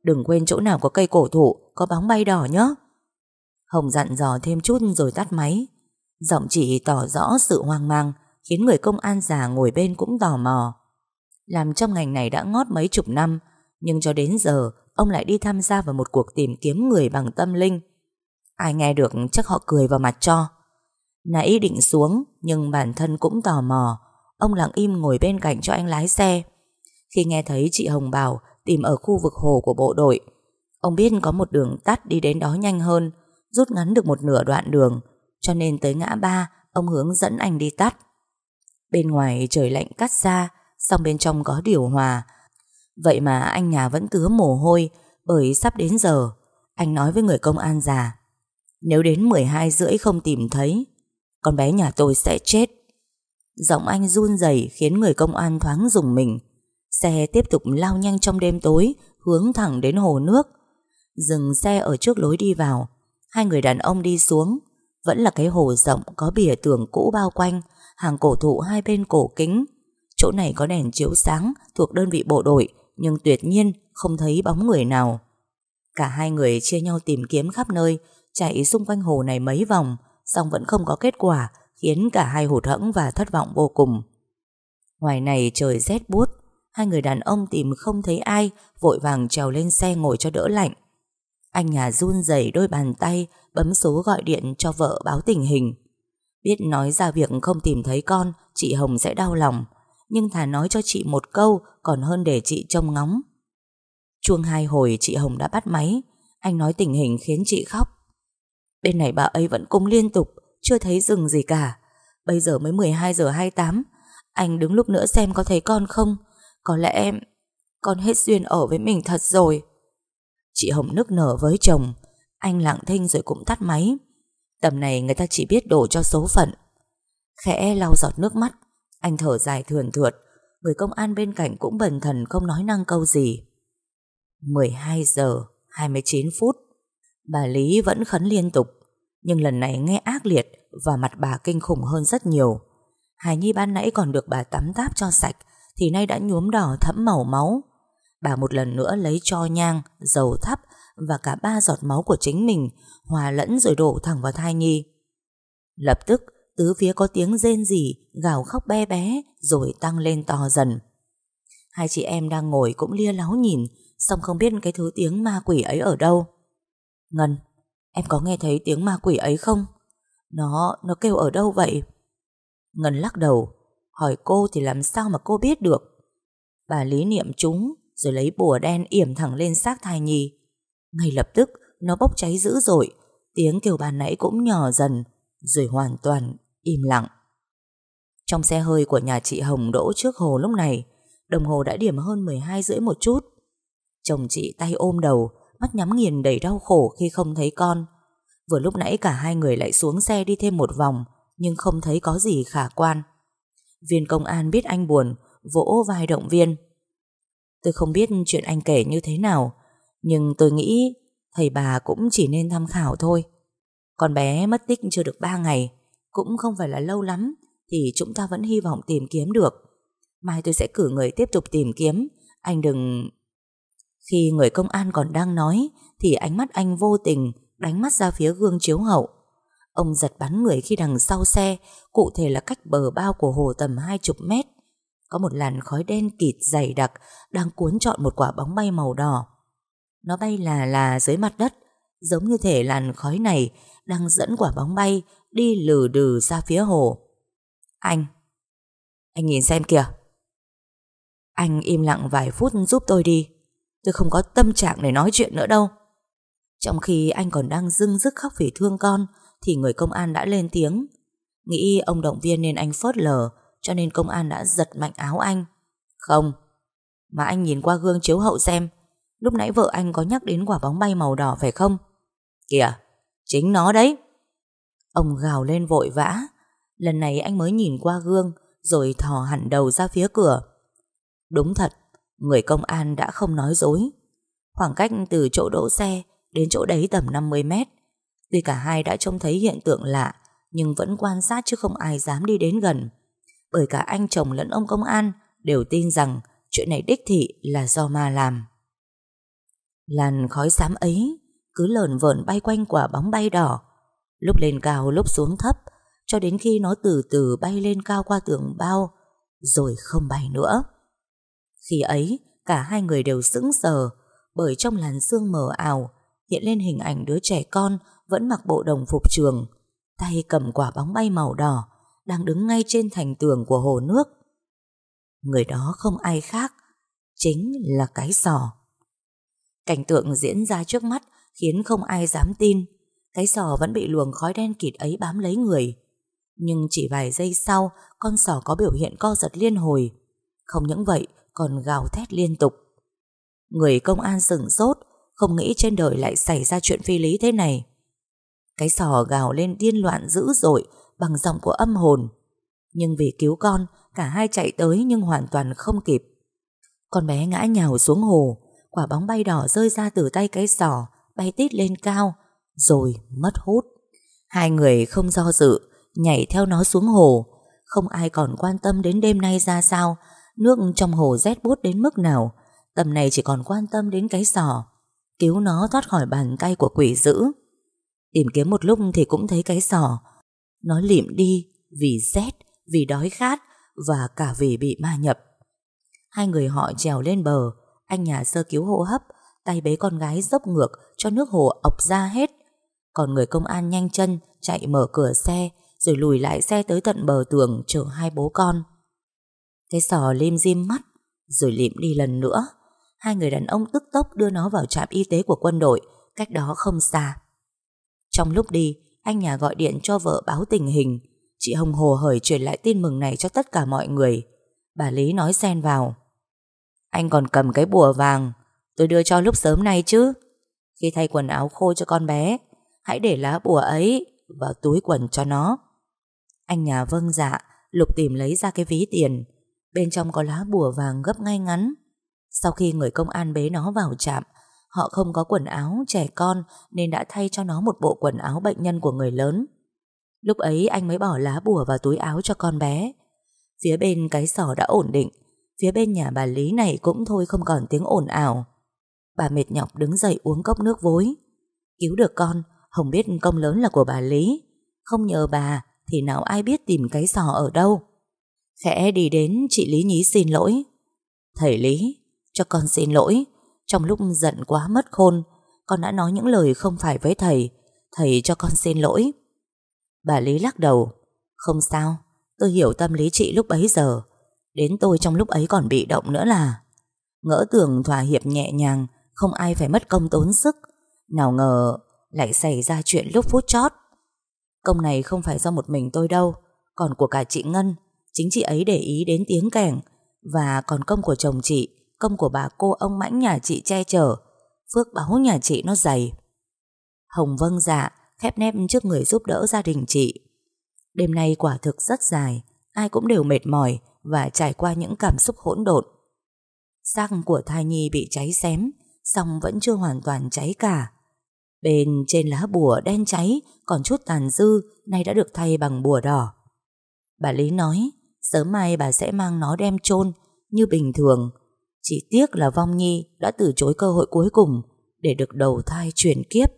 Đừng quên chỗ nào có cây cổ thụ Có bóng bay đỏ nhé Hồng dặn dò thêm chút rồi tắt máy. Giọng chị tỏ rõ sự hoang mang khiến người công an già ngồi bên cũng tò mò. Làm trong ngành này đã ngót mấy chục năm, nhưng cho đến giờ ông lại đi tham gia vào một cuộc tìm kiếm người bằng tâm linh. Ai nghe được chắc họ cười vào mặt cho. Nãy định xuống, nhưng bản thân cũng tò mò. Ông lặng im ngồi bên cạnh cho anh lái xe. Khi nghe thấy chị Hồng bảo tìm ở khu vực hồ của bộ đội, ông biết có một đường tắt đi đến đó nhanh hơn, rút ngắn được một nửa đoạn đường, cho nên tới ngã ba, ông hướng dẫn anh đi tắt. Bên ngoài trời lạnh cắt ra, song bên trong có điều hòa. Vậy mà anh nhà vẫn tứa mồ hôi bởi sắp đến giờ. Anh nói với người công an già, nếu đến 12 rưỡi không tìm thấy, con bé nhà tôi sẽ chết. Giọng anh run rẩy khiến người công an thoáng dùng mình. Xe tiếp tục lao nhanh trong đêm tối, hướng thẳng đến hồ nước. Dừng xe ở trước lối đi vào, hai người đàn ông đi xuống. Vẫn là cái hồ rộng có bìa tường cũ bao quanh, hàng cổ thụ hai bên cổ kính. Chỗ này có đèn chiếu sáng thuộc đơn vị bộ đội, nhưng tuyệt nhiên không thấy bóng người nào. Cả hai người chia nhau tìm kiếm khắp nơi, chạy xung quanh hồ này mấy vòng, song vẫn không có kết quả, khiến cả hai hụt hẫng và thất vọng vô cùng. Ngoài này trời rét buốt, hai người đàn ông tìm không thấy ai, vội vàng trèo lên xe ngồi cho đỡ lạnh. Anh nhà run rẩy đôi bàn tay, bấm số gọi điện cho vợ báo tình hình. Biết nói ra việc không tìm thấy con, chị Hồng sẽ đau lòng, nhưng thà nói cho chị một câu còn hơn để chị trông ngóng. Chuông hai hồi chị Hồng đã bắt máy, anh nói tình hình khiến chị khóc. Bên này bà ấy vẫn cung liên tục, chưa thấy dừng gì cả. Bây giờ mới 12 giờ 28, anh đứng lúc nữa xem có thấy con không. Có lẽ em, con hết duyên ở với mình thật rồi. Chị Hồng nức nở với chồng, anh lặng thinh rồi cũng tắt máy. Tầm này người ta chỉ biết đổ cho số phận. Khẽ lau giọt nước mắt, anh thở dài thườn thượt, người công an bên cạnh cũng bần thần không nói năng câu gì. 12 giờ 29 phút, bà Lý vẫn khấn liên tục, nhưng lần này nghe ác liệt và mặt bà kinh khủng hơn rất nhiều. Hải Nhi ban nãy còn được bà tắm táp cho sạch, thì nay đã nhuốm đỏ thẫm màu máu. Bà một lần nữa lấy cho nhang, dầu thắp và cả ba giọt máu của chính mình hòa lẫn rồi đổ thẳng vào thai Nhi. Lập tức, tứ phía có tiếng rên rỉ, gào khóc bé bé rồi tăng lên to dần. Hai chị em đang ngồi cũng lia láo nhìn, xong không biết cái thứ tiếng ma quỷ ấy ở đâu. Ngân, em có nghe thấy tiếng ma quỷ ấy không? Nó, nó kêu ở đâu vậy? Ngân lắc đầu, hỏi cô thì làm sao mà cô biết được? Bà lý niệm chúng, rồi lấy bùa đen yểm thẳng lên xác thai nhi. Ngay lập tức, nó bốc cháy dữ dội, tiếng kêu bà nãy cũng nhỏ dần, rồi hoàn toàn im lặng. Trong xe hơi của nhà chị Hồng đỗ trước hồ lúc này, đồng hồ đã điểm hơn 12 rưỡi một chút. Chồng chị tay ôm đầu, mắt nhắm nghiền đầy đau khổ khi không thấy con. Vừa lúc nãy cả hai người lại xuống xe đi thêm một vòng, nhưng không thấy có gì khả quan. Viên công an biết anh buồn, vỗ vai động viên. Tôi không biết chuyện anh kể như thế nào, nhưng tôi nghĩ thầy bà cũng chỉ nên tham khảo thôi. Con bé mất tích chưa được 3 ngày, cũng không phải là lâu lắm, thì chúng ta vẫn hy vọng tìm kiếm được. Mai tôi sẽ cử người tiếp tục tìm kiếm, anh đừng... Khi người công an còn đang nói, thì ánh mắt anh vô tình đánh mắt ra phía gương chiếu hậu. Ông giật bắn người khi đằng sau xe, cụ thể là cách bờ bao của hồ tầm hai chục mét. Có một làn khói đen kịt dày đặc đang cuốn trọn một quả bóng bay màu đỏ. Nó bay là là dưới mặt đất, giống như thể làn khói này đang dẫn quả bóng bay đi lừ đừ ra phía hồ. Anh, anh nhìn xem kìa. Anh im lặng vài phút giúp tôi đi. Tôi không có tâm trạng để nói chuyện nữa đâu. Trong khi anh còn đang dưng dứt khóc vì thương con thì người công an đã lên tiếng. Nghĩ ông động viên nên anh phớt lờ cho nên công an đã giật mạnh áo anh. Không, mà anh nhìn qua gương chiếu hậu xem lúc nãy vợ anh có nhắc đến quả bóng bay màu đỏ phải không? Kìa, chính nó đấy. Ông gào lên vội vã. Lần này anh mới nhìn qua gương rồi thò hẳn đầu ra phía cửa. Đúng thật, người công an đã không nói dối. Khoảng cách từ chỗ đỗ xe đến chỗ đấy tầm 50 mét. Tuy cả hai đã trông thấy hiện tượng lạ, nhưng vẫn quan sát chứ không ai dám đi đến gần. Bởi cả anh chồng lẫn ông công an đều tin rằng chuyện này đích thị là do ma làm. Làn khói xám ấy cứ lờn vờn bay quanh quả bóng bay đỏ, lúc lên cao lúc xuống thấp, cho đến khi nó từ từ bay lên cao qua tường bao, rồi không bay nữa. Khi ấy, cả hai người đều sững sờ, bởi trong làn sương mờ ảo hiện lên hình ảnh đứa trẻ con vẫn mặc bộ đồng phục trường, tay cầm quả bóng bay màu đỏ, đang đứng ngay trên thành tường của hồ nước. Người đó không ai khác, chính là cái sò. Cảnh tượng diễn ra trước mắt khiến không ai dám tin. Cái sò vẫn bị luồng khói đen kịt ấy bám lấy người. Nhưng chỉ vài giây sau, con sò có biểu hiện co giật liên hồi. Không những vậy, còn gào thét liên tục. Người công an sửng sốt, không nghĩ trên đời lại xảy ra chuyện phi lý thế này. Cái sò gào lên điên loạn dữ dội bằng giọng của âm hồn. Nhưng vì cứu con, cả hai chạy tới nhưng hoàn toàn không kịp. Con bé ngã nhào xuống hồ, quả bóng bay đỏ rơi ra từ tay cái sò, bay tít lên cao, rồi mất hút. Hai người không do dự, nhảy theo nó xuống hồ. Không ai còn quan tâm đến đêm nay ra sao, nước trong hồ rét bút đến mức nào. Tầm này chỉ còn quan tâm đến cái sò, cứu nó thoát khỏi bàn tay của quỷ dữ. Tìm kiếm một lúc thì cũng thấy cái sò. Nó lịm đi vì rét, vì đói khát và cả vì bị ma nhập. Hai người họ trèo lên bờ, anh nhà sơ cứu hô hấp, tay bế con gái dốc ngược cho nước hồ ọc ra hết. Còn người công an nhanh chân chạy mở cửa xe rồi lùi lại xe tới tận bờ tường chở hai bố con. Cái sò lim dim mắt rồi lịm đi lần nữa. Hai người đàn ông tức tốc đưa nó vào trạm y tế của quân đội cách đó không xa. Trong lúc đi, anh nhà gọi điện cho vợ báo tình hình. Chị Hồng hồ hởi truyền lại tin mừng này cho tất cả mọi người. Bà Lý nói xen vào. Anh còn cầm cái bùa vàng Tôi đưa cho lúc sớm nay chứ Khi thay quần áo khô cho con bé Hãy để lá bùa ấy Vào túi quần cho nó. Anh nhà vâng dạ Lục tìm lấy ra cái ví tiền. Bên trong có lá bùa vàng gấp ngay ngắn. Sau khi người công an bế nó vào trạm, Họ không có quần áo trẻ con Nên đã thay cho nó một bộ quần áo bệnh nhân của người lớn. Lúc ấy anh mới bỏ lá bùa vào túi áo cho con bé. Phía bên cái sò đã ổn định, Phía bên nhà bà Lý này cũng thôi không còn tiếng ồn ào. Bà mệt nhọc đứng dậy uống cốc nước vối. Cứu được con không biết công lớn là của bà Lý. Không nhờ bà Thì nào ai biết tìm cái sò ở đâu. Khẽ đi đến chị Lý nhí xin lỗi. Thầy Lý, Cho con xin lỗi. Trong lúc giận quá mất khôn, Con đã nói những lời không phải với thầy. Thầy cho con xin lỗi. Bà Lý lắc đầu. Không sao, Tôi hiểu tâm lý chị lúc bấy giờ. Đến tôi trong lúc ấy còn bị động nữa là. Ngỡ tưởng thỏa hiệp nhẹ nhàng, Không ai phải mất công tốn sức. Nào ngờ lại xảy ra chuyện lúc phút chót. Công này không phải do một mình tôi đâu Còn của cả chị Ngân. Chính chị ấy để ý đến tiếng kẻng, Và còn công của chồng chị Công của bà cô ông mãnh nhà chị che chở. Phước báo nhà chị nó dày. Hồng vâng dạ Khép nép trước người giúp đỡ gia đình chị. Đêm nay quả thực rất dài Ai cũng đều mệt mỏi và trải qua những cảm xúc hỗn độn. Xác của thai nhi bị cháy xém, song vẫn chưa hoàn toàn cháy cả. Bên trên lá bùa đen cháy còn chút tàn dư nay đã được thay bằng bùa đỏ. Bà Lý nói, sớm mai bà sẽ mang nó đem chôn như bình thường. Chỉ tiếc là Vong Nhi đã từ chối cơ hội cuối cùng để được đầu thai chuyển kiếp.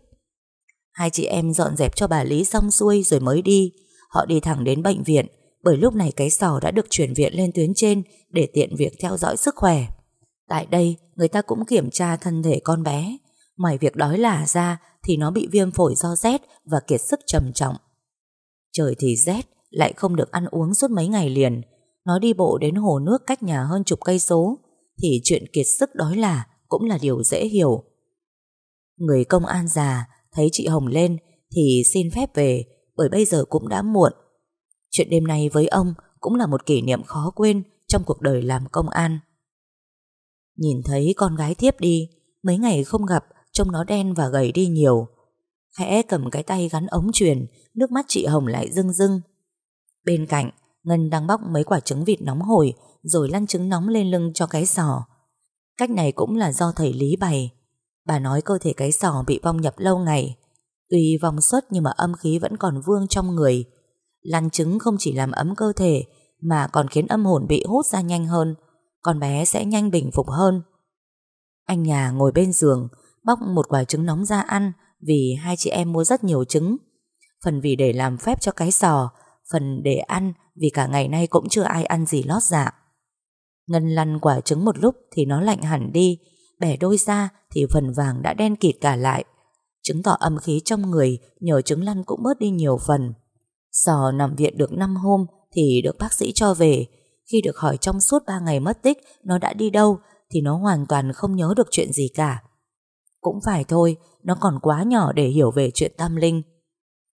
Hai chị em dọn dẹp cho bà Lý xong xuôi rồi mới đi. Họ đi thẳng đến bệnh viện bởi lúc này cái sò đã được chuyển viện lên tuyến trên để tiện việc theo dõi sức khỏe. Tại đây, người ta cũng kiểm tra thân thể con bé. Ngoài việc đói lả ra thì nó bị viêm phổi do rét và kiệt sức trầm trọng. Trời thì rét, lại không được ăn uống suốt mấy ngày liền. Nó đi bộ đến hồ nước cách nhà hơn chục cây số thì chuyện kiệt sức đói là cũng là điều dễ hiểu. Người công an già thấy chị Hồng lên thì xin phép về bởi bây giờ cũng đã muộn Chuyện đêm nay với ông cũng là một kỷ niệm khó quên trong cuộc đời làm công an. Nhìn thấy con gái thiếp đi, mấy ngày không gặp, trông nó đen và gầy đi nhiều. Khẽ cầm cái tay gắn ống truyền, nước mắt chị Hồng lại rưng rưng. Bên cạnh, Ngân đang bóc mấy quả trứng vịt nóng hổi, rồi lăn trứng nóng lên lưng cho cái sò. Cách này cũng là do thầy Lý bày. Bà nói cơ thể cái sò bị vong nhập lâu ngày. Tuy vong xuất nhưng mà âm khí vẫn còn vương trong người, Lăn trứng không chỉ làm ấm cơ thể mà còn khiến âm hồn bị hút ra nhanh hơn, con bé sẽ nhanh bình phục hơn. Anh nhà ngồi bên giường, bóc một quả trứng nóng ra ăn vì hai chị em mua rất nhiều trứng. Phần vì để làm phép cho cái sò, Phần để ăn vì cả ngày nay cũng chưa ai ăn gì lót dạ. Ngân lăn quả trứng một lúc thì nó lạnh hẳn đi, bẻ đôi ra thì phần vàng đã đen kịt cả lại. Chứng tỏ âm khí trong người nhờ trứng lăn cũng bớt đi nhiều phần. Sò nằm viện được 5 hôm thì được bác sĩ cho về. Khi được hỏi trong suốt 3 ngày mất tích nó đã đi đâu thì nó hoàn toàn không nhớ được chuyện gì cả. Cũng phải thôi, nó còn quá nhỏ để hiểu về chuyện tâm linh.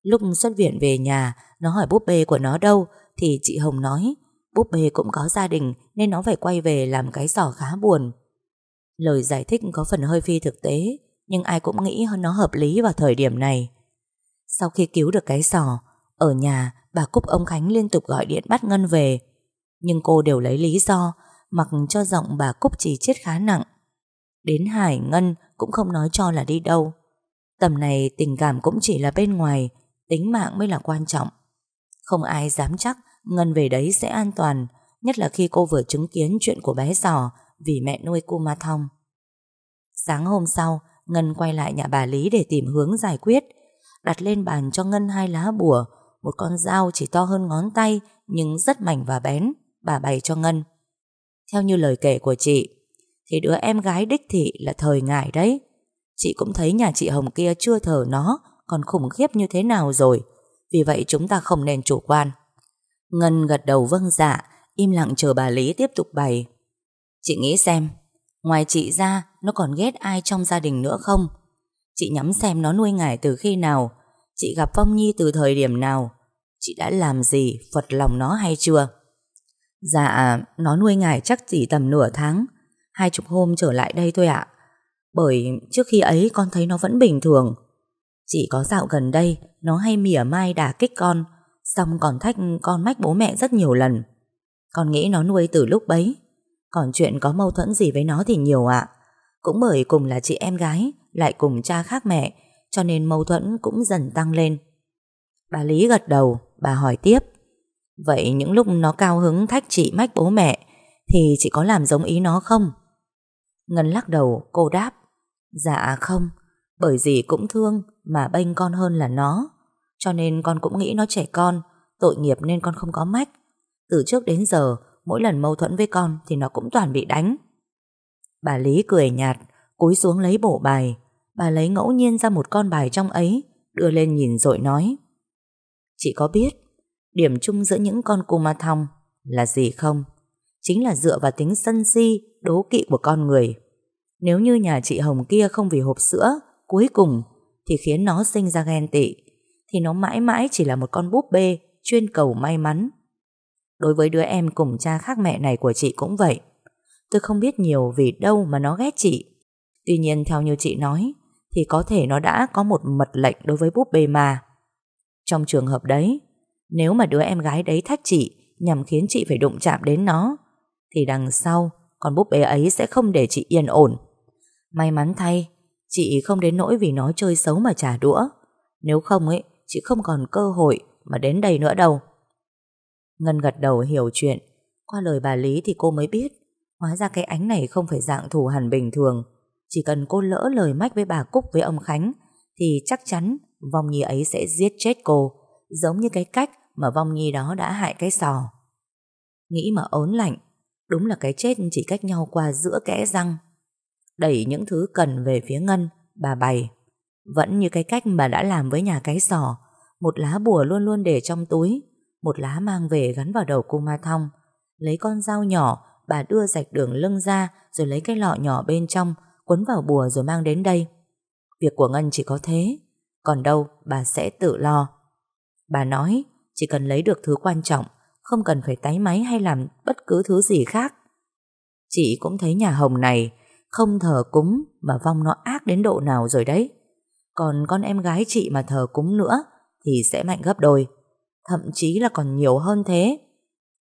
Lúc xuất viện về nhà, nó hỏi búp bê của nó đâu thì chị Hồng nói búp bê cũng có gia đình nên nó phải quay về làm cái sò khá buồn. Lời giải thích có phần hơi phi thực tế nhưng ai cũng nghĩ nó hợp lý vào thời điểm này. Sau khi cứu được cái sò ở nhà bà Cúc ông Khánh liên tục gọi điện bắt Ngân về. Nhưng cô đều lấy lý do mặc cho giọng bà Cúc chỉ chết khá nặng. Đến Hải Ngân cũng không nói cho là đi đâu. Tầm này tình cảm cũng chỉ là bên ngoài, tính mạng mới là quan trọng. Không ai dám chắc Ngân về đấy sẽ an toàn, nhất là khi cô vừa chứng kiến chuyện của bé giò vì mẹ nuôi cô Ma Thông. Sáng hôm sau, Ngân quay lại nhà bà Lý để tìm hướng giải quyết, đặt lên bàn cho Ngân hai lá bùa, một con dao chỉ to hơn ngón tay nhưng rất mảnh và bén, bà bày cho Ngân. Theo như lời kể của chị, thì đứa em gái đích thị là thời ngại đấy. Chị cũng thấy nhà chị Hồng kia chưa thờ nó, còn khủng khiếp như thế nào rồi. Vì vậy chúng ta không nên chủ quan. Ngân gật đầu vâng dạ, im lặng chờ bà Lý tiếp tục bày. Chị nghĩ xem, ngoài chị ra, nó còn ghét ai trong gia đình nữa không? Chị nhắm xem nó nuôi ngải từ khi nào, chị gặp Phong Nhi từ thời điểm nào, chị đã làm gì phật lòng nó hay chưa? Dạ, nó nuôi ngải chắc chỉ tầm nửa tháng, hai chục hôm trở lại đây thôi ạ. Bởi trước khi ấy con thấy nó vẫn bình thường. Chỉ có dạo gần đây, nó hay mỉa mai đả kích con, Xong còn thách con mách bố mẹ rất nhiều lần Con nghĩ nó nuôi từ lúc bấy Còn chuyện có mâu thuẫn gì với nó thì nhiều ạ Cũng bởi cùng là chị em gái Lại cùng cha khác mẹ Cho nên mâu thuẫn cũng dần tăng lên Bà Lý gật đầu Bà hỏi tiếp Vậy những lúc nó cao hứng thách chị mách bố mẹ Thì chị có làm giống ý nó không? Ngân lắc đầu, cô đáp Dạ không, Bởi gì cũng thương Mà bênh con hơn là nó, cho nên con cũng nghĩ nó trẻ con, Tội nghiệp nên con không có mách. Từ trước đến giờ, Mỗi lần mâu thuẫn với con Thì nó cũng toàn bị đánh. Bà Lý cười nhạt, Cúi xuống lấy bộ bài. Bà lấy ngẫu nhiên ra một con bài trong ấy, Đưa lên nhìn rồi nói, Chị có biết, Điểm chung giữa những con cù ma thong Là gì không? Chính là dựa vào tính sân si Đố kỵ của con người Nếu như nhà chị Hồng kia không vì hộp sữa Cuối cùng thì khiến nó sinh ra ghen tị thì nó mãi mãi chỉ là một con búp bê chuyên cầu may mắn. Đối với đứa em cùng cha khác mẹ này của chị cũng vậy. Tôi không biết nhiều vì đâu mà nó ghét chị. Tuy nhiên theo như chị nói, thì có thể nó đã có một mật lệnh đối với búp bê mà. Trong trường hợp đấy, nếu mà đứa em gái đấy thách chị nhằm khiến chị phải đụng chạm đến nó, thì đằng sau con búp bê ấy sẽ không để chị yên ổn. May mắn thay, chị không đến nỗi vì nó chơi xấu mà trả đũa. Nếu không ấy, chị không còn cơ hội mà đến đây nữa đâu. Ngân gật đầu hiểu chuyện. Qua lời bà Lý thì cô mới biết hóa ra cái ánh này không phải dạng thù hằn bình thường. Chỉ cần cô lỡ lời mách với bà Cúc với ông Khánh thì chắc chắn vong nhi ấy sẽ giết chết cô giống như cái cách mà vong nhi đó đã hại cái sò. Nghĩ mà ớn lạnh đúng là cái chết chỉ cách nhau qua giữa kẽ răng. Đẩy những thứ cần về phía Ngân, bà bày. Vẫn như cái cách bà đã làm với nhà cái sò, Một lá bùa luôn luôn để trong túi, Một lá mang về gắn vào đầu cô Ma Thong. Lấy con dao nhỏ, Bà đưa rạch đường lưng ra, Rồi lấy cái lọ nhỏ bên trong, Quấn vào bùa rồi mang đến đây. Việc của Ngân chỉ có thế, Còn đâu bà sẽ tự lo. Bà nói, chỉ cần lấy được thứ quan trọng không cần phải tái máy hay làm bất cứ thứ gì khác Chị cũng thấy nhà Hồng này Không thờ cúng Mà vong nó ác đến độ nào rồi đấy còn con em gái chị mà thờ cúng nữa thì sẽ mạnh gấp đôi. Thậm chí là còn nhiều hơn thế.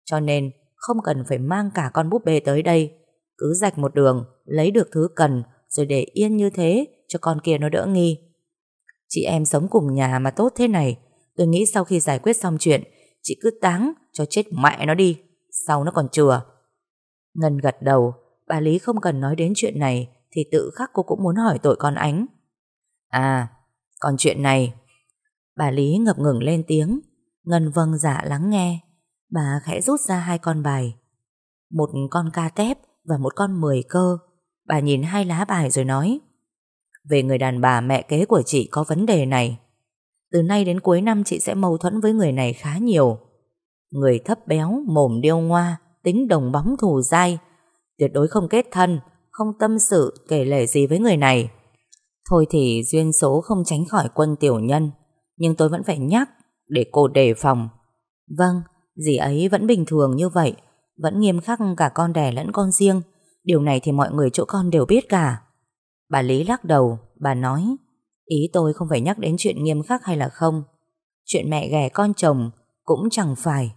Cho nên không cần phải mang cả con búp bê tới đây. Cứ rạch một đường, lấy được thứ cần rồi để yên như thế cho con kia nó đỡ nghi. Chị em sống cùng nhà mà tốt thế này tôi nghĩ sau khi giải quyết xong chuyện chị cứ táng cho chết mẹ nó đi sau nó còn chừa. Ngân gật đầu bà Lý không cần nói đến chuyện này thì tự khắc cô cũng muốn hỏi tội con ánh. À, còn chuyện này... Bà Lý ngập ngừng lên tiếng. Ngân vâng dạ lắng nghe Bà khẽ rút ra hai con bài Một con ca tép Và một con mười cơ Bà nhìn hai lá bài rồi nói Về người đàn bà mẹ kế của chị có vấn đề này từ nay đến cuối năm chị sẽ mâu thuẫn với người này khá nhiều. Người thấp béo, mồm điêu ngoa Tính đồng bóng thù dai. Tuyệt đối không kết thân Không tâm sự kể lể gì với người này. Thôi thì duyên số không tránh khỏi quân tiểu nhân Nhưng tôi vẫn phải nhắc Để cô đề phòng. Vâng, dì ấy vẫn bình thường như vậy Vẫn nghiêm khắc cả con đẻ lẫn con riêng. Điều này thì mọi người chỗ con đều biết cả. Bà Lý lắc đầu Bà nói Ý tôi không phải nhắc đến chuyện nghiêm khắc hay là không. Chuyện mẹ ghẻ con chồng Cũng chẳng phải.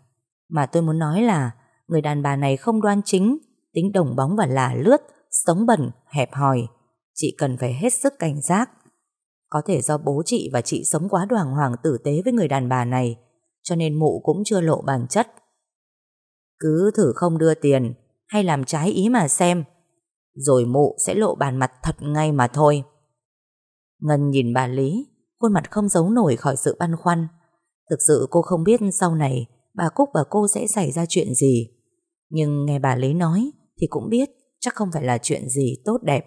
Mà tôi muốn nói là Người đàn bà này không đoan chính Tính đồng bóng và là lướt Sống bẩn, hẹp hòi. Chị cần phải hết sức cảnh giác. Có thể do bố chị và chị sống quá đoàn hoàng tử tế với người đàn bà này Cho nên mụ cũng chưa lộ bản chất. Cứ thử không đưa tiền Hay làm trái ý mà xem Rồi mụ sẽ lộ bàn mặt thật ngay mà thôi. Ngân nhìn bà Lý, Khuôn mặt không giấu nổi khỏi sự băn khoăn. Thực sự cô không biết sau này Bà Cúc và cô sẽ xảy ra chuyện gì. Nhưng nghe bà Lý nói Thì cũng biết chắc không phải là chuyện gì tốt đẹp.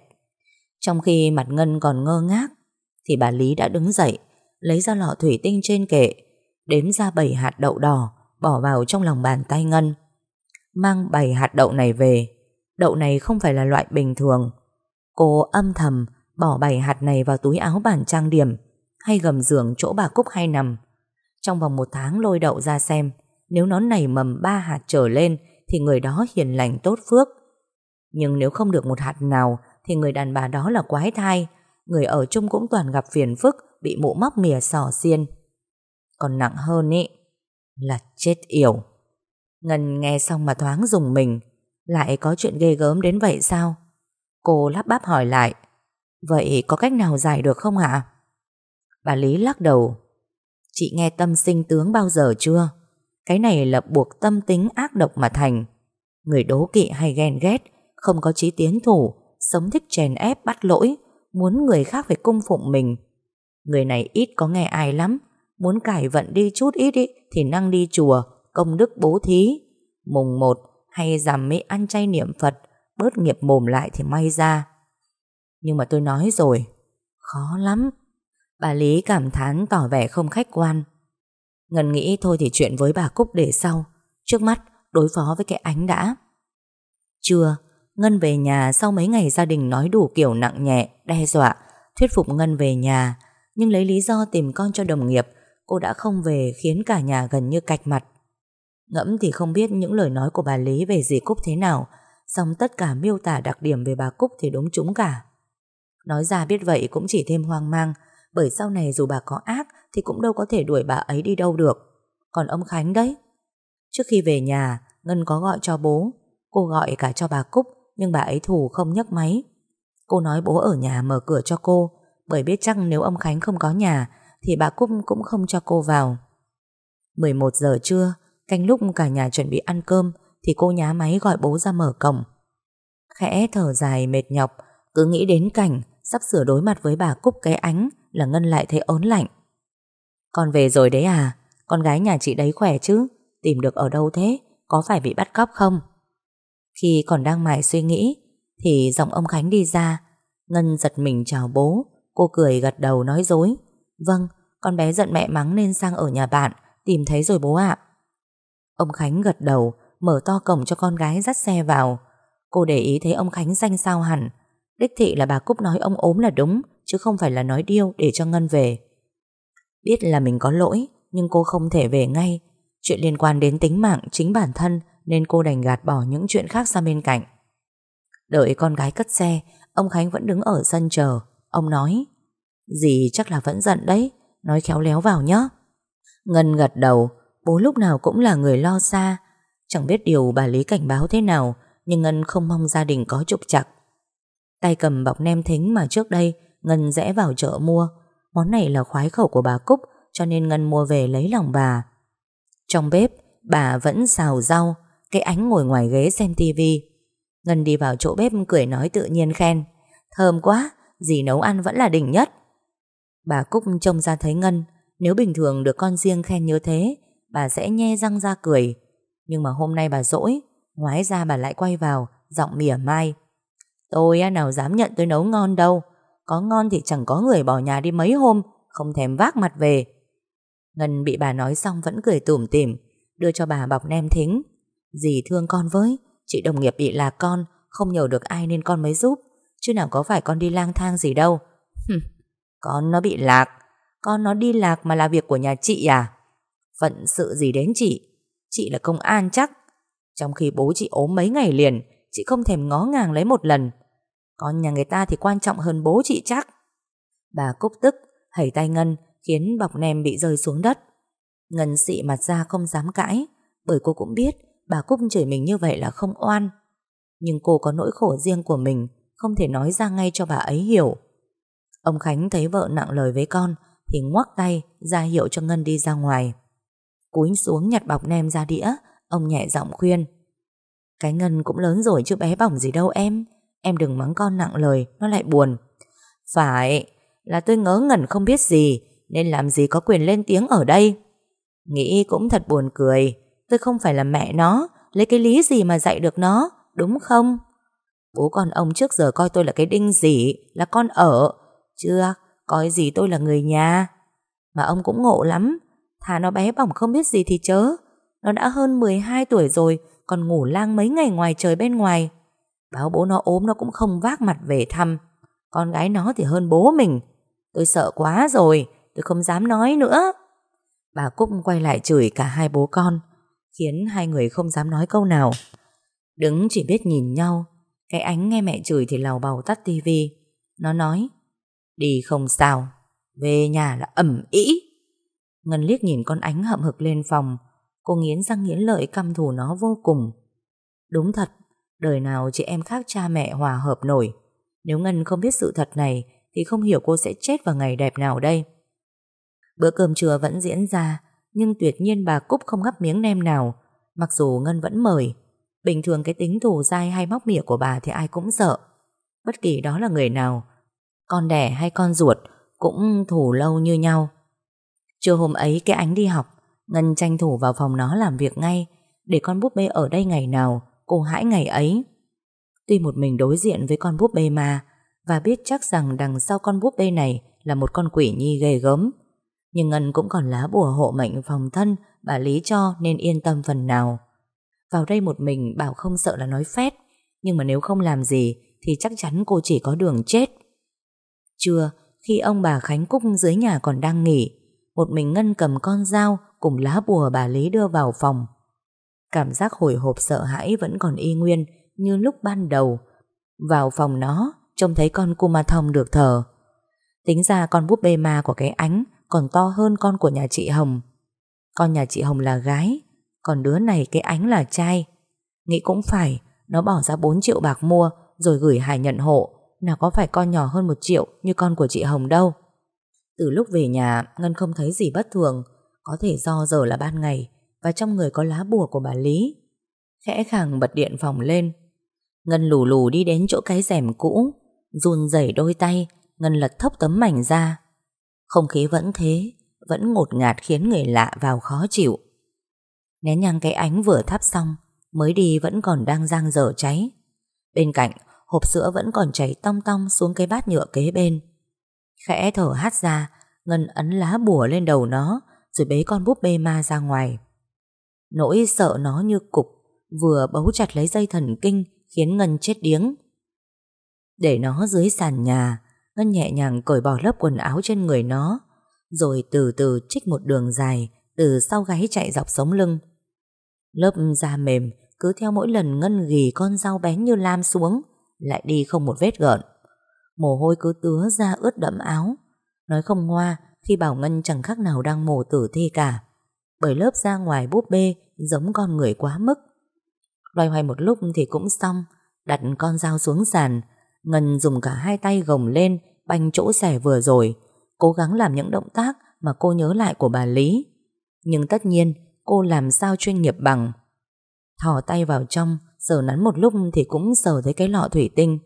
Trong khi mặt Ngân còn ngơ ngác, Thì bà Lý đã đứng dậy, Lấy ra lọ thủy tinh trên kệ, Đếm ra 7 hạt đậu đỏ, Bỏ vào trong lòng bàn tay Ngân. Mang 7 hạt đậu này về. Đậu này không phải là loại bình thường. Cô âm thầm Bỏ bảy hạt này vào túi áo bản trang điểm Hay gầm giường chỗ bà Cúc hay nằm Trong vòng một tháng lôi đậu ra xem Nếu nó nảy mầm ba hạt trở lên Thì người đó hiền lành tốt phước Nhưng nếu không được một hạt nào thì người đàn bà đó là quái thai, người ở chung cũng toàn gặp phiền phức, bị mụ móc mìa sỏ xiên. Còn nặng hơn ý, là chết yểu. Ngân nghe xong mà thoáng dùng mình, lại có chuyện ghê gớm đến vậy sao? Cô lắp bắp hỏi lại, vậy có cách nào giải được không ạ? Bà Lý lắc đầu, chị nghe tâm sinh tướng bao giờ chưa? Cái này là buộc tâm tính ác độc mà thành. Người đố kỵ hay ghen ghét, không có chí tiến thủ, sống thích chèn ép bắt lỗi, muốn người khác phải cung phụng mình. Người này ít có nghe ai lắm, muốn cải vận đi chút ít ý, thì năng đi chùa, công đức bố thí. Mùng một hay giảm mỹ ăn chay niệm Phật, bớt nghiệp mồm lại thì may ra. Nhưng mà tôi nói rồi, khó lắm. Bà Lý cảm thán tỏ vẻ không khách quan. Ngân nghĩ thôi thì chuyện với bà Cúc để sau, trước mắt đối phó với cái ánh đã. Chưa, Ngân về nhà sau mấy ngày gia đình nói đủ kiểu nặng nhẹ, đe dọa, thuyết phục Ngân về nhà. Nhưng lấy lý do tìm con cho đồng nghiệp, cô đã không về khiến cả nhà gần như cạch mặt. Ngẫm thì không biết những lời nói của bà Lý về dì Cúc thế nào, song tất cả miêu tả đặc điểm về bà Cúc thì đúng chúng cả. Nói ra biết vậy cũng chỉ thêm hoang mang, bởi sau này dù bà có ác thì cũng đâu có thể đuổi bà ấy đi đâu được. Còn ông Khánh đấy? Trước khi về nhà, Ngân có gọi cho bố, cô gọi cả cho bà Cúc nhưng bà ấy thủ không nhấc máy. Cô nói bố ở nhà mở cửa cho cô, bởi biết chắc nếu ông Khánh không có nhà, thì bà Cúc cũng không cho cô vào. 11 giờ trưa, canh lúc cả nhà chuẩn bị ăn cơm, thì cô nhá máy gọi bố ra mở cổng. Khẽ thở dài mệt nhọc, cứ nghĩ đến cảnh sắp sửa đối mặt với bà Cúc cái ánh là Ngân lại thấy ớn lạnh. Con về rồi đấy à? Con gái nhà chị đấy khỏe chứ? Tìm được ở đâu thế? Có phải bị bắt cóc không? Khi còn đang mải suy nghĩ Thì giọng ông Khánh đi ra Ngân giật mình chào bố Cô cười gật đầu nói dối Vâng, con bé giận mẹ mắng nên sang ở nhà bạn Tìm thấy rồi bố ạ Ông Khánh gật đầu Mở to cổng cho con gái dắt xe vào Cô để ý thấy ông Khánh danh sao hẳn Đích thị là bà Cúc nói ông ốm là đúng Chứ không phải là nói điêu để cho Ngân về Biết là mình có lỗi Nhưng cô không thể về ngay Chuyện liên quan đến tính mạng chính bản thân nên cô đành gạt bỏ những chuyện khác sang bên cạnh. Đợi con gái cất xe, ông Khánh vẫn đứng ở sân chờ. Ông nói, dì chắc là vẫn giận đấy, nói khéo léo vào nhé. Ngân gật đầu, bố lúc nào cũng là người lo xa. Chẳng biết điều bà Lý cảnh báo thế nào, nhưng Ngân không mong gia đình có trục chặt. Tay cầm bọc nem thính mà trước đây Ngân rẽ vào chợ mua. Món này là khoái khẩu của bà Cúc, cho nên Ngân mua về lấy lòng bà. Trong bếp, bà vẫn xào rau, cái ánh ngồi ngoài ghế xem tivi Ngân đi vào chỗ bếp cười nói tự nhiên khen Thơm quá Dì nấu ăn vẫn là đỉnh nhất Bà Cúc trông ra thấy Ngân Nếu bình thường được con riêng khen như thế bà sẽ nhe răng ra cười. Nhưng mà hôm nay bà dỗi, ngoái ra bà lại quay vào, giọng mỉa mai. Tôi nào dám nhận tôi nấu ngon đâu. Có ngon thì chẳng có người bỏ nhà đi mấy hôm, không thèm vác mặt về. Ngân bị bà nói xong vẫn cười tủm tỉm, đưa cho bà bọc nem thính. Dì thương con với, chị đồng nghiệp bị lạc con, không nhờ được ai nên con mới giúp. Chứ nào có phải con đi lang thang gì đâu. con nó bị lạc, con nó đi lạc mà là việc của nhà chị à? Phận sự gì đến chị? Chị là công an chắc. Trong khi bố chị ốm mấy ngày liền, chị không thèm ngó ngàng lấy một lần. Con nhà người ta thì quan trọng hơn bố chị chắc. Bà Cúc tức, hẩy tay Ngân, khiến bọc nem bị rơi xuống đất. Ngân xị mặt ra không dám cãi, bởi cô cũng biết bà Cúc chửi mình như vậy là không oan. Nhưng cô có nỗi khổ riêng của mình, không thể nói ra ngay cho bà ấy hiểu. Ông Khánh thấy vợ nặng lời với con, thì ngoắc tay ra hiệu cho Ngân đi ra ngoài. Cúi xuống nhặt bọc nem ra đĩa, ông nhẹ giọng khuyên. Cái Ngân cũng lớn rồi chứ bé bỏng gì đâu em. Em đừng mắng con nặng lời, nó lại buồn. Phải, là tôi ngớ ngẩn không biết gì, nên làm gì có quyền lên tiếng ở đây. Nghĩ cũng thật buồn cười, tôi không phải là mẹ nó, lấy cái lý gì mà dạy được nó, đúng không? Bố con ông trước giờ coi tôi là cái đinh gì, là con ở. Chưa, coi gì tôi là người nhà. Mà ông cũng ngộ lắm, thà nó bé bỏng không biết gì thì chớ. Nó đã hơn 12 tuổi rồi, còn ngủ lang mấy ngày ngoài trời bên ngoài. Báo bố nó ốm nó cũng không vác mặt về thăm. Con gái nó thì hơn bố mình. Tôi sợ quá rồi, tôi không dám nói nữa. Bà Cúc quay lại chửi cả hai bố con, khiến hai người không dám nói câu nào. Đứng chỉ biết nhìn nhau, cái ánh nghe mẹ chửi thì lào bầu tắt tivi. Nó nói, đi không sao, về nhà là ẩm ý. Ngân liếc nhìn con ánh hậm hực lên phòng, cô nghiến răng nghiến lợi căm thù nó vô cùng. Đúng thật, đời nào chị em khác cha mẹ hòa hợp nổi. Nếu Ngân không biết sự thật này, thì không hiểu cô sẽ chết vào ngày đẹp nào đây. Bữa cơm trưa vẫn diễn ra, nhưng tuyệt nhiên bà Cúc không gắp miếng nem nào, mặc dù Ngân vẫn mời. Bình thường cái tính thù dai hay móc mỉa của bà thì ai cũng sợ. Bất kỳ đó là người nào, con đẻ hay con ruột cũng thù lâu như nhau. Trưa hôm ấy cái ánh đi học, Ngân tranh thủ vào phòng nó làm việc ngay, để con búp bê ở đây ngày nào, cô hãi ngày ấy. Tuy một mình đối diện với con búp bê mà, và biết chắc rằng đằng sau con búp bê này là một con quỷ nhi ghê gớm. Nhưng Ngân cũng còn lá bùa hộ mệnh phòng thân bà Lý cho nên yên tâm phần nào. Vào đây một mình bảo không sợ là nói phét, nhưng mà nếu không làm gì thì chắc chắn cô chỉ có đường chết. Trưa, khi ông bà Khánh Cúc dưới nhà còn đang nghỉ, một mình Ngân cầm con dao cùng lá bùa bà Lý đưa vào phòng. Cảm giác hồi hộp sợ hãi vẫn còn y nguyên như lúc ban đầu. Vào phòng nó, trông thấy con Kumathong được thở Tính ra con búp bê ma của cái ánh còn to hơn con của nhà chị Hồng. Con nhà chị Hồng là gái, còn đứa này cái ánh là trai. Nghĩ cũng phải, nó bỏ ra 4 triệu bạc mua rồi gửi Hải nhận hộ. Nào có phải con nhỏ hơn một triệu như con của chị Hồng đâu. Từ lúc về nhà, Ngân không thấy gì bất thường. Có thể do giờ là ban ngày và trong người có lá bùa của bà Lý. Khẽ khàng bật điện phòng lên. Ngân lù lù đi đến chỗ cái rèm cũ, run rẩy đôi tay, Ngân lật thốc tấm mảnh ra. Không khí vẫn thế, vẫn ngột ngạt khiến người lạ vào khó chịu. Nén nhang cái ánh vừa thắp xong, mới đi vẫn còn đang giang dở cháy. Bên cạnh, hộp sữa vẫn còn cháy tong tong xuống cái bát nhựa kế bên. Khẽ thở hắt ra, Ngân ấn lá bùa lên đầu nó, rồi bế con búp bê ma ra ngoài. Nỗi sợ nó như cục, vừa bấu chặt lấy dây thần kinh, khiến Ngân chết điếng. Để nó dưới sàn nhà, Ngân nhẹ nhàng cởi bỏ lớp quần áo trên người nó, rồi từ từ trích một đường dài từ sau gáy chạy dọc sống lưng. Lớp da mềm cứ theo mỗi lần Ngân ghi con dao bén như lam xuống, lại đi không một vết gợn. Mồ hôi cứ tứa ra ướt đẫm áo. Nói không ngoa khi bảo Ngân chẳng khác nào đang mổ tử thi cả. Bởi lớp da ngoài búp bê giống con người quá mức. Loay hoay một lúc thì cũng xong, đặt con dao xuống sàn. Ngân dùng cả hai tay gồng lên, banh chỗ xẻ vừa rồi, cố gắng làm những động tác mà cô nhớ lại của bà Lý. Nhưng tất nhiên, cô làm sao chuyên nghiệp bằng. Thò tay vào trong, sờ nắn một lúc thì cũng sờ thấy cái lọ thủy tinh.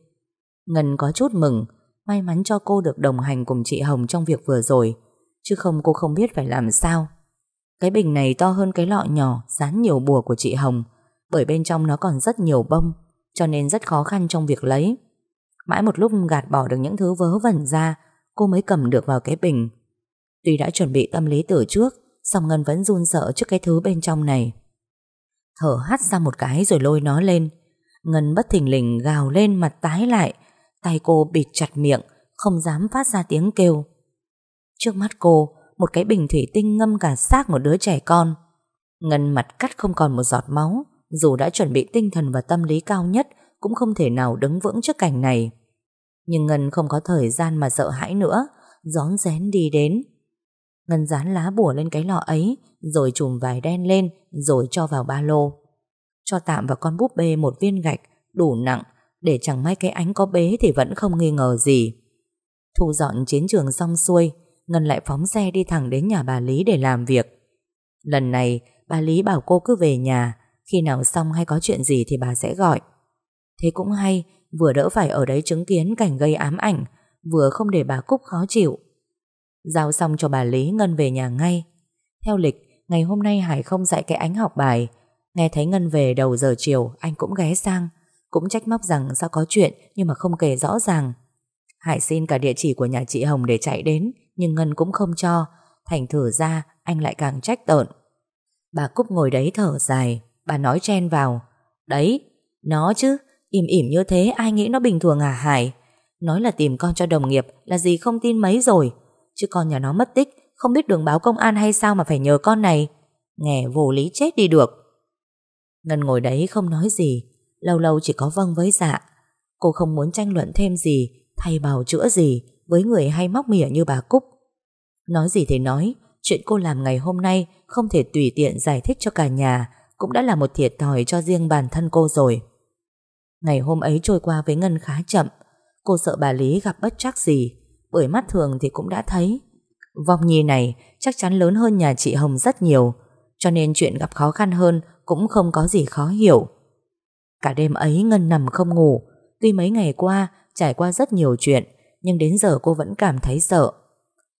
Ngân có chút mừng, may mắn cho cô được đồng hành cùng chị Hồng trong việc vừa rồi, chứ không cô không biết phải làm sao. Cái bình này to hơn cái lọ nhỏ Dán nhiều bùa của chị Hồng Bởi bên trong nó còn rất nhiều bông Cho nên rất khó khăn trong việc lấy. Mãi một lúc gạt bỏ được những thứ vớ vẩn ra Cô mới cầm được vào cái bình. Tuy đã chuẩn bị tâm lý từ trước song Ngân vẫn run sợ trước cái thứ bên trong này. Thở hắt ra một cái rồi lôi nó lên. Ngân bất thình lình gào lên mặt tái lại Tay cô bịt chặt miệng, Không dám phát ra tiếng kêu. Trước mắt cô, Một cái bình thủy tinh ngâm cả xác một đứa trẻ con. Ngân mặt cắt không còn một giọt máu, Dù đã chuẩn bị tinh thần và tâm lý cao nhất, Cũng không thể nào đứng vững trước cảnh này. Nhưng Ngân không có thời gian mà sợ hãi nữa, Gión rén đi đến. Ngân dán lá bùa lên cái lọ ấy, Rồi chùm vải đen lên, Rồi cho vào ba lô. Cho tạm vào con búp bê một viên gạch, Đủ nặng để chẳng may cái ánh có bế Thì vẫn không nghi ngờ gì. Thu dọn chiến trường xong xuôi, Ngân lại phóng xe đi thẳng đến nhà bà Lý để làm việc. Lần này, Bà Lý bảo cô cứ về nhà, Khi nào xong hay có chuyện gì thì bà sẽ gọi. Thế cũng hay, Vừa đỡ phải ở đấy chứng kiến cảnh gây ám ảnh, Vừa không để bà Cúc khó chịu. Giao xong cho bà Lý, Ngân về nhà ngay. Theo lịch, Ngày hôm nay Hải không dạy cái ánh học bài. Nghe thấy Ngân về đầu giờ chiều, Anh cũng ghé sang. Cũng trách móc rằng sao có chuyện Nhưng mà không kể rõ ràng. Hải xin cả địa chỉ của nhà chị Hồng để chạy đến Nhưng Ngân cũng không cho. Thành thử ra anh lại càng trách tợn. Bà Cúc ngồi đấy thở dài Bà nói chen vào. Đấy, nó chứ Im ỉm như thế ai nghĩ nó bình thường à Hải? Nói là tìm con cho đồng nghiệp Là gì không tin mấy rồi. Chứ con nhà nó mất tích Không biết đường báo công an hay sao mà phải nhờ con này. Nghe vô lý chết đi được. Ngân ngồi đấy không nói gì. Lâu lâu chỉ có vâng với dạ. Cô không muốn tranh luận thêm gì, Thay bào chữa gì Với người hay móc mỉa như bà Cúc. Nói gì thì nói, Chuyện cô làm ngày hôm nay Không thể tùy tiện giải thích cho cả nhà, Cũng đã là một thiệt thòi cho riêng bản thân cô rồi. Ngày hôm ấy trôi qua với Ngân khá chậm. Cô sợ bà Lý gặp bất trắc gì, bởi mắt thường thì cũng đã thấy. Vong nhi này chắc chắn lớn hơn nhà chị Hồng rất nhiều, Cho nên chuyện gặp khó khăn hơn Cũng không có gì khó hiểu. Cả đêm ấy Ngân nằm không ngủ. Tuy mấy ngày qua, Trải qua rất nhiều chuyện, Nhưng đến giờ cô vẫn cảm thấy sợ.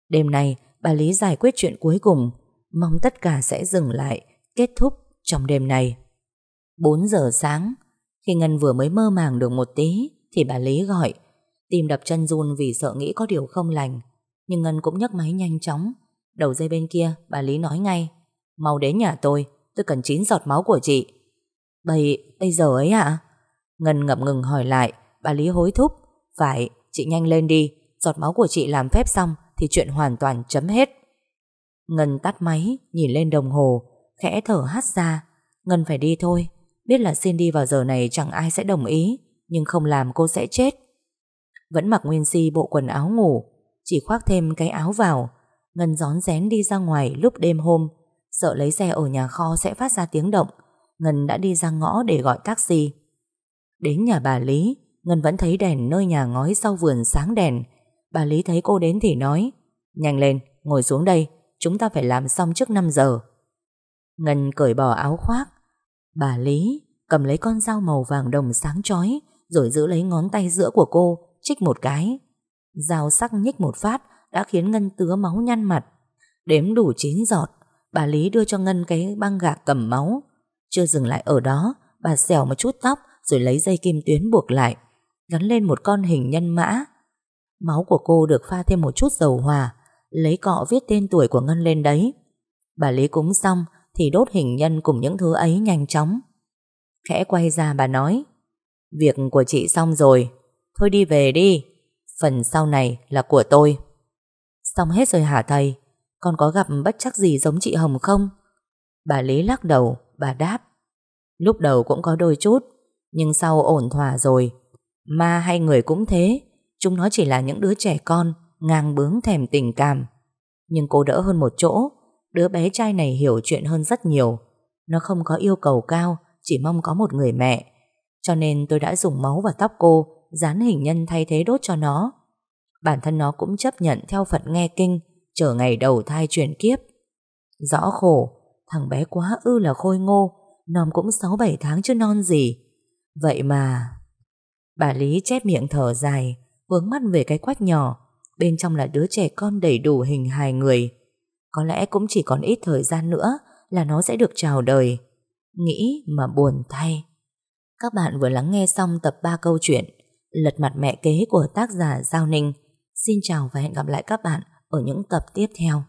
Đêm nay, bà Lý giải quyết chuyện cuối cùng. Mong tất cả sẽ dừng lại, Kết thúc trong đêm này. 4 giờ sáng, Khi Ngân vừa mới mơ màng được một tí, Thì bà Lý gọi. Tim đập chân run vì sợ nghĩ có điều không lành. Nhưng Ngân cũng nhấc máy nhanh chóng. Đầu dây bên kia, bà Lý nói ngay. Mau đến nhà tôi Tôi cần 9 giọt máu của chị. Bây, bây giờ ấy ạ. Ngân ngập ngừng hỏi lại Bà Lý hối thúc. Phải, chị nhanh lên đi. Giọt máu của chị làm phép xong Thì chuyện hoàn toàn chấm hết. Ngân tắt máy, nhìn lên đồng hồ Khẽ thở hắt ra. Ngân phải đi thôi. Biết là xin đi vào giờ này chẳng ai sẽ đồng ý Nhưng không làm cô sẽ chết. Vẫn mặc nguyên si bộ quần áo ngủ Chỉ khoác thêm cái áo vào. Ngân gión rén đi ra ngoài lúc đêm hôm. Sợ lấy xe ở nhà kho sẽ phát ra tiếng động. Ngân đã đi ra ngõ để gọi taxi. Đến nhà bà Lý Ngân vẫn thấy đèn nơi nhà ngói sau vườn sáng đèn. Bà Lý thấy cô đến thì nói Nhanh lên, ngồi xuống đây Chúng ta phải làm xong trước 5 giờ. Ngân cởi bỏ áo khoác. Bà Lý cầm lấy con dao màu vàng đồng sáng chói Rồi giữ lấy ngón tay giữa của cô chích một cái. Dao sắc nhích một phát Đã khiến Ngân tứa máu nhăn mặt. Đếm đủ 9 giọt Bà Lý đưa cho Ngân cái băng gạc cầm máu chưa dừng lại ở đó, Bà xèo một chút tóc Rồi lấy dây kim tuyến buộc lại, Gắn lên một con hình nhân mã. Máu của cô được pha thêm một chút dầu hòa, Lấy cọ viết tên tuổi của Ngân lên đấy. Bà Lý cúng xong Thì đốt hình nhân cùng những thứ ấy nhanh chóng. Khẽ quay ra bà nói, Việc của chị xong rồi, Thôi đi về đi, Phần sau này là của tôi. Xong hết rồi hả thầy, Con có gặp bất chắc gì giống chị Hồng không? Bà Lý lắc đầu Bà đáp. Lúc đầu cũng có đôi chút Nhưng sau ổn thỏa rồi. Ma hay người cũng thế Chúng nó chỉ là những đứa trẻ con Ngang bướng thèm tình cảm. Nhưng cô đỡ hơn một chỗ Đứa bé trai này hiểu chuyện hơn rất nhiều. Nó không có yêu cầu cao Chỉ mong có một người mẹ. Cho nên tôi đã dùng máu và tóc cô dán hình nhân thay thế đốt cho nó. Bản thân nó cũng chấp nhận theo Phật nghe kinh, chờ ngày đầu thai chuyển kiếp. Rõ khổ, thằng bé quá ư là khôi ngô, nòm cũng 6-7 tháng chứ non gì. Vậy mà... Bà Lý chép miệng thở dài, hướng mắt về cái quách nhỏ, bên trong là đứa trẻ con đầy đủ hình hài người. Có lẽ cũng chỉ còn ít thời gian nữa là nó sẽ được chào đời. Nghĩ mà buồn thay. Các bạn vừa lắng nghe xong tập 3 câu chuyện Lật mặt mẹ kế của tác giả Giao Ninh. Xin chào và hẹn gặp lại các bạn ở những tập tiếp theo.